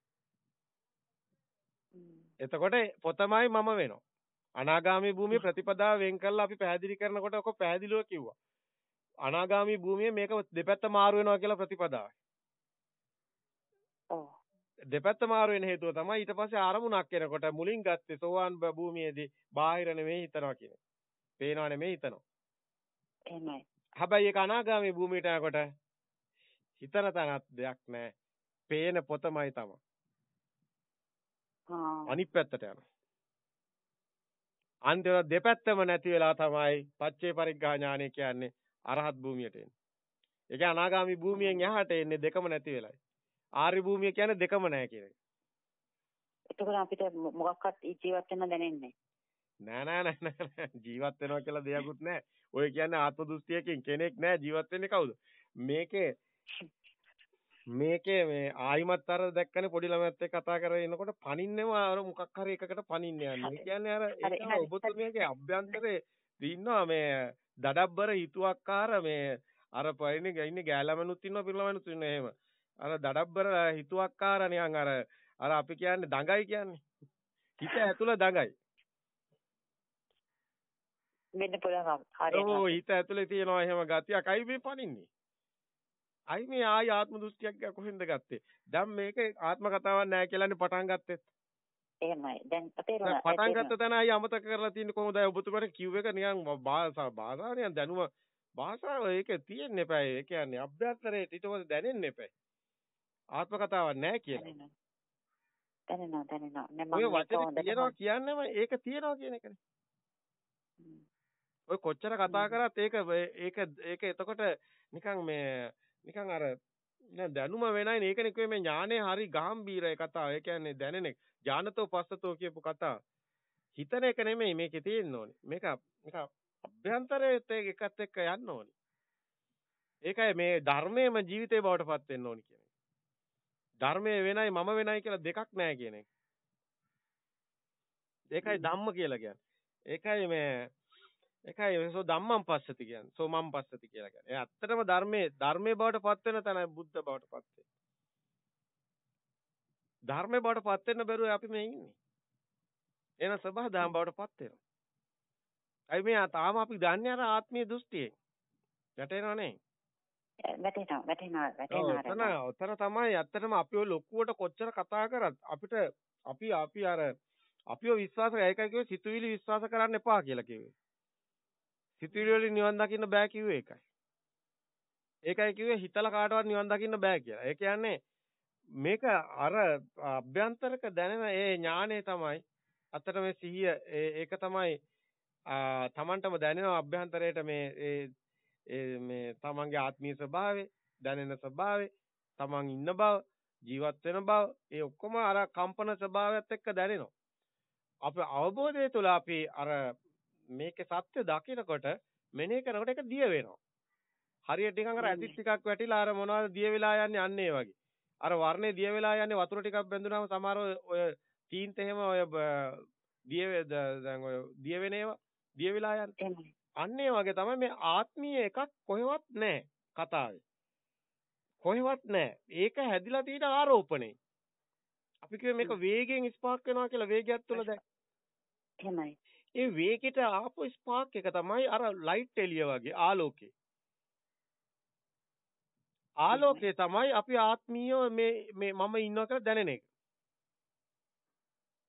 එතකොට පොතමයි මම වෙනවා. අනාගාමී භූමිය ප්‍රතිපදාව වෙන් කරලා අපි පැහැදිලි කරනකොට ඔක පැහැදිලිව කිව්වා. අනාගාමී භූමිය මේක දෙපැත්ත මාරු වෙනවා කියලා ප්‍රතිපදාවයි. ඔව්. දෙපැත්ත මාරු වෙන හේතුව තමයි ඊට පස්සේ ආරමුණක් එනකොට මුලින් ගත්තේ සෝවාන් භූමියේදී බාහිර නෙමෙයි හිතනවා කියන එක. පේනවා නෙමෙයි හිතනවා. එහෙමයි. හැබැයි ඒක අනාගාමී භූමියට යනකොට හිතන තැනක් දෙයක් නැහැ. පේන පොතමයි තමයි. අනිත් පැත්තට යනවා. අන්තිම දෙපැත්තම නැති වෙලා තමයි පච්චේ පරිග්ගා ඥානය කියන්නේ අරහත් භූමියට එන්නේ. ඒ කියන්නේ අනාගාමි භූමියෙන් එහාට එන්නේ දෙකම නැති වෙලයි. ආර්ය භූමිය කියන්නේ දෙකම නැහැ කියන එක. එතකොට අපිට මොකක්වත් ජීවත් වෙන්න දැනෙන්නේ නෑ නෑ නෑ නෑ ජීවත් වෙනවා කියලා දෙයක්වත් නෑ. ඔය කියන්නේ ආත්ම දෘෂ්ටියකින් කෙනෙක් නෑ ජීවත් වෙන්නේ කවුද? මේකේ මේකේ මේ ආයිමත් අර දැක්කනේ පොඩි ළමයාත් එක්ක කතා කරගෙන ඉනකොට පනින්නෙම අර මොකක් හරි එකකට පනින්න යන්නේ. ඒ කියන්නේ අර ඒක ඔබතුමියගේ අභ්‍යන්තරේ ඉන්නවා මේ දඩබ්බර හිතුවක්කාර මේ අර පයින්නේ ඉන්නේ ගෑලමනුත් ඉන්නවා පිරිළමනුත් ඉන්නවා එහෙම. අර දඩබ්බර හිතුවක්කාර නිකන් අර අර අපි කියන්නේ දඟයි කියන්නේ. හිත ඇතුළ දඟයි. වෙන්න පුළුවන්. හරියට. ඔව් හිත ඇතුලේ තියෙනවා එහෙම ගතියක්. අයි මේ පනින්නේ. අයි මේ ආයි ආත්ම දෘෂ්ටියක් කොහෙන්ද ගත්තේ? දැන් මේක ආත්ම කතාවක් නෑ කියලානේ පටන් ගත්තෙත්. එහෙමයි. දැන් තේරුණා. පටන් ගත්ත තැන අයි අමතක කරලා තින්නේ කොහොමද? ඔබතුමාට කිව් එක නිකන් භාෂා භාෂාව නිකන් දැනුම භාෂාව ඒකේ තියෙන්න එපා. ඒ කියන්නේ අභ්‍යන්තරේ ඊට පස්සේ දැනෙන්න එපා. ආත්ම කතාවක් නෑ කියලා. දැනෙනවා දැනෙනවා. ඔය වචනේ තියනවා කියන්නේම ඒක තියනවා කියන එකනේ. ඔය කොච්චර කතා කරත් ඒක ඒක ඒක එතකොට නිකන් මේ නිකන් අර දැනුම වෙනයි ඒකනේ කිව්වේ මේ ඥානය හරි ගැඹීරයි කතාව. ඒ කියන්නේ දැනෙන එක. ඥානතෝ පස්සතෝ කියපු කතාව. හිතන එක නෙමෙයි මේකේ තියෙන්න ඕනේ. මේක මේක අභ්‍යන්තරයේත් එකත් එක්ක යන්න ඕනේ. ඒකයි මේ ධර්මයේම ජීවිතේ බවට පත් වෙන්න ඕනේ කියන එක. ධර්මයේ වෙනයි මම වෙනයි කියලා දෙකක් නැහැ කියන එක. ඒකයි ධම්ම කියලා කියන්නේ. ඒකයි මේ ඒකයි සෝ ධම්මං පස්සති කියන්නේ. සෝ මම් පස්සති කියලා කියන්නේ. ඒ ඇත්තටම ධර්මයේ ධර්මයේ බවට පත් වෙන තැනයි බුද්ධ බවට පත් වෙන්නේ. ධර්මයේ බවට පත් වෙන්න බැරුව අපි මේ ඉන්නේ. එන සබහ දහම් බවට පත් වෙනවා. අයි මේ තාම අපි දන්නේ අර ආත්මීය දෘෂ්ටියෙන්. වැටෙනව නේ? වැටෙනවා වැටෙනවා වැටෙනවා. ඔතන තමයි ඇත්තටම අපි ඔය ලොකුවට කොච්චර කතා කරත් අපිට අපි අපි අර අපිව විශ්වාස ඒකයි කිව්වේ සිතුවිලි විශ්වාස කරන්න එපා කියලා කිව්වේ. සිතුවිලි වලින් නිවන් දකින්න බෑ කිව්වේ ඒකයි. ඒකයි කිව්වේ හිතලා කාටවත් නිවන් දකින්න බෑ කියලා. ඒ කියන්නේ මේක අර අභ්‍යන්තරක දැනෙන ඒ ඥානය තමයි අතට මේ සිහිය ඒක තමයි තමන්ටම දැනෙන අභ්‍යන්තරයට මේ ඒ මේ තමන්ගේ ආත්මීය ස්වභාවය දැනෙන ස්වභාවය තමන් ඉන්න බව ජීවත් වෙන බව ඒ ඔක්කොම අර කම්පන ස්වභාවයත් එක්ක දැනෙනවා. අපේ අවබෝධය තුළ අපි අර මේකේ සත්‍ය දකිනකොට මෙනෙහි කරනකොට ඒක දිය වෙනවා. හරියට නිකන් අර ඇසිඩ් ටිකක් වැටිලා අර මොනවද දිය වෙලා යන්නේ අන්න ඒ වගේ. අර වර්ණේ දිය වෙලා යන්නේ වතුර ටිකක් බැඳුනම සමහර ඔය තීන්ත එහෙම ඔය දිය දැන් ඔය දිය වෙන ඒවා දිය වෙලා යන්නේ. අන්න ඒ වගේ තමයි මේ ආත්මීය එකක් කොහෙවත් නැහැ කතාවේ. කොහෙවත් නැහැ. ඒක හැදිලා තියෙන ආරෝපණේ. අපි කිව්වේ මේක වේගයෙන් ස්පාක් වෙනවා කියලා වේගයක් තුළ දැන්. එහෙමයි. ඒ වේගෙට ආපු ස්පාක් එක තමයි අර ලයිට් එළිය වගේ ආලෝකේ. ආලෝකය තමයි අපි ආත්මීය මේ මේ මම ඉන්නවා කියලා දැනෙන එක.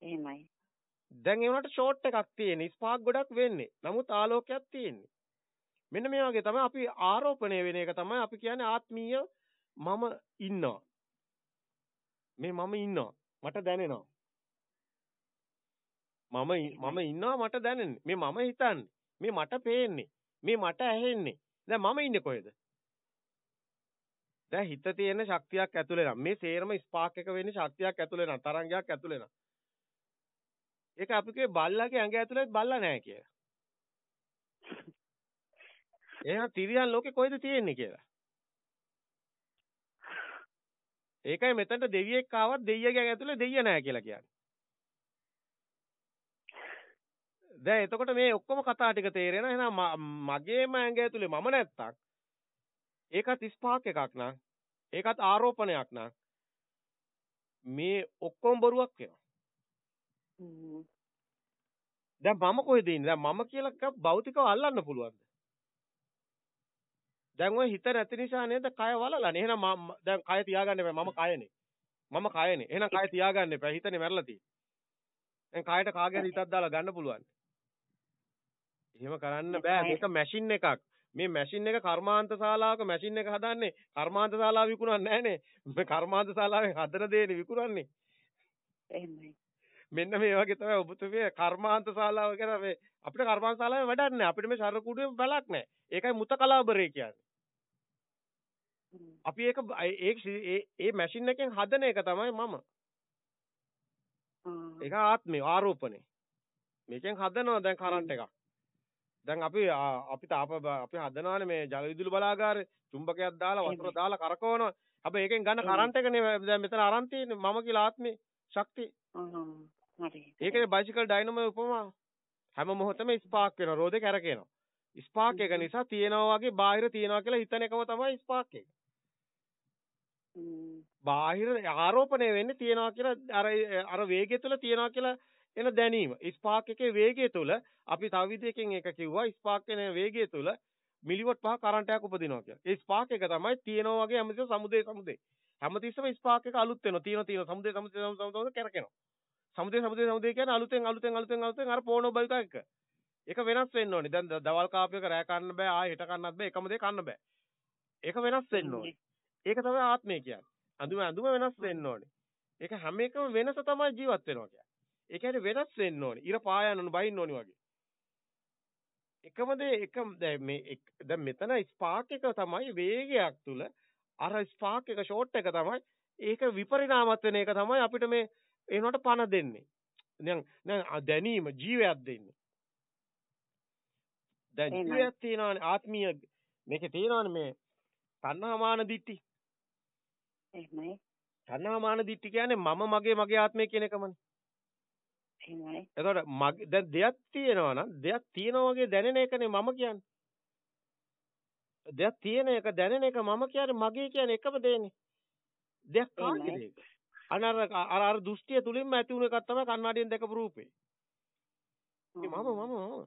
එහෙමයි. දැන් ඒ වුණාට ෂෝට් එකක් තියෙන ස්පාර්ක් ගොඩක් වෙන්නේ. නමුත් ආලෝකයක් තියෙන්නේ. මෙන්න මේ වගේ තමයි අපි ආරෝපණය වෙන එක තමයි අපි කියන්නේ ආත්මීය මම ඉන්නවා. මේ මම ඉන්නවා. මට දැනෙනවා. මම මම ඉන්නවා මට දැනෙන්නේ. මේ මම හිතන්නේ. මේ මට පේන්නේ. මේ මට ඇහෙන්නේ. දැන් මම ඉන්නේ කොහෙද? දැන් හිත තියෙන ශක්තියක් ඇතුලේ නම් මේ සේරම ස්පාර්ක් එක වෙන්නේ ශක්තියක් ඇතුලේ නම් තරංගයක් ඇතුලේ නම්. ඒක අපි කියේ බල්ලාගේ ඇඟ ඇතුලේ බල්ලා නැහැ කියලා. එහෙනම් තිරියන් ලෝකේ කොයිද තියෙන්නේ කියලා. ඒකයි මෙතනට දෙවියෙක් ආවත් දෙයියගේ ඇතුලේ දෙයිය නැහැ කියලා කියන්නේ. දැන් එතකොට මේ ඔක්කොම කතා ටික තේරෙන එහෙනම් මගේම ඇඟ ඇතුලේ මම නැත්තම් ඒකත් ස්පාක් එකක් නං ඒකත් ආරෝපණයක් නං මේ ඔක්කොම බොරුවක් වෙනවා. දැන් මම කොහෙද ඉන්නේ? දැන් මම කියලා එකක් භෞතිකව අල්ලන්න පුළුවන්ද? දැන් ඔය හිත නැති නිසා නේද කය වලලානේ. එහෙනම් දැන් කය තියාගන්න එපා. මම කයනේ. මම කයනේ. එහෙනම් කය තියාගන්න එපා. හිතනේ මැරලා තියෙන්නේ. දැන් කයට කාගේ හිතක් දාලා ගන්න පුළුවන්. එහෙම කරන්න බෑ. මේක මැෂින් එකක්. මේ මැෂින් එක කර්මාන්ත ශාලාවක මැෂින් එක හදන්නේ කර්මාන්ත ශාලාව විකුණන්නේ නැහනේ. මේ කර්මාන්ත ශාලාවෙන් හදන දේනේ විකුණන්නේ. එහෙමයි. මෙන්න මේ වගේ තමයි ඔබතුමිය කර්මාන්ත ශාලාව කියන මේ අපිට කර්මාන්ත ශාලාවේ වැඩක් නැහැ. අපිට මේ ශරීර කුඩුවේ බලක් නැහැ. ඒකයි මුත කලාබරේ කියන්නේ. අපි ඒක ඒ ඒ මැෂින් එකෙන් හදන එක තමයි මම. ඒක ආත්මය ආරෝපණය. මේකෙන් හදනවා දැන් කරන්ට් එකක්. දැන් අපි අපි තාප අපි හදනවානේ මේ ජල විදුලි බලාගාරේ චුම්බකයක් දාලා වතුර දාලා කරකවනවා. හැබැයි ඒකෙන් ගන්න කරන්ට් එකනේ දැන් මෙතන අරන් තියෙන්නේ මම කියලා ආත්මේ ශක්තිය. හරි. ඒකනේ බයිසිකල් ඩයිනමෝ උපමා. හැම මොහොතෙම ස්පාර්ක් වෙනවා. රෝදේ කැරකෙනවා. ස්පාර්ක් එක නිසා තියෙනවා වගේ බාහිර තියෙනවා කියලා හිතන එකම තමයි ස්පාර්ක් එක. බාහිර ආරෝපණය වෙන්නේ තියනවා කියලා අර අර වේගය තුළ තියනවා කියලා එන දැනීම. ස්පාර්ක් එකේ වේගය තුළ අපි තව විදිහකින් එක කිව්වා ස්පාර්ක් එකේ වේගය තුළ මිලිවොට් පහ කරන්ට් එකක් උපදිනවා කියලා. ඒ ස්පාර්ක් එක තමයි තියනවා වගේ හැමතිස්සෙම සමුදේ සමුදේ. හැමතිස්සෙම ස්පාර්ක් එක අලුත් වෙනවා. තියෙන තියෙන සමුදේ සමුදේ සමුදේ කරකිනවා. සමුදේ සමුදේ සමුදේ කියන්නේ අලුතෙන් අලුතෙන් අලුතෙන් අලුතෙන් අර පෝනෝ බල්ක එක. ඒක වෙනස් වෙන්න ඕනේ. දැන් දවල් කාපු එක රෑ කන්න බෑ, ආයෙ හෙට කන්නත් බෑ, එකම දේ කන්න බෑ. ඒක වෙනස් වෙන්න ඕනේ. ඒක තමයි ආත්මය කියන්නේ. අඳුම අඳුම වෙනස් වෙන්න ඕනේ. ඒක හැම එකම වෙනස තමයි ජීවත් වෙනවා කියන්නේ. ඒ කියන්නේ වෙනස් වෙන්න ඕනේ. ඉර පායන්න ඕනේ, බයින්න ඕනේ වගේ. එකම දේ එකම දැන් මේ දැන් මෙතන ස්පාර්ක් එක තමයි වේගයක් තුල අර ස්පාර්ක් එක ෂෝට් එක තමයි ඒක විපරිණාමත් වෙන එක තමයි අපිට මේ ඒනකට පණ දෙන්නේ. දැන් දැන් දැනීම ජීවයක් දෙන්නේ. දැන් ජීවයක් තියෙනවානේ ආත්මීය මේකේ තියෙනවානේ මේ තණ්හාමාන දිට්ටි. එහෙමයි. තණ්හාමාන දිට්ටි කියන්නේ මම මගේ මගේ ආත්මය කියන එකමනේ. එහෙමයි. එතකොට මගේ දැන් දෙයක් තියෙනවා නම් දෙයක් තියෙනවා වගේ දැනෙන එකනේ මම කියන්නේ. දෙයක් තියෙන එක දැනෙන එක මම කියන්නේ මගේ කියන්නේ එකම දෙන්නේ. දෙයක් කාගේද ඒක? අනර අර අර දෘෂ්ටිය තුලින්ම ඇති වුණ එකක් තමයි කණ්ණාඩියෙන් දැකපු රූපේ. මම මම.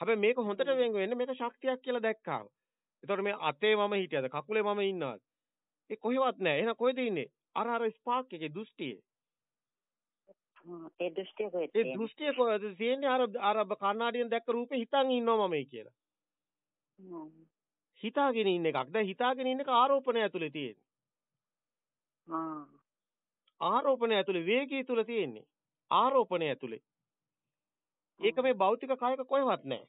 හැබැයි මේක හොඳට වෙන් වෙන්නේ මේක ශක්තියක් කියලා දැක්කාම. එතකොට මේ අතේ මම හිටියද කකුලේ මම ඉන්නවද? ඒ කොහෙවත් නැහැ. එහෙනම් කොහෙද ඉන්නේ? අර අර ස්පාර්ක් එකේ දෘෂ්ටියේ. ඒ දෘෂ්ටිය කොහෙද ඒ දෘෂ්ටිය කොහෙද තියෙන්නේ? අර අර කණ්ණාඩියෙන් දැක්ක රූපේ හිතන් ඉන්නවා මමයි කියලා. හිතාගෙන ඉන්න එකක්. දැන් හිතාගෙන ඉන්න එක ආරෝපණය ඇතුලේ තියෙන්නේ. ආරෝපණය ඇතුලේ වේගය තුල තියෙන්නේ. ආරෝපණය ඇතුලේ. ඒක මේ භෞතික කායක කොහෙවත් නැහැ.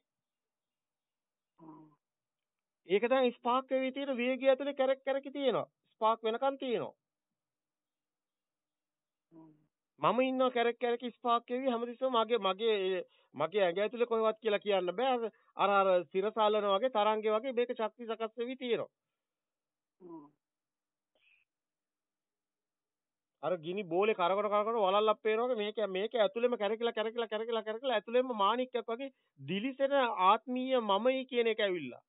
ඒක තමයි ස්පාර්ක් එකේ තියෙන වේගය ඇතුලේ කැරක් කැරකි තියෙනවා. ස්පාර්ක් වෙනකන් තියෙනවා. මම ඉන්නවා කැරක් කැරකි ස්පාර්ක් එකේ හැමතිස්සෙම මගේ මගේ මගේ ඇඟ ඇතුලේ කොහෙවත් කියලා කියන්න බෑ. අර අර සිරසාලන වගේ තරංගේ වගේ මේක ශක්ති සකස් වෙවි තියෙනවා. අර ගිනි බෝලේ කරකර කරකර වලල්ලක් පේනවා මේක මේක ඇතුළෙම කැරකිලා කැරකිලා කැරකිලා කැරකිලා ඇතුළෙම මාණික්කයක් වගේ දිලිසෙන ආත්මීය මමයි කියන එක ඇවිල්ලා.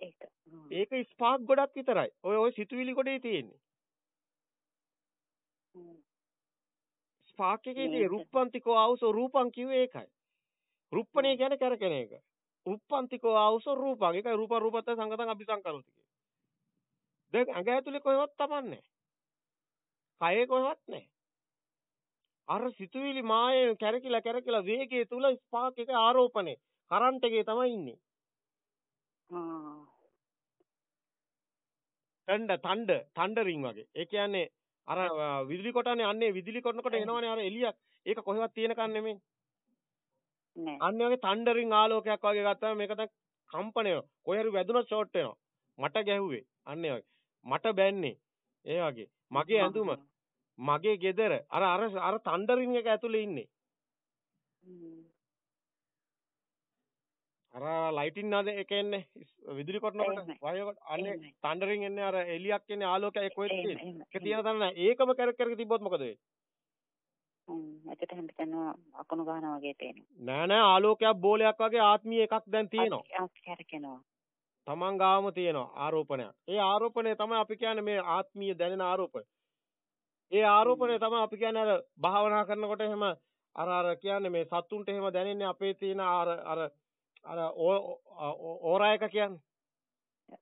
ඒක. ඒක ස්පාර්ක් ගොඩක් විතරයි. ඔය ඔය සිතුවිලි ගොඩේ තියෙන්නේ. ස්පාර්ක් එකේ තියෙන රුප්පන්තිකෝ ආවසෝ රූපං කිව්වේ ඒකයි. රුප්පණේ කියන්නේ කැරකෙන එක. උප්පන්තිකෝ ආවුසෝ රූපං. ඒකයි රූප රූපත් සංගතං අபிසංකරෝති කියන්නේ. දැන් ඇඟ ඇතුලේ කොහෙවත් තමන්නේ කයේ කොහෙවත් නැහැ. අර සිතුවිලි මායේ කැරකිලා කැරකිලා වේගයේ තුල ස්පාක් එක ආරෝපණය කරන්ට් එකේ තමයි ඉන්නේ. තණ්ඩ තණ්ඩ තණ්ඩරින් වගේ. ඒ කියන්නේ අර විදුලි කොටන්නේ අන්නේ විදුලි කොටනකොට එනවනේ අර එළියක්. ඒක කොහෙවත් තියෙනකන් නෙමෙයි. නෑ. අන්න වගේ තණ්ඩරින් ආලෝකයක් වගේ ගත්තාම මේක දැන් කම්පණය වෙනවා. කොහේ හරි වැදුනොත් ෂෝට් වෙනවා. මට ගැහුවේ. අන්න වගේ. මට බැන්නේ. ඒ වගේ. මගේ ඇඳුම මගේ ගෙදර අර අර අර තණ්ඩරින් එක ඇතුලේ ඉන්නේ. අර ලයිටින් නද එක එන්නේ විදුලි කොටනකොට වයර් අන්නේ තණ්ඩරින් එන්නේ අර එලියක් එන්නේ ආලෝකයක් කොහෙද තියෙන්නේ. ඒක තියෙන තැන. ඒකම කරක කරක තිබ්බොත් මොකද වෙන්නේ? එතට හැම තැනම අකුණු ගන්නවා වගේ පේනවා. නෑ නෑ ආලෝකයක් බෝලයක් වගේ ආත්මීය එකක් දැන් තියෙනවා. කැරකෙනවා. තමන් ගාවම තියෙනවා ආරෝපණයක්. ඒ ආරෝපණය තමයි අපි කියන්නේ මේ ආත්මීය දැනෙන ආරෝපණය. ඒ ආරෝපණය තමයි අපි කියන්නේ අර භාවනා කරනකොට එහෙම අර අර කියන්නේ මේ සතුන්ට එහෙම දැනෙන්නේ අපේ තියෙන අර අර අර ඕරා එක කියන්නේ.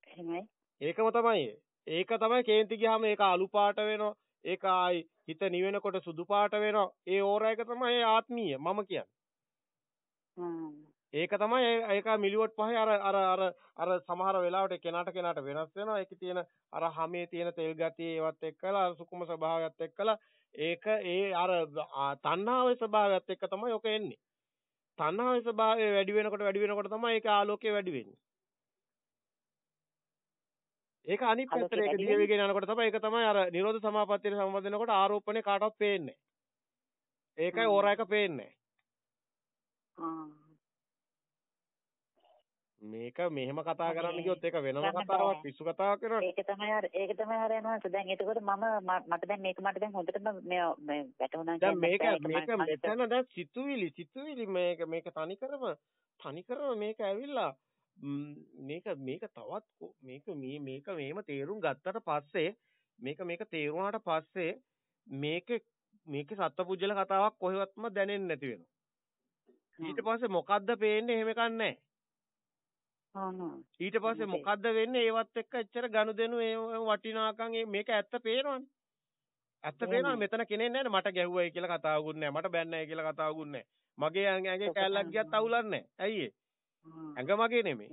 එහෙමයි. ඒකම තමයි. ඒක තමයි කේන්ති ගියාම ඒක අලු පාට වෙනවා. ඒක ආයි හිත නිවෙනකොට සුදු පාට වෙනවා. ඒ ඕරා එක තමයි ආත්මීය මම කියන්නේ. ඒක තමයි ඒක මිලිවොට් පහේ අර අර අර අර සමහර වෙලාවට කෙනාට කෙනාට වෙනස් වෙනවා. ඒකේ තියෙන අර හැමේ තියෙන තෙල් ගතිය ඒවත් එක්කලා අර සුකුම ස්වභාවයත් එක්කලා ඒක ඒ අර තණ්හාවේ ස්වභාවයත් එක්ක තමයි ඔක එන්නේ. තණ්හාවේ ස්වභාවය වැඩි වෙනකොට වැඩි වෙනකොට තමයි ඒක ආලෝකය වැඩි වෙන්නේ. ඒක අනිත් පැත්තට ඒක දිය වේගෙන යනකොට තමයි ඒක තමයි අර නිරෝධ සමාපත්තියට සම්බන්ධ වෙනකොට ආරෝපණය කාටවත් පේන්නේ ඒකයි ඕරා එක පේන්නේ මේක මෙහෙම කතා කරන්න ගියොත් ඒක වෙනම කතාවක් පිස්සු කතාවක් වෙනවා ඒක තමයි අර ඒක තමයි අර යනවා දැන් එතකොට මම මට දැන් මේක මට දැන් හොඳටම මේ මේ වැටුණා දැන් මේක මේක මෙතන දැන් සිතුවිලි සිතුවිලි මේක මේක තනිකරම තනිකරම මේක ඇවිල්ලා මේක මේක තවත් මේක මේ මේක මේම තේරුම් ගත්තට පස්සේ මේක මේක තේරුණාට පස්සේ මේක මේකේ සත්පුජ්‍යල කතාවක් කොහෙවත්ම දැනෙන්නේ නැති වෙනවා. ඊට පස්සේ මොකද්ද පේන්නේ? එහෙම එකක් නැහැ. ඊට පස්සේ මොකද්ද වෙන්නේ ඒවත් එක්ක එච්චර ගනුදෙනු වටිනාකම් මේක ඇත්ත පේනවනේ. ඇත්ත පේනවා මෙතන කෙනෙක් නැහැ මට ගැහුවයි කියලා කතාවකුත් නැහැ. මට බැන්නයි කියලා කතාවකුත් නැහැ. මගේ ඇඟේ කැල්ලක් ගියත් අවුලක් නැහැ. ඇයි? ඇඟ මගේ නෙමෙයි.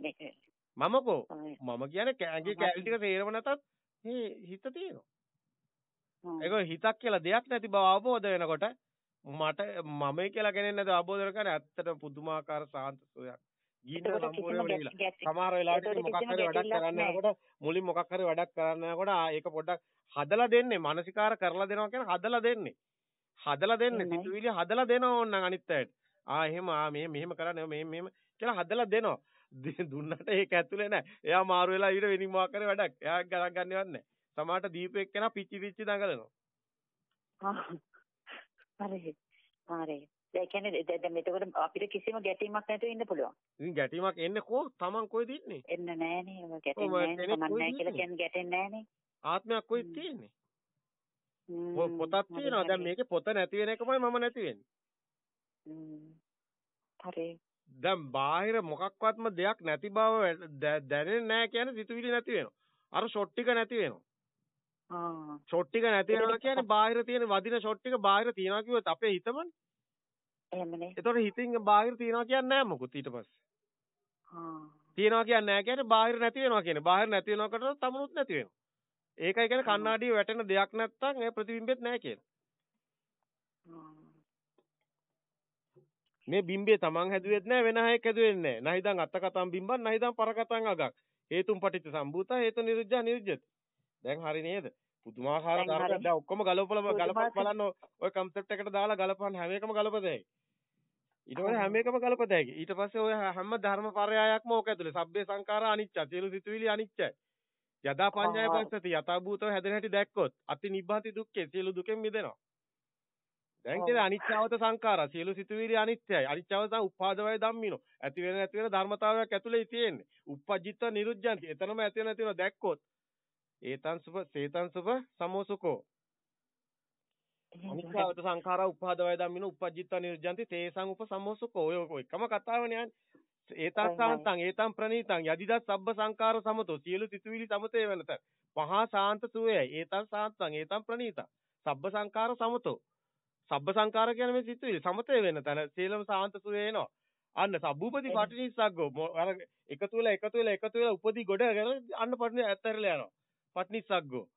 මම කෝ මම කියන්නේ ඇඟේ කැලි ටික තේරෙව නැතත් මේ හිත තියෙනවා. ඒක හිතක් කියලා දෙයක් නැති බව අවබෝධ වෙනකොට මට මමයි කියලා කෙනෙක් නැති අවබෝධ කරගන්න ඇත්තට පුදුමාකාර සාන්ත සෝයක්. ගින්න සම්පූර්ණයෙන්ම නිවිලා. සමහර වෙලාවට මොකක් හරි වැඩක් කරන්න යනකොට මුලින් මොකක් හරි වැඩක් කරන්න යනකොට ඒක පොඩ්ඩක් හදලා දෙන්නේ මානසිකාර කරලා දෙනවා කියන්නේ හදලා දෙන්නේ. හදලා දෙන්නේ සිතුවිලි හදලා දෙනවා ඕනනම් අනිත් අයට. ආ එහෙම ආ මෙහෙම මෙහෙම කරන්න මෙහෙම මෙහෙම කියලා හදලා දෙනවා. දුන්නට ඒක ඇතුලේ නැහැ. එයා මාරු වෙලා ඊට වෙනින් මොකක් කරේ වැඩක්. එයා ගණන් ගන්නවත් නැහැ. සමහරට දීපෙක් කෙනා පිච්චි පිච්චි දඟලනවා. හරි. හරි. ඒ කියන්නේ දැන් මෙතකොට අපිට කිසිම ගැටීමක් නැතුව ඉන්න පුළුවන්. ඉතින් ගැටීමක් එන්නේ කො තමන් කොයිද ඉන්නේ? එන්න නෑනේ. ඔය ගැටෙන්නේ නෑනේ. තමන් නෑ කියලා කියන්නේ ගැටෙන්නේ නෑනේ. ආත්මයක් කොයිද තියෙන්නේ? පොතක් තියෙනවා. දැන් මේකේ පොත නැති වෙන එකමයි මම නැති වෙන්නේ. හරි. දැන් බාහිර මොකක්වත්ම දෙයක් නැති බව දැනෙන්නේ නැහැ කියන්නේ සිතුවිලි නැති වෙනවා. අර ෂොට් ටික නැති වෙනවා. ආ. ෂොට් ටික නැති වෙනවා කියන්නේ බාහිර තියෙන වදින ෂොට් ටික බාහිර තියනවා කිව්වොත් අපේ හිතමනේ. එහෙමනේ. ඒතකොට හිතින් බාහිර තියනවා කියන්නේ නැහැ මොකුත් ඊට පස්සේ. ආ. තියනවා කියන්නේ නැහැ කියන්නේ බාහිර නැති වෙනවා කියන්නේ. බාහිර නැති වෙනකොට තමනුත් නැති වෙනවා. ඒකයි කියන්නේ කණ්ණාඩියේ වැටෙන දෙයක් නැත්තම් ඒ ප්‍රතිබිම්බෙත් නැහැ කියලා. මේ බිම්බේ තමන් හැදුවෙත් නැහැ වෙන අයෙක් හැදුවෙත් නැහැ. නහිදන් අත්තකතම් බිම්බන් නහිදන් පරකතම් අගක්. හේතුන් පටිච්ච සම්භූත හේතු නිරුද්ධ නිරුද්ධති. දැන් හරි නේද? පුදුමාකාර තරකට දැන් ඔක්කොම ගලපලා ගලපලා බලන්න ඔය කන්සෙප්ට් එකට දාලා ගලපන්න හැම එකම ගලපදැයි. ඊට පස්සේ හැම එකම ගලපදැයි. ඊට පස්සේ ඔය හැම ධර්ම පරයයක්ම ඕක ඇතුලේ. සබ්බේ සංඛාරා අනිච්ච. සියලු සිතුවිලි අනිච්චයි. යදා පඤ්ඤාය පස්සති යථා භූතව හැදෙන හැටි දැක්කොත් අති නිබ්බාති දුක්ඛේ සියලු දුකෙන් මිදෙනවා. දැන් කියන්නේ අනිච්චවත සංඛාරා සියලු සිතුවිලි අනිත්‍යයි. අනිච්චවත උපාදවය ධම්මිනෝ. ඇති වෙන නැති වෙන ධර්මතාවයක් ඇතුලේ තියෙන්නේ. uppajjitta niruddhanti. එතනම ඇති වෙන නැති වෙන දැක්කොත් ඒතං සුභ සේතං සුභ සමෝසුකෝ. අනිච්චවත සංඛාරා උපාදවය ධම්මිනෝ uppajjitta niruddhanti තේසං උප සමෝසුකෝ. ඔය එකම කතාවනේ යන්නේ. ඒතං සාන්තං ඒතං ප්‍රණීතං යදිදස් සබ්බ සංකාර සමතෝ. සියලු සිතුවිලි සමතේ වෙනත පහා ශාන්ත සුවයයි. ඒතං සාන්තං ඒතං ප්‍රණීතං සබ්බ සංකාර සමතෝ. සබ්බ සංකාර කියන්නේ මේ සිතුවිලි සමතේ වෙන තැන. සීලම සාන්ත සුවේ එනවා. අන්න සබ්බූපති පටිනිස්සග්ගෝ. අර එකතු වෙලා එකතු වෙලා එකතු වෙලා උපදී ගොඩ අන්න පටිනි ඇත්තරලා යනවා. පටිනිස්සග්ගෝ.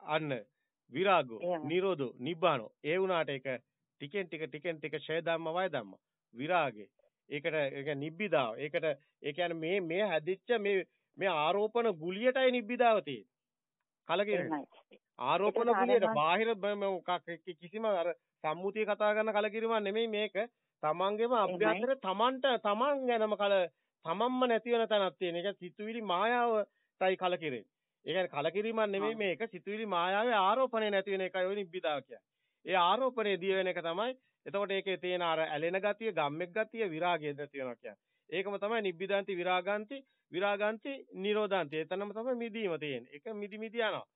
අන්න විරාගෝ නිරෝධෝ නිබ්බානෝ. ඒ වුණාට ඒක ටිකෙන් ටික ටිකෙන් ටික ෂය ධම්ම වය ධම්ම විරාගේ. ඒකට ඒක නිබ්බිදාව. ඒකට ඒ කියන්නේ මේ මේ හැදිච්ච මේ මේ ආරෝපණ ගුලියටයි නිබ්බිදාව තියෙන්නේ. කලකිරෙන. ආරෝපණ ගුලියට බාහිර කිසිම අර සම්මුතිය කතා කරන කලකිරීමක් නෙමෙයි මේක. තමන්ගේම අභ්‍යන්තර තමන්ට තමන් ගැනම කල තමන්ම නැති වෙන තැනක් තියෙන. ඒක සිතුවිලි මායාවයි කලකිරෙන්නේ. ඒ කියන්නේ කලකිරීමක් නෙමෙයි මේක සිතුවිලි මායාවේ ආරෝපණය නැති වෙන එකයි ඔය නිබ්බිදාව කියන්නේ. ඒ ආරෝපණය දිය වෙන එක තමයි එතකොට ඒකේ තියෙන අර ඇලෙන ගතිය, ගම්මෙක් ගතිය, විරාගය නැති වෙනවා කියන්නේ. ඒකම තමයි නිබ්බිදාන්ති විරාගාන්ති විරාගාන්ති නිරෝධාන්ති. එතනම තමයි මිදීම තියෙන්නේ. ඒක මිදි මිදි යනවා.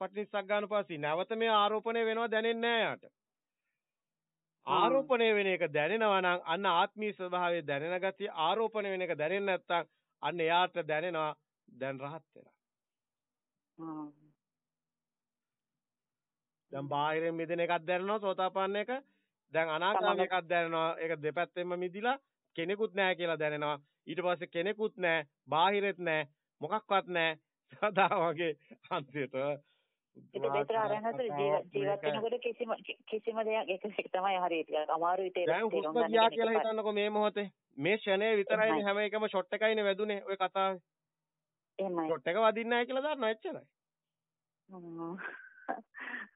පටිනිස්සග්ගානුපස්සී. නැවත මේ ආරෝපණය වෙනවා දැනෙන්නේ නැහැ යාට. ආරෝපණය වෙන එක දැනෙනවා නම් අන්න ආත්මීය ස්වභාවය දැනෙන ගතිය ආරෝපණය වෙන එක දැනෙන්නේ නැත්නම් අන්න එයාට දැනෙනවා දැන් රහත් වෙලා. දැන් බාහිරින් මිදෙන එකක් දැනෙනවා සෝතාපන්න එක. දැන් අනාගාමී එකක් දැනෙනවා. ඒක දෙපැත්තෙන්ම මිදිලා කෙනෙකුත් නැහැ කියලා දැනෙනවා. ඊට පස්සේ කෙනෙකුත් නැහැ, බාහිරෙත් නැහැ, මොකක්වත් නැහැ. සදා වගේ අන්තිමට ඒක දෙතර අරනස ජීවත් වෙනකොට කිසිම කිසිම දෙයක් ඒක තමයි හරියට අමාරුයි තේරුම් ගන්න. දැන් හුස්ම කියලා හිතන්නකෝ මේ මොහොතේ. මේ ක්ෂණය විතරයි හැම එකම ෂොට් එකයිනේ වැදුනේ ওই කතාවේ. එහෙමයි. ෂොට් එක වදින්නේ නැහැ කියලා දන්නවා එච්චරයි.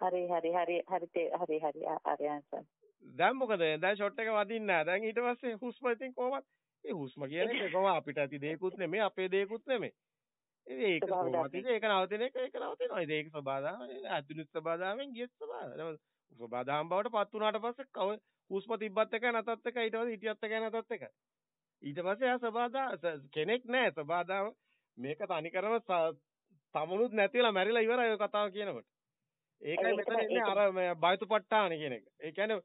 හරි හරි හරි හරි හරි හරි ආරයන්සන්. දැන් මොකද? දැන් ෂොට් එක වදින්නේ නැහැ. දැන් ඊට පස්සේ හුස්ම ඉතින් කොහොමද? ඒ හුස්ම කියන්නේ කොහොම අපිට ඇති දෙයක්ුත් නෙමෙයි අපේ දෙයක්ුත් නෙමෙයි. ඒක කොහොමද ඒක නවතින එක ඒක නවතිනවා. ඉතින් ඒක සබාදාම අතුනිත් සබාදාමෙන් ගියත් සබාදාම. සබාදාම බවට පත් වුණාට පස්සේ කව හුස්ම තිබ්බත් එකයි නැතත් එකයි ඊට පස්සේ හිටියත් එකයි නැතත් එකයි. ඊට පස්සේ එයා සබාදා කෙනෙක් නැහැ සබාදාම මේක තනිකරම තමනුත් නැතිලා මැරිලා ඉවරයි ඔය කතාව කියනකොට. ඒකයි මෙතන ඉන්නේ අර බයතුපට්ඨාන කියන එක. ඒ කියන්නේ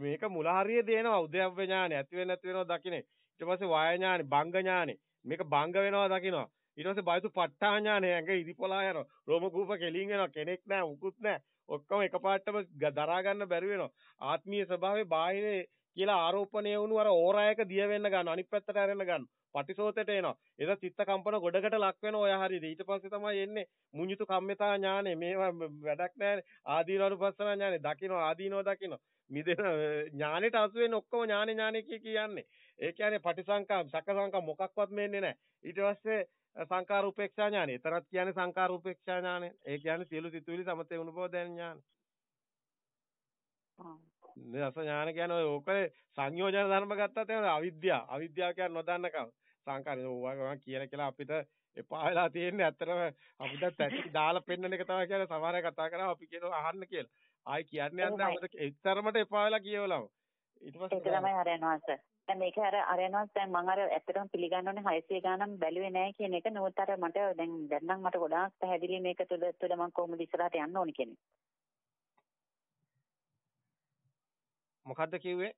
මේක මුල හරිය දෙනවා උද්‍යප්ප ඥානෙ ඇති වෙන නැති වෙනවා දකින්නේ. ඊට පස්සේ වාය ඥානෙ, බංග ඥානෙ. මේක බංග වෙනවා දකින්නවා. ඊට පස්සේ බයතු පට්ඨා ඥානෙ ඇඟ ඉදිපොලා යනවා. රෝම කූප කෙලින් වෙනවා. කෙනෙක් නැහැ, මුකුත් නැහැ. ඔක්කොම එකපාරටම දරා ගන්න බැරි වෙනවා. ආත්මීය ස්වභාවයේ බාහිරේ කියලා ආරෝපණය වුණු අර ඕරායක දිය වෙන්න ගන්න අනිත් පැත්තට හැරෙන්න ගන්න. පටිසෝතයට එනවා. ඒක චිත්ත කම්පන ගොඩකට ලක් වෙන ඔය හරියට. ඊට පස්සේ තමයි එන්නේ මුඤ්ඤුතු කම්මිතා ඥානෙ. මේවා වැඩක් නැහැ. ආදීනවනුපස්සන ඥානෙ. දකින්න ආදීනව දකින්න. මිදෙන ඥානෙට අසු වෙන්නේ ඔක්කොම ඥානෙ ඥානෙ කිය කියන්නේ. ඒ කියන්නේ පටිසංකා සකසංකා මොකක්වත් මෙන්නේ නැහැ. ඊට පස්සේ සංකාර උපේක්ෂා ඥානෙ. ඒතරත් කියන්නේ සංකාර උපේක්ෂා ඥානෙ. ඒ කියන්නේ සියලු සිතුවිලි සමතේ වුණ බව දැන ඥානෙ. නේද ඥාන කියන්නේ ඔය ඕකේ සංයෝජන ධර්ම ගත්තත් එහෙම අවිද්‍යාව. අවිද්‍යාව කියන්නේ නොදන්නකම. සංකාරය ඕවා කියන කියලා අපිට එපා වෙලා තියෙන්නේ. ඇත්තටම අපිට පැටි දාලා පෙන්නන එක තමයි කියන්නේ. සමහර කතා කරා අපි කියනවා අහන්න කියලා. ආයි කියන්නේ නැහැ අපිට එතරම්ට එපා වෙලා කියවලම. ඊට පස්සේ ඒක තමයි හරියනවා දැන් මේක අර අරයන්වත් දැන් මම අර ඇත්තටම පිළිගන්න ඕනේ 600 ගානක් බැලුවේ නැහැ කියන එක. නමුත් අර මට දැන් දැන් නම් මට ගොඩාක් පැහැදිලි මේක තුළ තුළ මම කොහොමද ඉස්සරහට යන්න ඕනේ කියන්නේ මොකද්ද කිව්වේ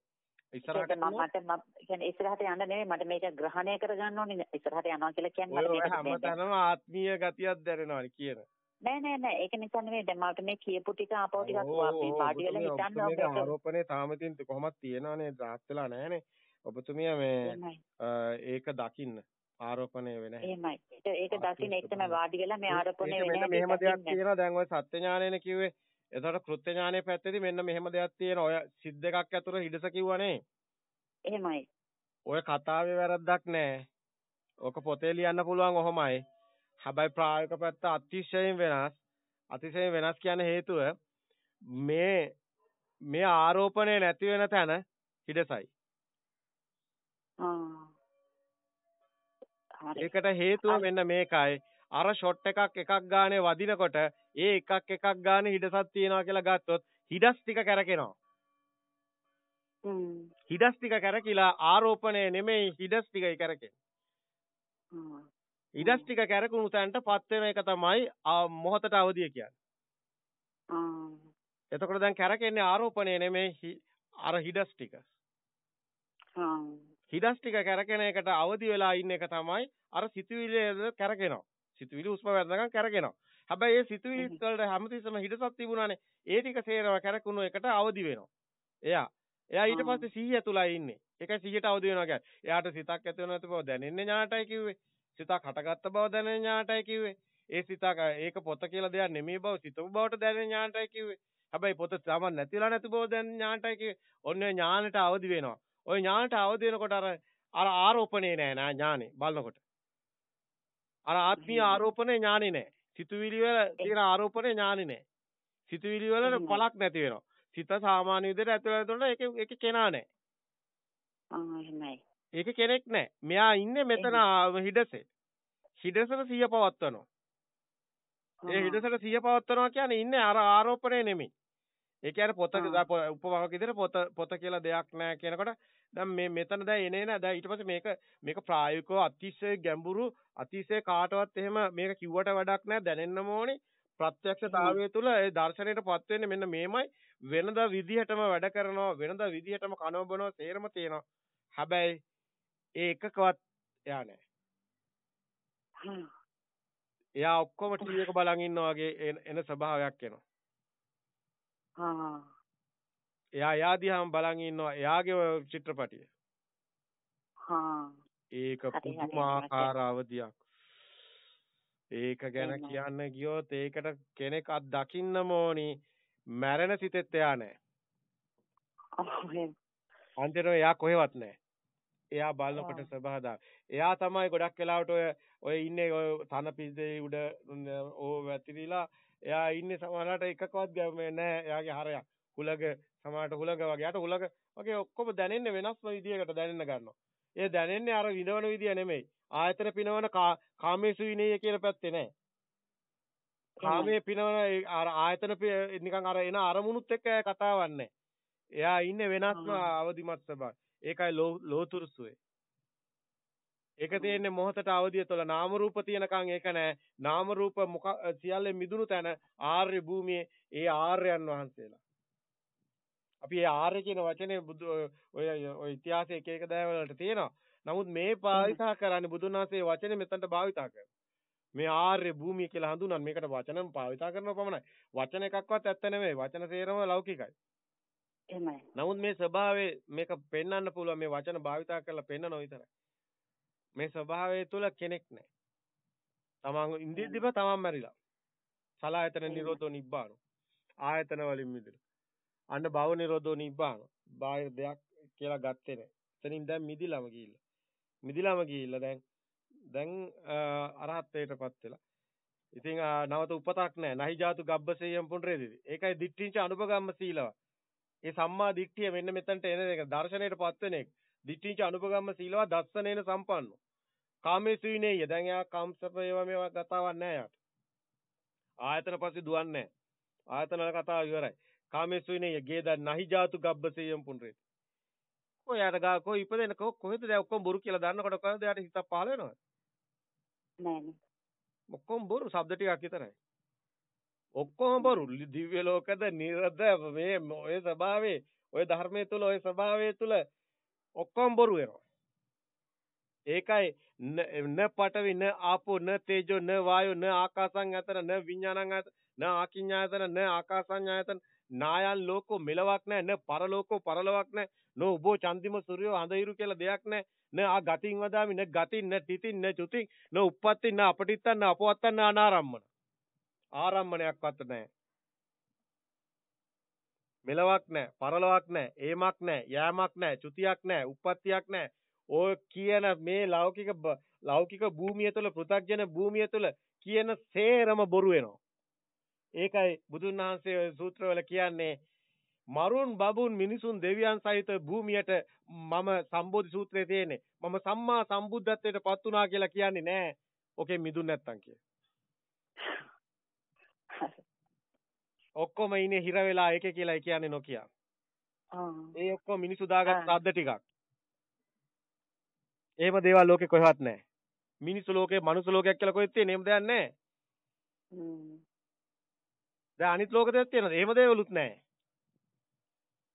ඉස්සරහට මට මම කියන්නේ ඉස්සරහට යන්න නෙමෙයි මට මේක ග්‍රහණය කරගන්න ඕනේ. ඉස්සරහට යනවා කියලා කියන්නේ මට මේක හැමතැනම ආත්මීය ගතියක් දැනෙනවා කියන. නෑ නෑ නෑ. ඒක නිසා නෙමෙයි දැන් මට මේ කියපු ටික ආපහු ටිකක් අපි පාඩි වෙලා හිතන්න ඕනේ ආරෝපණේ තාම තියෙන කොහොමද තියෙනවනේ රාත් වෙලා නෑනේ. ඔබතුමිය මේ ඒක දකින්න. ආරෝපණය වෙන එහෙමයි. ඒක දකින්න ඒක තමයි වාඩි වෙලා මේ ආරෝපණය වෙන. මෙහෙම දෙයක් තියෙනවා දැන් ඔය සත්‍ය ඥානයනේ කිව්වේ. එතකොට කෘත්‍ය ඥානයේ පැත්තේදී මෙන්න මෙහෙම දෙයක් තියෙනවා. ඔය සිත් දෙකක් ඇතුළේ හිඩස කිව්වනේ. එහෙමයි. ඔය කතාවේ වැරද්දක් නැහැ. ඔක පොතේ ලියන්න පුළුවන් ඔහොමයි. හැබැයි ප්‍රායෝගික පැත්ත අතිශයින් වෙනස්. අතිශයින් වෙනස් කියන හේතුව මේ මේ ආරෝපණය නැති වෙන තැන හිඩසයි. ඒකට හේතුව මෙන්න මේකයි. අර ෂොට් එකක් එකක් ගානේ වදිනකොට ඒ එකක් එකක් ගානේ හිඩසක් තියනවා කියලා ගත්තොත් හිඩස් ටික කැරකෙනවා. හිඩස් ටික කැරකිලා ආරෝපණය නෙමෙයි හිඩස් ටිකයි කැරකෙන්නේ. හිඩස් ටික කැරකුණු තැනට පත් වෙන එක තමයි මොහතට අවදිය කියන්නේ. එතකොට දැන් කැරකෙන්නේ ආරෝපණය නෙමෙයි අර හිඩස් ටික. හිඩස් ටික කැරකෙන එකට අවදි වෙලා ඉන්න එක තමයි අර සිතුවිලි කැරකෙනවා. සිතුවිලි උස්ම වැදනකම් කැරකෙනවා. හැබැයි ඒ සිතුවිලි වලට හැමතිස්සම හිඩසක් තිබුණානේ. ඒ ටික සේරම කැරකුණු එකට අවදි වෙනවා. එයා එයා ඊට පස්සේ 100 තුලයි ඉන්නේ. ඒකයි 100ට අවදි වෙනවා කියන්නේ. එයාට සිතක් ඇති වෙන නැති බව දැනෙන්නේ ඥාටයි කිව්වේ. සිතක් හටගත්ත බව දැනෙන ඥාටයි කිව්වේ. ඒ සිතක ඒක පොත කියලා දෙයක් නෙමෙයි බව සිතපු බවට දැනෙන ඥාටයි කිව්වේ. හැබැයි පොත තමන් නැතිලා නැති බව දැනෙන ඥාටයි කිව්වේ. ඔන්න ඥානට අවදි වෙනවා. ওই ඥානට අවදි වෙනකොට අර අර ආරෝපණේ නෑ නා ඥානේ බලනකොට. අර ආත්මීය ආරෝපණේ ඥානේ නෑ. සිතුවිලි වල තියෙන ආරෝපණේ ඥානේ නෑ. සිතුවිලි වල පළක් නැති වෙනවා. සිත සාමාන්‍ය විදිහට ඇතුළට එතකොට ඒක ඒක කෙනා නෑ. ආ එහෙමයි. ඒක කෙනෙක් නෑ. මෙයා ඉන්නේ මෙතන හිඩසේ. හිඩසට සිය පවත්වනවා. ඒ හිඩසට සිය පවත්වනවා කියන්නේ ඉන්නේ අර ආරෝපණය නෙමෙයි. ඒ කියන්නේ පොත උපමාවක් විදිහට පොත පොත කියලා දෙයක් නැහැ කියනකොට දැන් මේ මෙතන දැන් එනේ නෑ දැන් ඊට පස්සේ මේක මේක ප්‍රායෝගිකව අතිශය ගැඹුරු අතිශය කාටවත් එහෙම මේක කිව්වට වැඩක් නෑ දැනෙන්නම ඕනේ. ප්‍රත්‍යක්ෂතාවය තුළ ඒ දර්ශනයටපත් වෙන්නේ මෙන්න මේමයි. වෙනද විදිහටම වැඩ කරනවා වෙනද විදිහටම කනව බොනවා තේරම තියෙනවා. හැබැයි ඒ එකකවත් එයා නෑ. එයා ඔක්කොම ටීවී එක බලන් ඉන්නා වගේ එන ස්වභාවයක් එනවා. ආ එයා එයා දිහාම බලන් ඉන්නවා එයාගේ චිත්‍රපටිය. හා ඒක පුදුමාකාර අවදියක්. ඒක ගැන කියන්න ගියොත් ඒකට කෙනෙක් අත් දකින්නම ඕනි මැරෙන සිතෙත් එයා නැහැ. අන්තිමට එයා කොහෙවත් නැහැ. එයා බලනකොට සබහදා. එයා තමයි ගොඩක් වෙලාවට ඔය ඔය ඉන්නේ ඔය තන පිස්සේ උඩ ඕ වැතිරිලා එයා ඉන්නේ සමහරකට එකකවත් නැහැ එයාගේ හරයක්. හුලග සමහරට හුලග වගේ යට හුලග වගේ ඔක්කොම දැනෙන්නේ වෙනස්ම විදියකට දැනෙන්න ගන්නවා. ඒ දැනෙන්නේ අර විඳවන විදිය නෙමෙයි. ආයතන පිනවන කාමේසු විනය කියන පැත්තේ නෑ. කාමයේ පිනවන අර ආයතන නිකන් අර එන අරමුණුත් එක්ක කතාවක් නෑ. එයා ඉන්නේ වෙනස්ම අවදිමත් ස්වභාවය. ඒකයි ලෝතුරුසුවේ. ඒක තියෙන්නේ මොහතට අවදිය තුළ නාම රූප තියනකන් ඒක නෑ. නාම රූප මොක සියල්ලෙන් මිදුණු තැන ආර්ය භූමියේ ඒ ආර්යයන් වහන්සේලා. අපි ඒ ආර්ය කියන වචනේ බුදු ඔය ඔය ඉතිහාසයේ එක එක දෑවලට තියෙනවා. නමුත් මේ භාවිතා කරන්නේ බුදුන් වහන්සේ වචනේ මෙතනට භාවිතා කරනවා. මේ ආර්ය භූමිය කියලා හඳුනන මේකට වචනම් භාවිතා කරනව පමණයි. වචන එකක්වත් ඇත්ත නෙමෙයි. වචන සේරම ලෞකිකයි. එහෙමයි. නමුත් මේ ස්වභාවයේ මේක පෙන්වන්න පුළුවන් මේ වචන භාවිතා කරලා පෙන්වනව විතරයි. මේ ස්වභාවය තුල කෙනෙක් නැහැ. තමන් ඉන්දියදිම තමන් මැරිලා. සලායතන නිරෝධෝ නිබ්බාන. ආයතන වලින් මිදෙලා. අන්න භව නිරෝධෝ නිබ්බාන. බාහිර දෙයක් කියලා ගත්තේ නැහැ. එතනින් දැන් මිදිලාම ගිහිල්ලා. මිදිලාම ගිහිල්ලා දැන් දැන් අරහත්ත්වයටපත් වෙලා. ඉතින් නවත උපතක් නැහැ. නහි ජාතු ගබ්බසෙයම් පුනරේදී. ඒකයි දිට්ඨිංච අනුපගම්ම සීලව. ඒ සම්මා දිට්ඨිය මෙන්න මෙතනට එන එක දර්ශනයටපත් වෙන එක. දිට්ඨිංච අනුපගම්ම සීලව දස්සනේන සම්පන්නෝ. කාමේසු විනේය. දැන් එයා කාම්සප ඒවා මේවා කතාවක් නැහැ යාට. ආයතන පස්සේ දුවන්නේ නැහැ. ආයතන වල කතාව ඉවරයි. කාමේසු විනේය. ගේද නහි ජාතු ගබ්බසෙයම් පුනරේදී. කොහේට ගා කොයි ඉපදෙන කොහෙද දැන් ඔක්කොම බොරු කියලා දන්නකොට කොහෙද යාට හිතක් පහල වෙනවද? නෑනේ. ඔක්කොම බොරු ශබ්ද ටිකක් විතරයි. ඔක්කොම බොරු දිව්‍ය ලෝකද නිරද මේ ඔය ස්වභාවයේ ඔය ධර්මයේ තුල ඔය ස්වභාවයේ තුල ඔක්කොම බොරු වෙනවා. ඒකයි න පඨවි න ආපෝ න තේජෝ න වායෝ න ආකාසං අතර න විඥානං අතර න ආකින්ඥායතන න ආකාසඤ්ඤායතන නායන් ලෝකෝ මෙලවක් නැහැ න පරලෝකෝ පරලොවක් නැහැ නෝ උබෝ චන්දිම සූර්යෝ අඳහිරු කියලා දෙයක් නැහැ න ආ ගතින් වදාමි න ගතින් න තිතින් න චුතින් න උප්පත්ති න අපටිත්තන් න අපවත්තන් අනාරම්මන. ආරම්මණයක්වත් නැහැ මෙලවක් නැහැ පරලොවක් නැහැ ඒමක් නැහැ යෑමක් නැහැ චුතියක් නැහැ උප්පත්තියක් නැහැ ඔය කියන මේ ලෞකික ලෞකික භූමිය තුළ පෘථග්ජන භූමිය තුළ කියන සේරම බොරු වෙනවා. ඒකයි බුදුන් වහන්සේ සූත්‍රවල කියන්නේ මරුන් බබුන් මිනිසුන් දෙවියන් සහිත භූමියට මම සම්බෝධි සූත්‍රයේ තියෙන්නේ මම සම්මා සම්බුද්ධත්වයට පත් වුණා කියලා කියන්නේ නෑ. ඔකේ මිදුන් නැත්තම් කිය. ඔක්කොම ඉන්නේ හිර වෙලා ඒකේ කියලා කියන්නේ නොකිය. ඒ ඔක්කොම මිනිසු දාගත්ත අද්ද ටිකක්. එහෙම දේවල් ලෝකේ කොහෙවත් නැහැ. මිනිස්සු ලෝකේ මනුස්ස ලෝකයක් කියලා කොහෙත් තියෙන එහෙම දෙයක් නැහැ. දැන් අනිත් ලෝක දෙයක් තියෙනවද? එහෙම දේවලුත් නැහැ.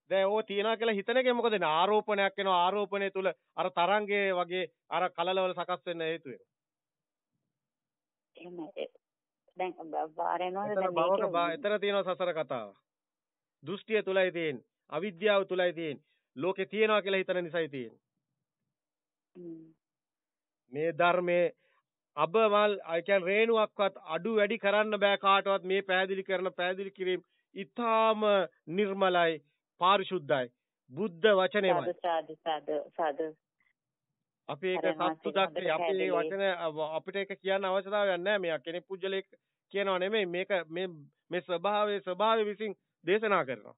දැන් ඕක තියනවා කියලා හිතන එකේ මොකද වෙන්නේ? ආරෝපණයක් වෙනවා. ආරෝපණය තුල අර තරංගයේ වගේ අර කලලවල සකස් වෙන්න හේතු වෙනවා. දැන් වාරයනවා එතන භවක භා එතන තියෙනවා සසර කතාව. දෘෂ්ටිය තුලයි තියෙන්නේ. අවිද්‍යාව තුලයි තියෙන්නේ. ලෝකේ තියනවා කියලා හිතන නිසායි තියෙන්නේ. මේ ධර්මයේ අබමල් අය කියන්නේ රේණුවක්වත් අඩු වැඩි කරන්න බෑ කාටවත්. මේ පැහැදිලි කරන පැහැදිලි කිරීම ඊටාම නිර්මලයි පාරිශුද්ධයි. බුද්ධ වචනේමයි. සාදු සාදු සාදු අපි ඒක සත්තුදක් අපි මේ වචන අපිට ඒක කියන්න අවශ්‍යතාවයක් නැහැ මෙයා කෙනෙක් පුජ්‍යලෙක් කියනවා නෙමෙයි. මේක මේ මේ ස්වභාවයේ ස්වභාවය විසින් දේශනා කරනවා.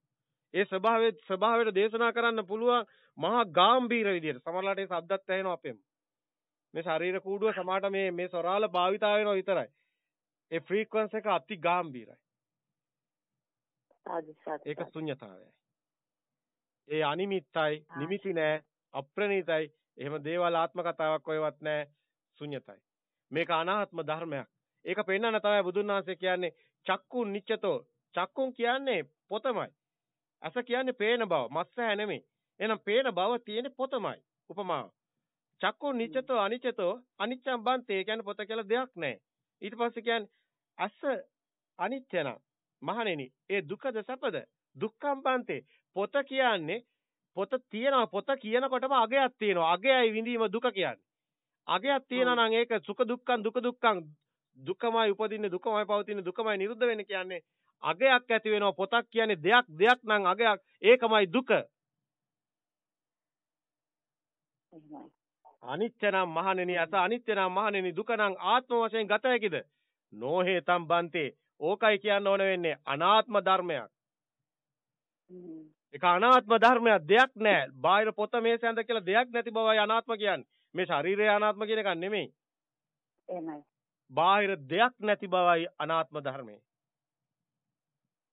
ඒ ස්වභාවයේ ස්වභාවයට දේශනා කරන්න පුළුවන් මහා ගාම්භීර විදියට. සමහරලාට ඒ සද්දත් ඇහෙනවා අපෙන් මේ ශරීර කූඩුව සමාට මේ මේ සොරාල භාවිතා වෙනවා විතරයි. ඒ ෆ්‍රීකවන්ස් එක අති ගාම්භීරයි ඒක ශුන්්‍යතාවයයි. ඒ අනිමිත්තයි නිමිති නෑ අප්‍රණීතයි. එහෙම දේවල් ආත්ම කතාවක් ඔයවත් නෑ ශුන්‍යතයි. මේක අනාත්ම ධර්මයක්. ඒක පෙන්වන්න තමයි බුදුන් වහන්සේ කියන්නේ චක්කුන් නිච්චතෝ. චක්කුන් කියන්නේ පොතමයි. අස කියන්නේ පේන බව මස්සහැ නෙමෙයි. එහෙනම් පේන බව තියෙන්නේ පොතමයි. උපමාව චක්කුන් නිච්චතෝ අනිච්චතෝ අනිච්චම් බන්තේ කියන්නේ පොත කියලා දෙයක් නැහැ. ඊට පස්සේ කියන්නේ අස අනිත්‍ය නම් මහණෙනි ඒ දුකද සැපද? දුක්ඛම් බන්තේ. පොත කියන්නේ පොත තියනවා පොත කියනකොටම අගයක් තියෙනවා. අගයයි විඳීම දුක කියන්නේ. අගයක් තියෙනවා නම් ඒක සුඛ දුක්ඛං දුක දුක්ඛං. දුකමයි උපදින්නේ දුකමයි පවතින්නේ දුකමයි නිරුද්ධ වෙන්නේ කියන්නේ අගයක් ඇති වෙනවා. පොතක් කියන්නේ දෙයක් දෙයක් නම් අගයක්. ඒකමයි දුක. අනිත්‍ය නම් මහණෙනි අත අනිත්‍ය නම් මහණෙනි දුක නම් ආත්ම වශයෙන් ගත හැකිද නොහේතම් බන්තේ ඕකයි කියන්න ඕන වෙන්නේ අනාත්ම ධර්මයක් ඒක අනාත්ම ධර්මයක් දෙයක් නෑ. බාහිර පොත මේස ඇඳ කියලා දෙයක් නැති බවයි අනාත්ම කියන්නේ. මේ ශරීරය අනාත්ම කියන එක නෙමෙයි. එහෙමයි. බාහිර දෙයක් නැති බවයි අනාත්ම ධර්මය.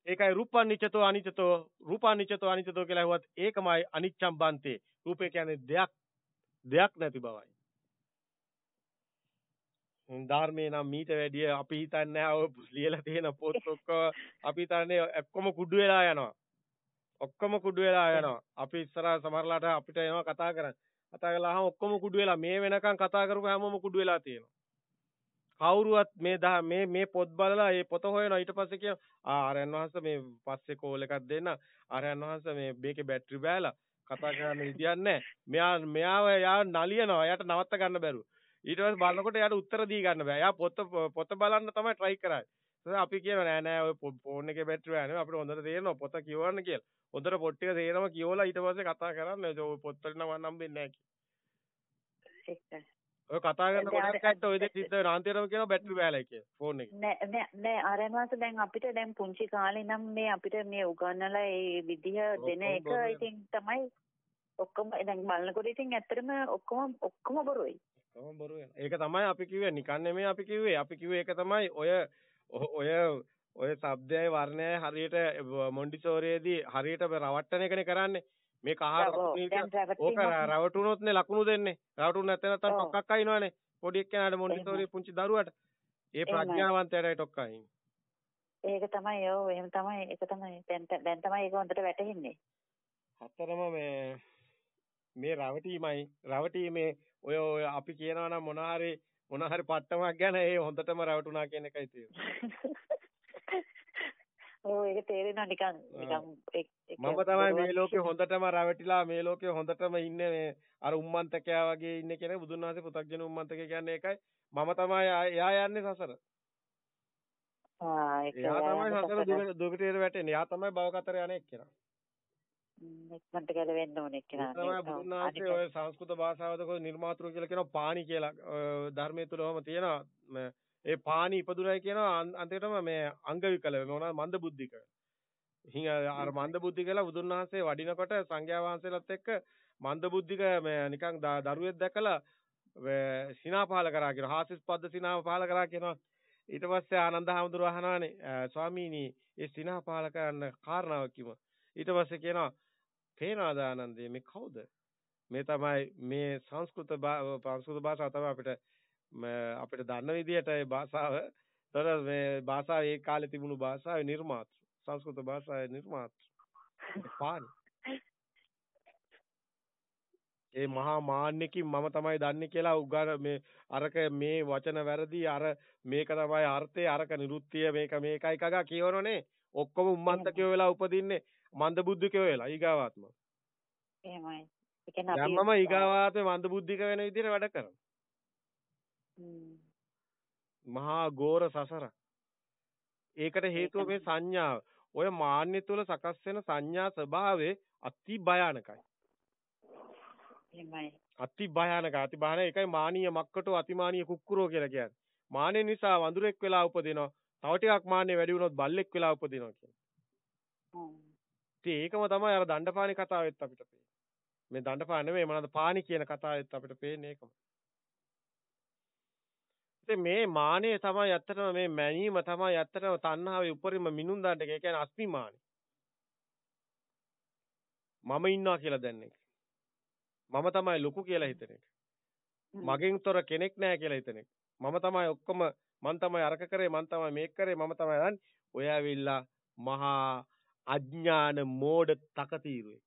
ඒකයි රූපං නිච්චතෝ අනිච්චතෝ රූපං නිච්චතෝ අනිච්චතෝ කියලා හෙවත් ඒකමයි අනිච්ඡම් බන්තේ. රූපේ කියන්නේ දෙයක් දෙයක් නැති බවයි. ධර්මේ නම් මීට වැඩිය අපි හිතන්නේ නැහැ ඔය ලියලා තියෙන පොත් ඔක්කොම අපි හිතන්නේ ඔක්කොම කුඩු වෙලා යනවා. ඔක්කොම කුඩු වෙලා යනවා. අපි ඉස්සරහ සමහරලාට අපිට එනවා කතා කරන්න. කතා කළාම ඔක්කොම කුඩු වෙලා මේ වෙනකන් කතා කරපු හැමෝම කුඩු වෙලා තියෙනවා. කවුරුවත් මේ මේ මේ පොත් බලලා මේ පොත හොයනවා ඊට පස්සේ කියන ආ ආරයන් වහන්සේ මේ පස්සේ කෝල් එකක් දෙන්න ආරයන් වහන්සේ මේ මේකේ බැටරි බෑලා කතා කරන්න නැහැ. මෙයා මෙයාව යා නලියනවා. එයාට නවත්ත ගන්න බැරුව. ඊට පස්සේ බලනකොට එයාට උත්තර දී ගන්න බෑ. එයා පොත පොත බලන්න තමයි try කරන්නේ. අපි කියනවා නෑ නෑ ඔය ෆෝන් එකේ බැටරි බෑ නෙවෙයි අපිට හොඳට තේරෙනවා පොත කියවන්න කියලා. හොඳට පොත් ටික තේරෙනම කියවලා ඊට පස්සේ කතා කරන්න ඔය පොත් වල නම් දෙන්නේ නැහැ කියලා. ඔය කතා කරන කොටස් කට්ට ඔය දෙක සිද්ධ නාන්තිරම කියනවා බැටරි බෑලයි කියලා ෆෝන් එකේ. නෑ නෑ නෑ ආරයන්වාස දැන් අපිට දැන් පුංචි කාලේ නම් මේ අපිට මේ උගන්වලා ඒ විදිහ දෙන එක ඉතින් තමයි ඔක්කොම දැන් බලනකොට ඉතින් ඇත්තටම ඔක්කොම ඔක්කොම බොරුයි. ඔක්කොම බොරු වෙනවා. ඒක තමයි අපි කිව්වේ නිකන් නෙමෙයි අපි කිව්වේ. අපි කිව්වේ ඒක තමයි ඔය ඔය ඔය શબ્දයයි වර්ණයයි හරියට මොන්ඩිසෝරියේදී හරියට රවට්ටන එකනේ කරන්නේ. මේ කහ ඕක රවටුනොත්නේ ලකුණු දෙන්නේ. රවටුන නැත්නම් නැත්නම් ටොක්ක්ක් අයින්නවනේ. පොඩි එක්කෙනාට මොන්ඩිසෝරිය පුංචි දරුවට. ඒ ප්‍රඥාවන්තයාට ටොක්ක් අයින්. ඒක තමයි ඔව් එහෙම තමයි ඒක තමයි දැන් දැන් තමයි ඒක හොඳට වැටහෙන්නේ. හතරම මේ මේ රවටීමයි රවටීමේ ඔය ඔය අපි කියනවා නම් මොන හරි මොන හරි පට්ටමක් ගැන ඒ හොඳටම රැවටුණා කියන එකයි තියෙන්නේ. <laughs> ඔව් ඒක තේරෙනවා නිකන් නිකන් මම තමයි මේ ලෝකේ හොඳටම රැවටිලා මේ ලෝකේ හොඳටම ඉන්නේ මේ අර උම්මන්තකයා වගේ ඉන්නේ කෙනෙක් බුදුන් වහන්සේ පු탁ජන උම්මන්තකයා කියන්නේ ඒකයි මම තමයි එයා යන්නේ සසර. ආ ඒක තමයි සසර දුකට වැටෙන්නේ. එයා තමයි භව කතර යන්නේ එක්කෙනා. ඉක්මනට ගැලවෙන්න ඕනේ කියලා. තමයි ඔය සංස්කෘත භාෂාවද කොයි නිර්මාතෘ කියලා කියනවා පාණි කියලා. ධර්මයේ තුලම තියෙනවා. ඒ පාණි ඉපදුරයි කියනවා අන්තිමටම මේ අංග විකල මොනවද මන්ද බුද්ධික. හිඟ අර මන්ද බුද්ධි කියලා බුදුන් වහන්සේ වඩිනකොට සංඝයා වහන්සේලාත් එක්ක මන්ද බුද්ධික මේ නිකන් දරුවෙක් දැකලා සිනා පහල කරා කියනවා. හාස්‍යස්පද්ද සිනාව පහල කරා කියනවා. ඊට පස්සේ ආනන්ද හැමදුර අහනවානේ ස්වාමීනි ඒ සිනා පහල කරන්න කාරණාව කිව්වා. ඊට පස්සේ කියනවා පේනවාද ආනන්දේ මේ කවුද? මේ තමයි මේ සංස්කෘත සංස්කෘත භාෂාව තමයි අපිට අපිට දන්න විදිහට ඒ භාෂාව. තර මේ භාෂාව ඒ කාලේ තිබුණු භාෂාවේ නිර්මාතෘ. සංස්කෘත භාෂාවේ නිර්මාතෘ. පාණි ඒ මහා මාන්නෙකින් මම තමයි දන්නේ කියලා උගාර මේ අරක මේ වචන වැරදි අර මේක තමයි අර්ථය අරක නිරුත්තිය මේක මේකයි කගා කියවනනේ. ඔක්කොම උම්මන්තකයෝ වෙලා උපදින්නේ. මන්ද බුද්ධිකයෝ වෙලා ඊගාවාත්ම එහෙමයි. ඒ කියන්නේ අපි මම ඊගාවාත්මේ මන්ද බුද්ධික වෙන විදිහට වැඩ කරනවා. මහා ගෝර සසරක් ඒකට හේතුව මේ සංඥාව ඔය මාන්‍ය තුල සකස් වෙන සංඥා ස්වභාවය අති භයානකයි එහෙමයි. අති භයානක අති භයානක ඒකයි මානීය මක්කටෝ අතිමානීය කුක්කුරෝ කියලා කියන්නේ. මානෙ නිසා වඳුරෙක් වෙලා උපදිනවා. තව ටිකක් මානෙ වැඩි වුණොත් බල්ලෙක් වෙලා උපදිනවා කියන්නේ. ඉතින් ඒකම තමයි අර දණ්ඩපාණි කතාවෙත් අපිට පේන්නේ. මේ දණ්ඩපාණි නෙමෙයි මොනවාද පාණි කියන කතාවෙත් අපිට පේන්නේ ඒකම. ඉතින් මේ මානෙ තමයි ඇත්තටම මේ මැනීම තමයි ඇත්තටම තණ්හාවේ උපරිම මිනුම් දාන්න එක. ඒ කියන්නේ අස්මිමානෙ. මම ඉන්නවා කියලා දැන් එක. මම තමයි ලොකු කියලා හිතන එක. මගෙන් තොර කෙනෙක් නැහැ කියලා හිතන එක. මම තමයි ඔක්කොම මං තමයි අරක කරේ මං තමයි මේක කරේ මම තමයි දන්නේ. ඔය ඇවිල්ලා මහා අඥාන මෝඩ තකතිරුවේ.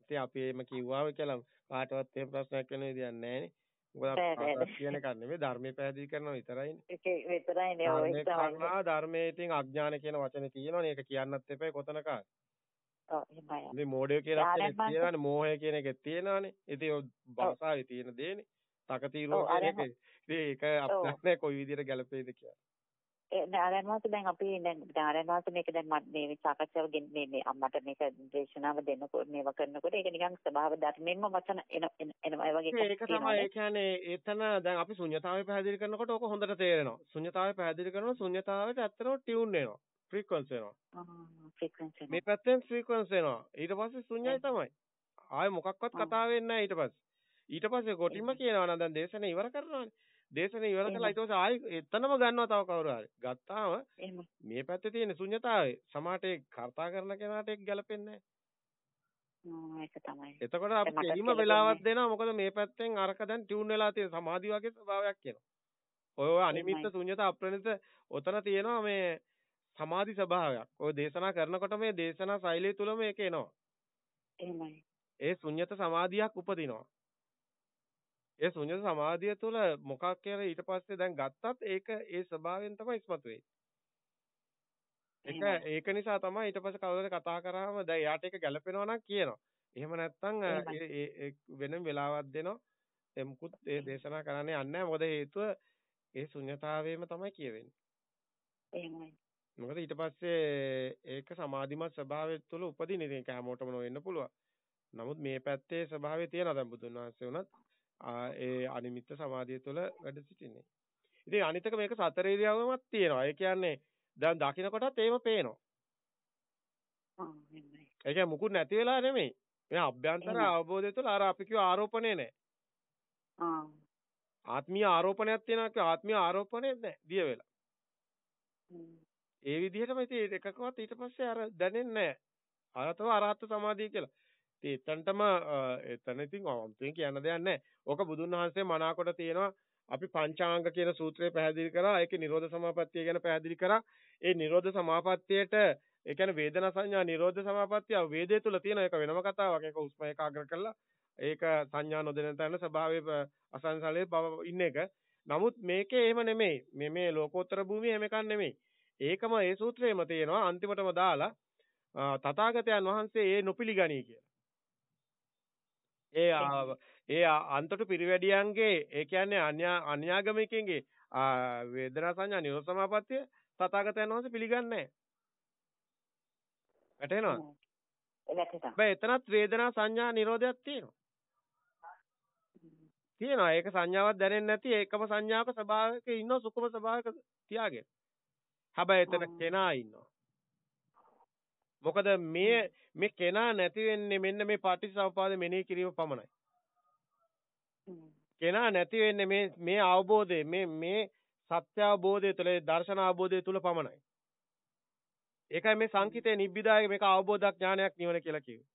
ඉතින් අපි එහෙම කිව්වාම කියලා කාටවත් එහෙම ප්‍රශ්නයක් වෙන විදියක් නැහැ මොකද අපි කියන එකක් නෙමෙයි ධර්මයේ පැහැදිලි කරනවා විතරයිනේ. ඒකේ විතරයිනේ ඔය කරුණා ධර්මයේ ඉතින් අඥාන කියන වචනේ තියෙනවනේ ඒක කියන්නත් එපා කොතනකද. ඔව් එහෙමයි. ඉතින් මෝඩය කියලා කෙනෙක් තියෙනවානේ මෝහය කියන එකෙත් තියෙනවානේ. ඉතින් ඔය භාෂාවේ තියෙන දේනේ. තකතිරුව කියන එක. ඒක අපිට නැහැ කොයි විදිහට ගැලපෙයිද කියලා. ඒ නාරයන් වාස දැන් අපි දැන් නාරයන් වාස මේක දැන් මම මේ සාකච්ඡාව මේ මේ අම්මට මේක දේශනාව දෙන්නකොට මේව කරනකොට ඒක නිකන් ස්වභාව ධර්මයෙන්ම වචන එන එනවා වගේ ඒක තමයි ඒ කියන්නේ එතන දැන් අපි ශුන්‍යතාවය පැහැදිලි කරනකොට ඕක හොඳට තේරෙනවා. ශුන්‍යතාවය පැහැදිලි කරනකොට ශුන්‍යතාවයට ඇත්තටම ටියුන් වෙනවා. ෆ්‍රීකවන්සි වෙනවා. මේ පැත්තෙන් ෆ්‍රීකවන්සි වෙනවා. ඊට පස්සේ ශුන්‍යයි තමයි. ආයේ මොකක්වත් කතා වෙන්නේ නැහැ ඊට පස්සේ ඊට පස්සේ කොටිම කියනවා නම් දැන් දේශනේ ඉවර කරනවානේ දේශනේ ඉවර කළා ඊට පස්සේ ආයි එතනම ගන්නවා තව කවුරු හරි. ගත්තාම මේ පැත්තේ තියෙන ශුන්‍යතාවය සමාට කතා කරන කෙනාට ඒක ගැලපෙන්නේ නැහැ. එතකොට අපි කෙලිම වෙලාවක් දෙනවා මොකද මේ පැත්තෙන් අරක දැන් ටියුන් වෙලා තියෙන සමාධි වගේ ස්වභාවයක් එනවා. ඔය ඔය අනිමිත්ත ශුන්‍යත අප්‍රණිත ඔතන තියෙනවා මේ සමාධි ස්වභාවයක්. ඔය දේශනා කරනකොට මේ දේශනා ශෛලිය තුල මේක එනවා. එහෙමයි. ඒ ශුන්‍යත සමාධියක් උපදිනවා. ඒ ශුන්‍යත සමාධිය තුළ මොකක් කියලා ඊට පස්සේ දැන් ගත්තත් ඒක ඒ ස්වභාවයෙන් තමයි ඉස්මතු වෙන්නේ. ඒක ඒක නිසා තමයි ඊට පස්සේ කවුරුද කතා කරාම දැන් යාට ඒක ගැලපෙනවා නම් කියනවා. එහෙම නැත්නම් වෙනම වෙලාවක් දෙනවා. ඒ මුකුත් ඒ දේශනා කරන්නේ නැහැ. මොකද හේතුව ඒ ශුන්‍යතාවයේම තමයි කියවෙන්නේ. එහෙමයි. මොකද ඊට පස්සේ ඒක සමාධිමත් ස්වභාවය තුළ උපදින ඉතින් ඒක හැමෝටම නොවෙන්න පුළුවන්. නමුත් මේ පැත්තේ ස්වභාවය තියෙනවා දැන් බුදුන් වහන්සේ උනත් ඒ අනිමිත්ත සමාධිය තුළ වැඩ සිටින්නේ. ඉතින් අනිතක මේක සතර ඉරියව්වමත් තියෙනවා. ඒ කියන්නේ දැන් දකින්න කොටත් ඒව පේනවා. ඒ කියන්නේ මුකුත් නැති වෙලා නෙමෙයි. මේ අභ්‍යන්තර අවබෝධය තුළ අර අපි කිව්ව ආරෝපණය නැහැ. ආත්මීය ආරෝපණයක් තියෙනවා කිය ආත්මීය ආරෝපණයක් නැහැ. දිය වෙලා. ඒ විදිහටම ඉතින් එකකවත් ඊට පස්සේ අර දැනෙන්නේ නැහැ. අරතව අරහත් සමාධිය කියලා. ඉතින් එතනටම එතන ඉතින් අමුතුවෙන් කියන්න දෙයක් නැහැ. ඕක බුදුන් වහන්සේ මනාකොට තියෙනවා අපි පංචාංග කියන සූත්‍රය පැහැදිලි කරා. ඒකේ නිරෝධ සමාපත්තිය ගැන පැහැදිලි කරා. ඒ නිරෝධ සමාපත්තියට ඒ කියන්නේ වේදනා සංඥා නිරෝධ සමාපත්තිය වේදේ තුල තියෙන එක වෙනම කතාවක්. ඒක උස්ම ඒකාග්‍ර කළා. ඒක සංඥා නොදෙන තැන ස්වභාවයේ අසංසලයේ බව ඉන්න එක. නමුත් මේකේ එහෙම නෙමෙයි. මේ මේ ලෝකෝත්තර භූමිය එහෙම එකක් නෙමෙයි. ඒකම ඒ සූත්‍රයේම තියෙනවා අන්තිමටම දාලා තථාගතයන් වහන්සේ ඒ නොපිළිගනී කියලා. ඒ ඒ අන්තට පිරිවැඩියන්ගේ ඒ කියන්නේ අන්‍යා අන්‍යාගමිකයන්ගේ වේදනා සංඥා නිරෝධ සමාපත්තිය තථාගතයන් වහන්සේ පිළිගන්නේ නැහැ. වැටෙනවද? වැටෙනවා. බෑ එතනත් වේදනා සංඥා නිරෝධයක් තියෙනවා. තියෙනවා. ඒක සංඥාවක් දැනෙන්නේ නැති ඒකම සංඥාවක ස්වභාවයක ඉන්න සුකුම ස්වභාවයක තියාගෙන. හැබැයි එතන කෙනා ඉන්නවා. මොකද මේ මේ කෙනා නැති වෙන්නේ මෙන්න මේ පටිච්චසමුපාද මෙනෙහි කිරීම පමණයි. කෙනා නැති වෙන්නේ මේ මේ අවබෝධය මේ මේ සත්‍ය අවබෝධය තුළ දර්ශන අවබෝධය තුළ පමණයි. ඒකයි මේ සංකිතේ නිබ්බිදාය මේක අවබෝධ ඥානයක් නිවන කියලා කිව්වේ.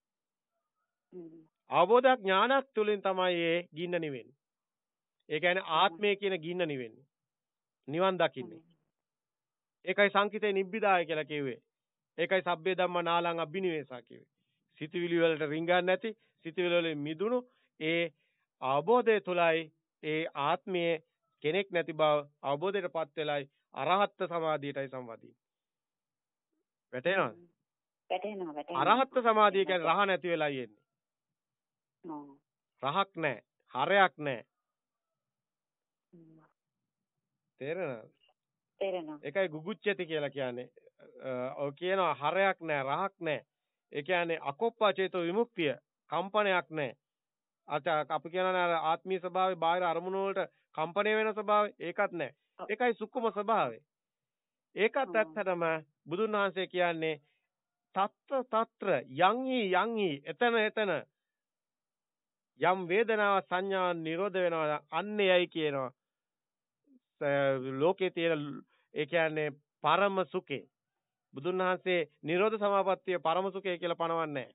අවබෝධ ඥානක් තුළින් තමයි ඒ ගින්න නිවෙන්නේ. ඒ කියන්නේ ආත්මය කියන ගින්න නිවෙන්නේ. නිවන් දකින්නේ. ඒකයි සංකිතේ නිබ්බිදාය කියලා කිව්වේ. ඒකයි සබ්බේ ධම්මා නාලං අබ්බිනිවේසා කිව්වේ. සිතවිලි වලට රිංගන්නේ නැති, සිතවිලි වලින් මිදුණු ඒ අවබෝධය තුලයි ඒ ආත්මයේ කෙනෙක් නැති බව අවබෝධයටපත් වෙලයි අරහත් සමාධියටයි සම්වදින්නේ. වැටේනවද? වැටෙනවා වැටෙනවා. අරහත් සමාධිය කියන්නේ රහ නැති වෙලයි එන්නේ. රහක් නැහැ. හරයක් නැහැ. තේරෙනවද? තේරෙනවා. ඒකයි ගුගුච්චති කියලා කියන්නේ. ඔය කියනවා හරයක් නැහැ, රහක් නැහැ. ඒ කියන්නේ අකොප්පචේතෝ විමුක්තිය, කම්පනයක් නැහැ. අත අපි කියනවා ආත්මීය ස්වභාවය බාහිර අරමුණු වලට කම්පණය වෙන ස්වභාවය ඒකත් නැහැ. ඒකයි සුක්කුම ස්වභාවය. ඒකත් ඇත්තටම බුදුන් වහන්සේ කියන්නේ తත්‍ර తත්‍ර යං හි යං හි එතන එතන යම් වේදනාව සංඥා නිරෝධ වෙනවා අන්නේයයි කියනවා ලෝකේ තියෙන ඒ කියන්නේ පරම සුඛේ බුදුන් වහන්සේ නිරෝධ සමාපත්තිය පරම සුඛය කියලා පනවන්නේ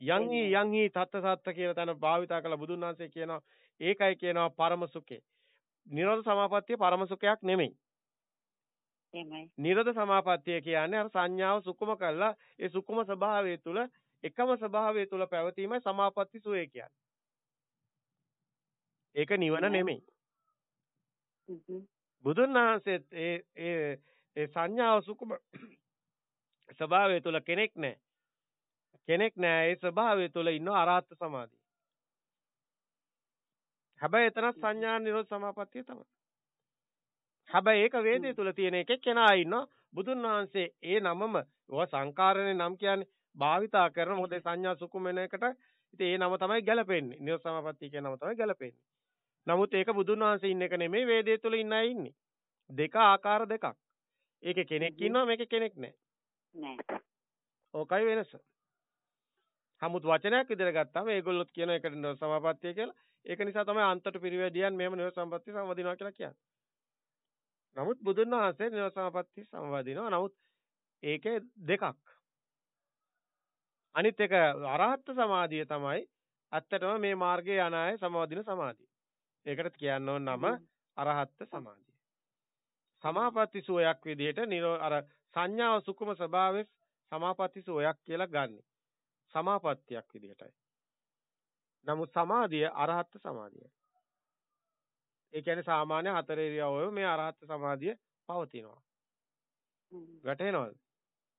යං හි යං හි තත්ත සත්ත කියන තැන භාවිතා කළ බුදුන් වහන්සේ කියනවා. ඒකයි කියනවා පරම සුඛේ නිරෝධ සමාපත්තිය පරම සුඛයක් නෙමෙයි. එහෙමයි. නිරෝධ සමාපත්තිය කියන්නේ අර සංඥාව සුකුම කළා. ඒ සුකුම ස්වභාවය තුල එකම ස්වභාවය තුල පැවතීමයි සමාපatti සුවේ කියන්නේ. ඒක නිවන නෙමෙයි. බුදුන් වහන්සේත් ඒ ඒ ඒ සංඥාව සුකුම <clears throat> ස්වභාවය තුල කෙනෙක් නැහැ. කෙනෙක් නැහැ ඒ ස්වභාවය තුල ඉන්න අරහත් සමාධිය. හැබැයි එතන සංඥා නිරෝධ සමාපත්තිය තමයි. හැබැයි ඒක වේදේ තුල තියෙන එකෙක් කෙනා ඉන්නවා බුදුන් වහන්සේ ඒ නමම ඔය සංකාරණේ නම් කියන්නේ භාවිතා කරන මොකද සංඥා සුකුම වෙන එකට ඉතින් ඒ නම තමයි ගැලපෙන්නේ. නිරෝධ සමාපත්තිය කියන නම තමයි ගැලපෙන්නේ. නමුත් ඒක බුදුන් වහන්සේ ඉන්න එක නෙමෙයි වේදේ තුල ඉන්න අය ඉන්නේ. දෙක ආකාර දෙකක්. ඒකේ කෙනෙක් ඉන්නවා මේකේ කෙනෙක් නැහැ. නැහැ. ඕකයි වෙනස. හමුත් වචනයක් විදිහට ගත්තාම ඒගොල්ලොත් කියන එකට නිරෝධ සමාපත්තිය කියලා. ඒක නිසා තමයි අන්තට පිරිවැදියන් මෙහෙම නිරෝධ සමාපත්තිය සම්වදිනවා කියලා කියන්නේ. නමුත් බුදුන් වහන්සේ නිරෝධ සමාපත්තිය සම්වදිනවා. නමුත් ඒකේ දෙකක්. අනිත් එක අරහත් සමාධිය තමයි ඇත්තටම මේ මාර්ගයේ යන අය සමාදින සමාධිය. ඒකට කියන්න ඕන නම අරහත් සමාධිය. සමාපatti සෝයක් විදිහට අර සංඥාව සුකුම ස්වභාවයේ සමාපatti සෝයක් කියලා ගන්නෙ. සමාපත්තියක් විදිහටයි. නමුත් සමාධිය අරහත් සමාධියයි. ඒ කියන්නේ සාමාන්‍ය හතර ඉරියව්ව මේ අරහත් සමාධිය පවතිනවා. වැටහෙනවද?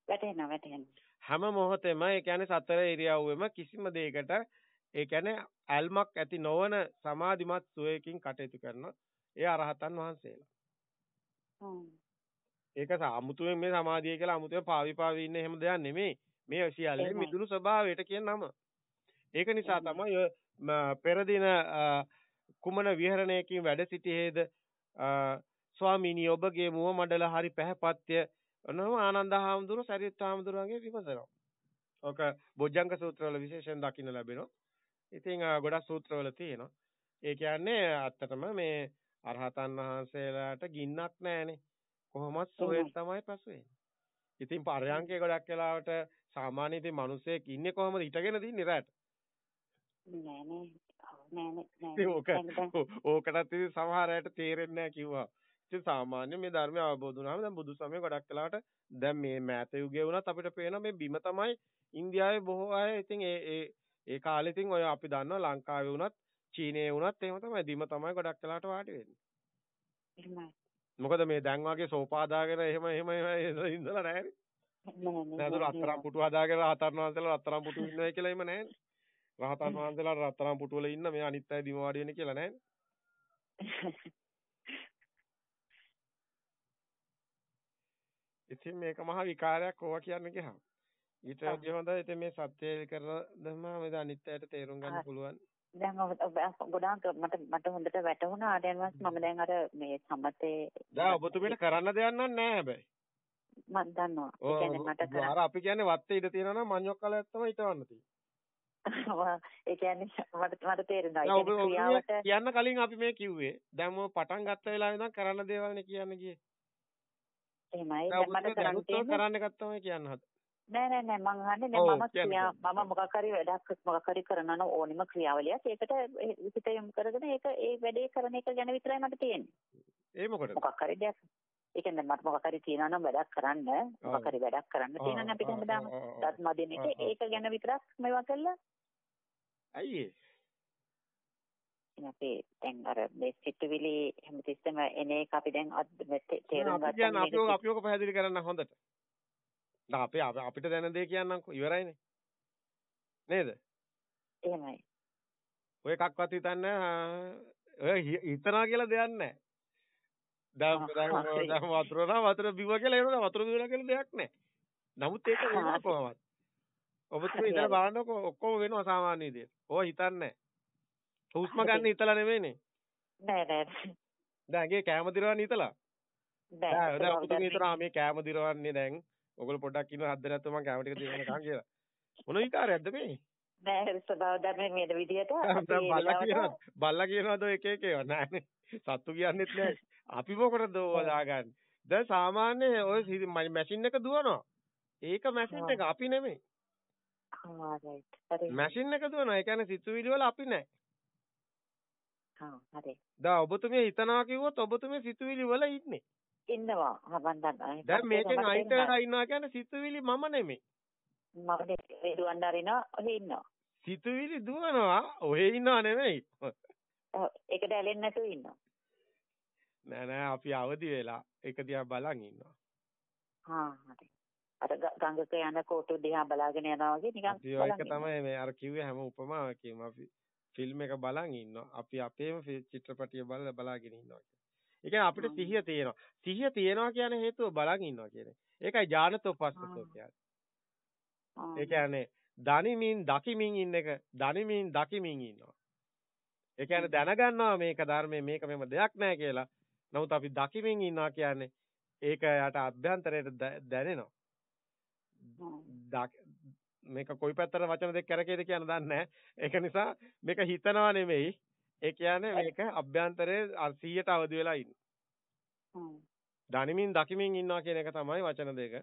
වැටෙනවා වැටෙනවා. හැම මොහොතෙම ඒ කියන්නේ සතර ඉරියව්වෙම කිසිම දෙයකට ඒ කියන්නේ ඇල්මක් ඇති නොවන සමාධිමත් සුවයකින් කටයුතු කරන ඒ අරහතන් වහන්සේලා. ඒක සාමුතුවෙන් මේ සමාධිය කියලා අමුතුවෙන් පාවි පාවි ඉන්න එහෙම දෙයක් නෙමෙයි. මේ සියල්ලේ මිදුණු ස්වභාවයට කියන නම. ඒක නිසා තමයි පෙර දින කුමන විහරණයකින් වැඩ සිටියේද ස්වාමීනි ඔබගේ මුව මඩල හරි පැහැපත්ය ඔන්නම ආනන්ද හාමුදුරුවෝ සරියුත් හාමුදුරුවන්ගේ විමසනවා. ඔක බොජ්ජංග සූත්‍රවල විශේෂයෙන් දකින්න ලැබෙනවා. ඉතින් ගොඩක් සූත්‍රවල තියෙනවා. ඒ කියන්නේ ඇත්තටම මේ අරහතන් වහන්සේලාට ගින්නක් නැහැනේ. කොහොමත් සෝයෙන් තමයි පසු. ඉතින් පරයන්කේ ගොඩක් වෙලාවට සාමාන්‍ය ඉතින් මිනිස්සෙක් ඉන්නේ කොහොමද හිටගෙන තින්නේ රැට? නෑ නෑ. නෑ නෑ. ඕක ඕකටත් ඉතින් සමහර අයට තේරෙන්නේ නැහැ කිව්වා. ඉතින් සාමාන්‍ය මේ ධර්මය අවබෝධ වුණාම දැන් බුදු සමය ගොඩක් වෙලාවට දැන් මේ මෑත යුගයේ වුණත් අපිට පේන මේ බිම තමයි ඉන්දියාවේ බොහෝ අය ඉතින් ඒ ඒ ඒ කාලේ ඉතින් ඔය අපි දන්නවා ලංකාවේ වුණත් චීනයේ වුණත් එහෙම තමයි බිම තමයි ගොඩක් වෙලාවට වාඩි වෙන්නේ. මොකද මේ දැන් වගේ සෝපා දාගෙන එහෙම එහෙම ඉඳලා නැහැ නෑ. නෑ අත්තරම් පුටු හදාගෙන රහතන් වහන්සේලා රත්තරම් පුටු ඉන්නවයි කියලා එහෙම නැහැ රහතන් වහන්සේලා රත්තරම් පුටු වල ඉන්න මේ අනිත් අය බිම වාඩි වෙන්නේ කියලා නැහැ ඉතින් මේක මහා විකාරයක් ඕවා කියන්නේ ගියාම. ඊට වැඩිය හොඳයි. ඉතින් මේ සත්‍යය දැම්මම මේ අනිත්‍යයට තේරුම් ගන්න පුළුවන්. දැන් ගොඩාක් මට මට හොඳට වැටහුණා ආර්යයන් වහන්සේ මම දැන් අර මේ සම්මතේ දැන් ඔබතුමීට කරන්න දෙයක් නෑ හැබැයි. මම දන්නවා. ඒ කියන්නේ මට. අර අපි කියන්නේ වත්තේ ඉඳ තියෙනවා නම් මඤ්ඤොක්කලයක් තමයි හිටවන්න තියෙන්නේ. <laughs> ඒ කියන්නේ මට මට තේරෙනවා. ඒ කියන්නේ කියන්න කලින් අපි මේ කිව්වේ දැන් මො පටන් ගත්ත වෙලාවේ ඉඳන් කරන්න දේවල්නේ කියන්න ගියේ. එහෙමයි. දැන් මට කරන්න තියෙන්නේ කරන්න ගත්තම කියන්න හද. නෑ නෑ නෑ. මං අහන්නේ නෑ මම ක්‍රියා මම මොකක් හරි වැඩක් මොකක් හරි කරන ඕනිම ක්‍රියාවලියක් ඒකට හිත යොමු කරගෙන ඒක ඒ වැඩේ කරන එක ගැන විතරයි මට තියෙන්නේ. ඒ මොකටද? මොකක් හරි දෙයක්. ඒ කියන්නේ මට මොකක් හරි තියනවා නම් වැඩක් කරන්න මොකක් හරි වැඩක් කරන්න තියෙනවනේ අපිට හැමදාම දත් මදින එක ඒක ගැන විතරක් මේවා කළා. ඉතින් අපි දැන් අර මේ සිතුවිලි හැමතිස්සෙම එන එක අපි දැන් තේරුම් ඔක අපි ඔක පැහැදිලි කරන්න හොඳට. දැන් අපි අපිට දැන දේ කියන්නම්කෝ ඉවරයිනේ. නේද? එහෙමයි. ඔය එකක්වත් හිතන්නේ ඔය හිතනවා කියලා දෙයක් නැහැ. දැන් දැන් වතුර නම් වතුර බිව කියලා එනවා වතුර බිවලා කියලා දෙයක් නැහැ. නමුත් ඒක වෙනවා කොහොමද? ඔබතුමී ඉතල බලන්නකො ඔක්කොම වෙනවා සාමාන්‍ය විදියට. ඕවා හිතන්නේ හුස්ම ගන්න හිතලා නෙමෙයිනේ. නෑ නෑ. දැන් ගේ කැම දිරවන්න හිතලා. නෑ. දැන් ඔබතුමී හිතනවා මේ කැම දිරවන්නේ දැන් ඔයගොල්ලෝ පොඩ්ඩක් ඉන්න හද්ද නැත්නම් මම කැම ටික දිරවන්නකම් කියලා. මොන විකාරයක්ද මේ? නෑ ස්වභාව ධර්මයෙන් මේ විදියට <laughs> බල්ලා කියනවා බල්ලා කියනවාද එක එක ඒවා නෑනේ. සත්තු කියන්නෙත් නෑ. අපි මොකටද ඕවා දාගන්නේ? දැන් සාමාන්‍ය ඔය මැෂින් එක දුවනවා. ඒක මැෂින් එක අපි නෙමෙයි. මැෂින් එක දුවනවා. ඒ කියන්නේ සිතුවිලි වල අපි නෑ. හා හරි. දැන් ඔබතුමිය හිතනවා කිව්වොත් ඔබතුමිය සිතුවිලි වල ඉන්නේ. ඉන්නවා. දන්නවා. දැන් මේකෙන් වෙලා ඉන්නවා කියන්නේ සිතුවිලි මම නෙමෙයි. මම දුවන්න අරිනවා ඔහේ ඉන්නවා. සිතුවිලි දුවනවා ඔහේ ඉන්නව නෙමෙයි. ඒකට ඇලෙන්නේ නැතුව ඉන්නවා. නෑ නෑ අපි අවදි වෙලා ඒක දිහා බලන් ඉන්නවා. හා හරි. අර ගඟක යන කෝටු දිහා බලාගෙන යනවා වගේ නිකන් ඒක තමයි මේ අර කිව්වේ හැම උපමාවකින්ම අපි ෆිල්ම් එක බලන් ඉන්නවා. අපි අපේම චිත්‍රපටිය බලලා බලාගෙන ඉන්නවා. ඒ කියන්නේ අපිට සිහිය තියෙනවා. සිහිය තියෙනවා කියන හේතුව බලන් ඉන්නවා කියන්නේ. ඒකයි ඥානතෝපස්සතෝ කියන්නේ. ඒ කියන්නේ දනිමින් දකිමින් ඉන්න එක දනිමින් දකිමින් ඉන්නවා. ඒ කියන්නේ දැනගන්නවා මේක ධර්මයේ මේක මෙම දෙයක් නැහැ කියලා. නමුත් අපි දකිමින් ඉන්නවා කියන්නේ ඒක යට අභ්‍යන්තරයට දැනෙනවා. මේක කොයි පැත්තට වචන දෙක කරකේද කියන දන්නේ නැහැ. ඒක නිසා මේක හිතනවා නෙමෙයි. ඒ කියන්නේ මේක අභ්‍යන්තරයේ 100ට අවදි වෙලා ඉන්න. දනිමින් දකිමින් ඉන්නවා කියන එක තමයි වචන දෙක.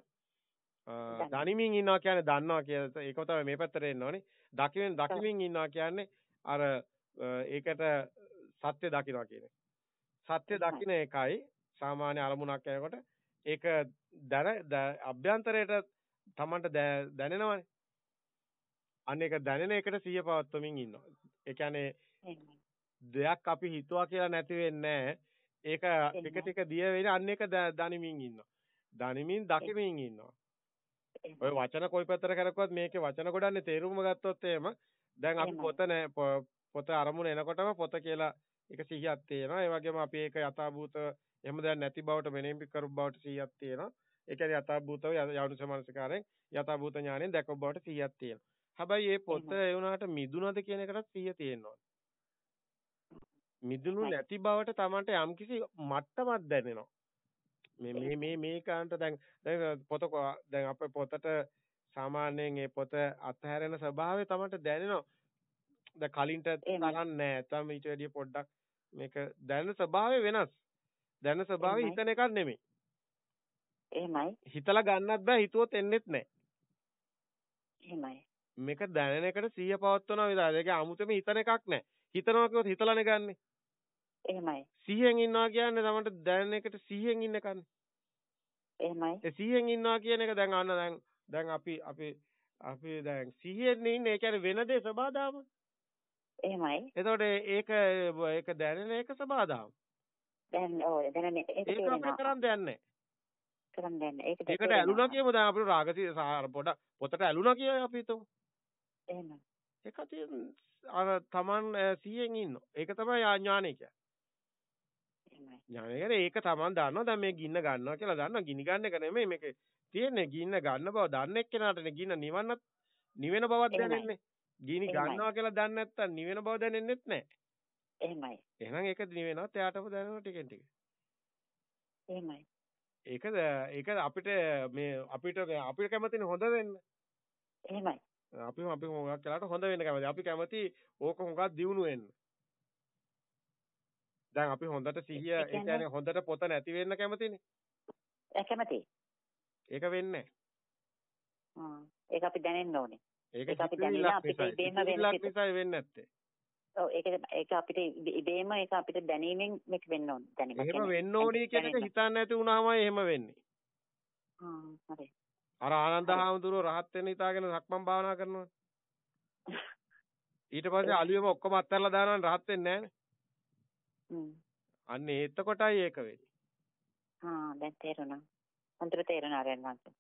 දනිමින් ඉන්නවා කියන්නේ දන්නවා කියලා ඒක තමයි මේ පැත්තට එන්න ඕනේ. දකිමින් දකිමින් ඉන්නවා කියන්නේ අර ඒකට සත්‍ය දකින්නවා කියන්නේ. සත්‍ය දකින්න එකයි සාමාන්‍ය අරමුණක් යනකොට ඒක දැන අභ්‍යන්තරයට Tamanට දැනෙනවනේ. අන්න ඒක දැනෙන එකට සිහිය පවත්වමින් ඉන්නවා. ඒ කියන්නේ දෙයක් අපි හිතුවා කියලා නැති වෙන්නේ ඒක ටික ටික දිය වෙන අන්න ඒක දනිමින් ඉන්නවා. දනිමින් දකිමින් ඉන්නවා. ඔය වචන කොයි පැත්තට කරකුවත් මේකේ වචන ගොඩන්නේ තේරුම ගත්තොත් එහෙම දැන් අපි පොත නෑ පොත අරමුණ එනකොටම පොත කියලා එක සිහියක් තියෙනවා. ඒ වගේම අපි ඒක යථාභූත එහෙම දැන් නැති බවට මෙනෙහි කරු බවට සිහියක් තියෙනවා. ඒ කියන්නේ යථාභූතව යවුනස මනසකාරයෙන් යථාභූත ඥාණයෙන් දැකව බවට සිහියක් තියෙනවා. හැබැයි මේ පොත ඒ වුණාට මිදුනද කියන එකටත් සිහිය තියෙනවා. මිදුණු නැති බවට Tamanට යම්කිසි මට්ටමක් දැනෙනවා. මේ මේ මේ මේ කාන්ට දැන් දැන් පොත දැන් අපේ පොතට සාමාන්‍යයෙන් මේ පොත අත්හැරෙන ස්වභාවය තමයි දැනෙනවා. දැන් කලින්ට තරන්නේ නැහැ. තම ඊට වැඩිය පොඩ්ඩක් මේක දැනෙන ස්වභාවය වෙනස්. දැනෙන ස්වභාවය හිතන එකක් නෙමෙයි. එහෙමයි. හිතලා ගන්නත් බෑ හිතුවොත් එන්නෙත් නැහැ. එහෙමයි. මේක දැනෙන එකට සිහිය පවත්වනවා විතරයි. ඒක 아무තෙම හිතන එකක් නැහැ. හිතනවා කිව්වොත් හිතලානේ ගන්නෙ. එහෙමයි. සිහියෙන් ඉන්නවා කියන්නේ තමන්ට දැනෙන එකට සිහියෙන් ඉන්න කන්නේ. එහෙමයි. ඒ සිහියෙන් ඉන්නවා කියන එක දැන් අන්න දැන් දැන් අපි අපි අපි දැන් සිහියෙන් ඉන්නේ ඒ කියන්නේ වෙන දේ සබාදාම. එහෙමයි. එතකොට ඒක ඒක දැනෙන එක සබාදාම. දැන් ඔය දැනෙන ඒක ඒක අපිට කරන් දෙන්නේ කරන් දෙන්නේ. ඒක ඒකට ඇලුනා කියමු දැන් අපිට රාගසී පොඩ පොතට ඇලුනා කියයි අපි හිතමු. එහෙමයි. ඒක අර තමන් සිහියෙන් ඉන්නවා. ඒක තමයි ඥානය කියන්නේ. ඥානය කියන්නේ ඒක තමන් දන්නවා. දැන් මේ ගින්න ගන්නවා කියලා දන්නවා. ගිනි ගන්න එක නෙමෙයි මේක තියෙන්නේ. ගින්න ගන්න බව දන්න එක්කෙනාටනේ ගින්න නිවන්නත් නිවෙන බවක් දැනෙන්නේ. ගිනි ගන්නවා කියලා දන්නේ නැත්තම් නිවෙන බව දැනෙන්නෙත් නැහැ එහෙමයි. එහෙනම් ඒක නිවෙනවත් එයාටම දැනෙනවා ටිකෙන් ටික. එහෙමයි. ඒක ඒක අපිට මේ අපිට අපිට කැමතිනේ හොඳ වෙන්න. එහෙමයි. අපි අපි මොකක් කළාට හොඳ වෙන්න කැමති අපි කැමති ඕක මොකක් දියුණු වෙන්න දැන් අපි හොඳට සිහිය ඒ කියන්නේ හොඳට පොත නැති වෙන්න කැමතිනේ. ඒ කැමති. ඒක වෙන්නේ නැහැ. ඒක අපි දැනෙන්න ඕනේ. ඒක අපි දැනෙන්න අපිට දෙන්න වෙන්නේ. නැත්තේ. ඔව් ඒක ඒක අපිට ඉබේම ඒක අපිට දැනීමෙන් මේක වෙන්න ඕන දැනීම. එහෙම වෙන්න ඕනි කියන එක හිතන්නේ නැති වුණාමයි එහෙම වෙන්නේ. ආ හරි. අර ආනන්ද හාමුදුරුවෝ රහත් වෙන්න හිතාගෙන සක්මන් භාවනා කරනවා. <laughs> ඊට පස්සේ අලියම ඔක්කොම අත්හැරලා දානවා රහත් වෙන්නේ නැහැ අන්න එතකොටයි ඒක වෙන්නේ. ආ දැන් තේරුණා. හොඳට තේරුණා රෙන්වන්ත.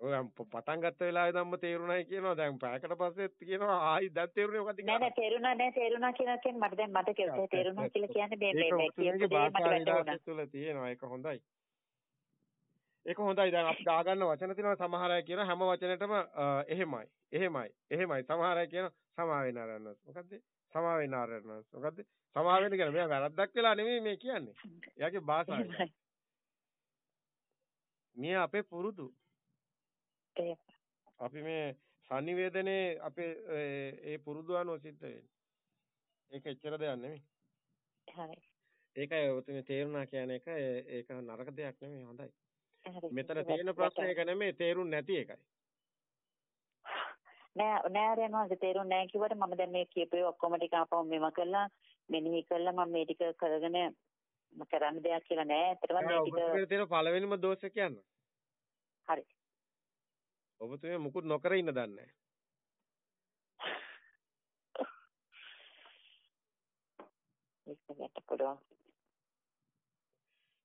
ඔය පටන් ගත්ත වෙලාවේ ධම්ම තේරුණායි කියනවා දැන් පැයකට පස්සෙත් කියනවා ආයි දැන් තේරුණේ මොකද නෑ නෑ තේරුණා නෑ තේරුණා කියලා කියන්නේ මට දැන් මට කියලා තේරුණා කියලා කියන්නේ මේ මේ දේ මට වැටහුණා. තුල තියෙනවා ඒක හොඳයි. ඒක හොඳයි දැන් අපි දාගන්න වචන තියෙනවා සමහර අය කියන හැම වචනෙටම එහෙමයි එහෙමයි එහෙමයි සමහර අය කියන සමා වෙන ආරණස් මොකද්ද සමා වෙන ආරණස් මොකද්ද සමා වෙන කියන මෙයා වැරද්දක් වෙලා නෙමෙයි මේ කියන්නේ. එයාගේ භාෂාව මේ අපේ පුරුදු. අපි මේ sannivedanaye අපේ ඒ පුරුදු අනුව සිද්ධ වෙන්නේ. ඒක එච්චර දෙයක් නෙමෙයි. හරි ඒකයි ඔතන තේරුණා කියන එක. ඒක නරක දෙයක් නෙමෙයි. හොඳයි. මෙතන තියෙන ප්‍රශ්නේ ඒක නෙමෙයි. තේරුම් නැති එකයි. නෑ නෑ රයන්වන්ස තේරුම් නෑ කිව්වට මම දැන් මේ කියපේ ඔක්කොම ටික ආපහු මෙව කළා මෙනෙහි කළා මම මේ ටික කරගෙන කරන්න දෙයක් කියලා නෑ. ඇත්තටම මේ ටික ඔබට තියෙන පළවෙනිම දෝෂය කියන්න. හරි. ඔබතුමේ මුකුත් නොකර ඉන්න දන්නේ නැහැ.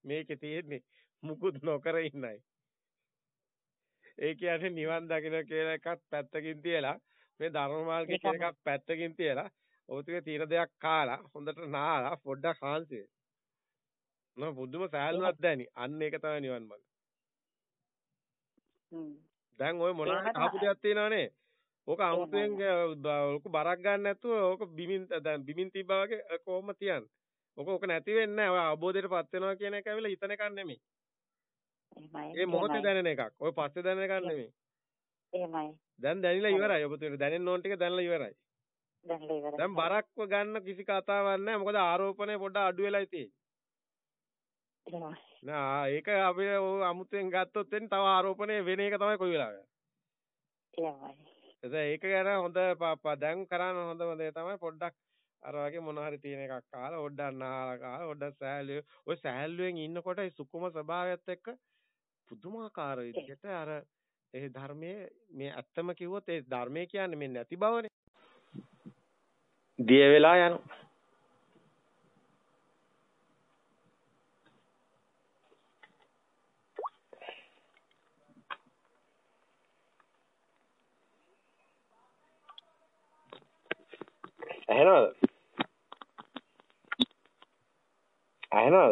මේකේ තියෙන්නේ මුකුත් නොකර ඉන්නයි. ඒ කියන්නේ නිවන් දකින්න කියලා එකක් පැත්තකින් තියලා මේ ධර්ම මාර්ගය කියන එකක් පැත්තකින් තියලා ඔබතුගේ තීර දෙයක් කාලා හොඳට නාලා පොඩ්ඩක් හාන්සි වෙන්න. නෝ බුදුම සෑහලුවක් දැනි. අන්න ඒක තමයි නිවන් මඟ. දැන් ওই මොනවාට අහපු දෙයක් තියෙනවනේ. ඕක අමුතුවෙන් ලොකු බරක් ගන්න නැතුව ඕක බිමින් දැන් බිමින් තිබ්බා වගේ කොහොම තියන්නේ. ඕක ඕක නැති වෙන්නේ නැහැ. ඔය අවබෝධයටපත් වෙනවා කියන එක ඇවිල්ලා හිතන එකක් නෙමෙයි. ඒ මොහොතේ දැනෙන එකක්. ඔය පස්සේ දැනෙන එකක් නෙමෙයි. එහෙමයි. දැන් දැනිලා ඉවරයි. ඔබතුමීට දැනෙන්න ඕන ටික දැනලා ඉවරයි. දැනලා ඉවරයි. දැන් බරක්ව ගන්න කිසි කතාවක් නැහැ. මොකද ආරෝපණය පොඩ්ඩක් අඩු වෙලායි තියෙන්නේ. නෑ ඒක අපි අමුතුවෙන් ගත්තොත් වෙන්නේ තව ආරෝපණය වෙන එක තමයි කොයි වෙලාවෙ. එහෙමයි. ඒක ගැන හොඳ දැන් කරන්න හොඳම දේ තමයි පොඩ්ඩක් අර වගේ මොන හරි තියෙන එකක් කාලා ඔඩක් නාලා කාලා ඔඩක් සෑහලුවේ ඔය සෑහලුවෙන් ඉන්නකොට ඒ සුකුම ස්වභාවයත් එක්ක පුදුමාකාර විදිහට අර ඒ ධර්මයේ මේ ඇත්තම කිව්වොත් ඒ ධර්මයේ කියන්නේ මේ නැති බවනේ. දිය වෙලා යනවා. ඇහෙනවද? ඇහෙනවද?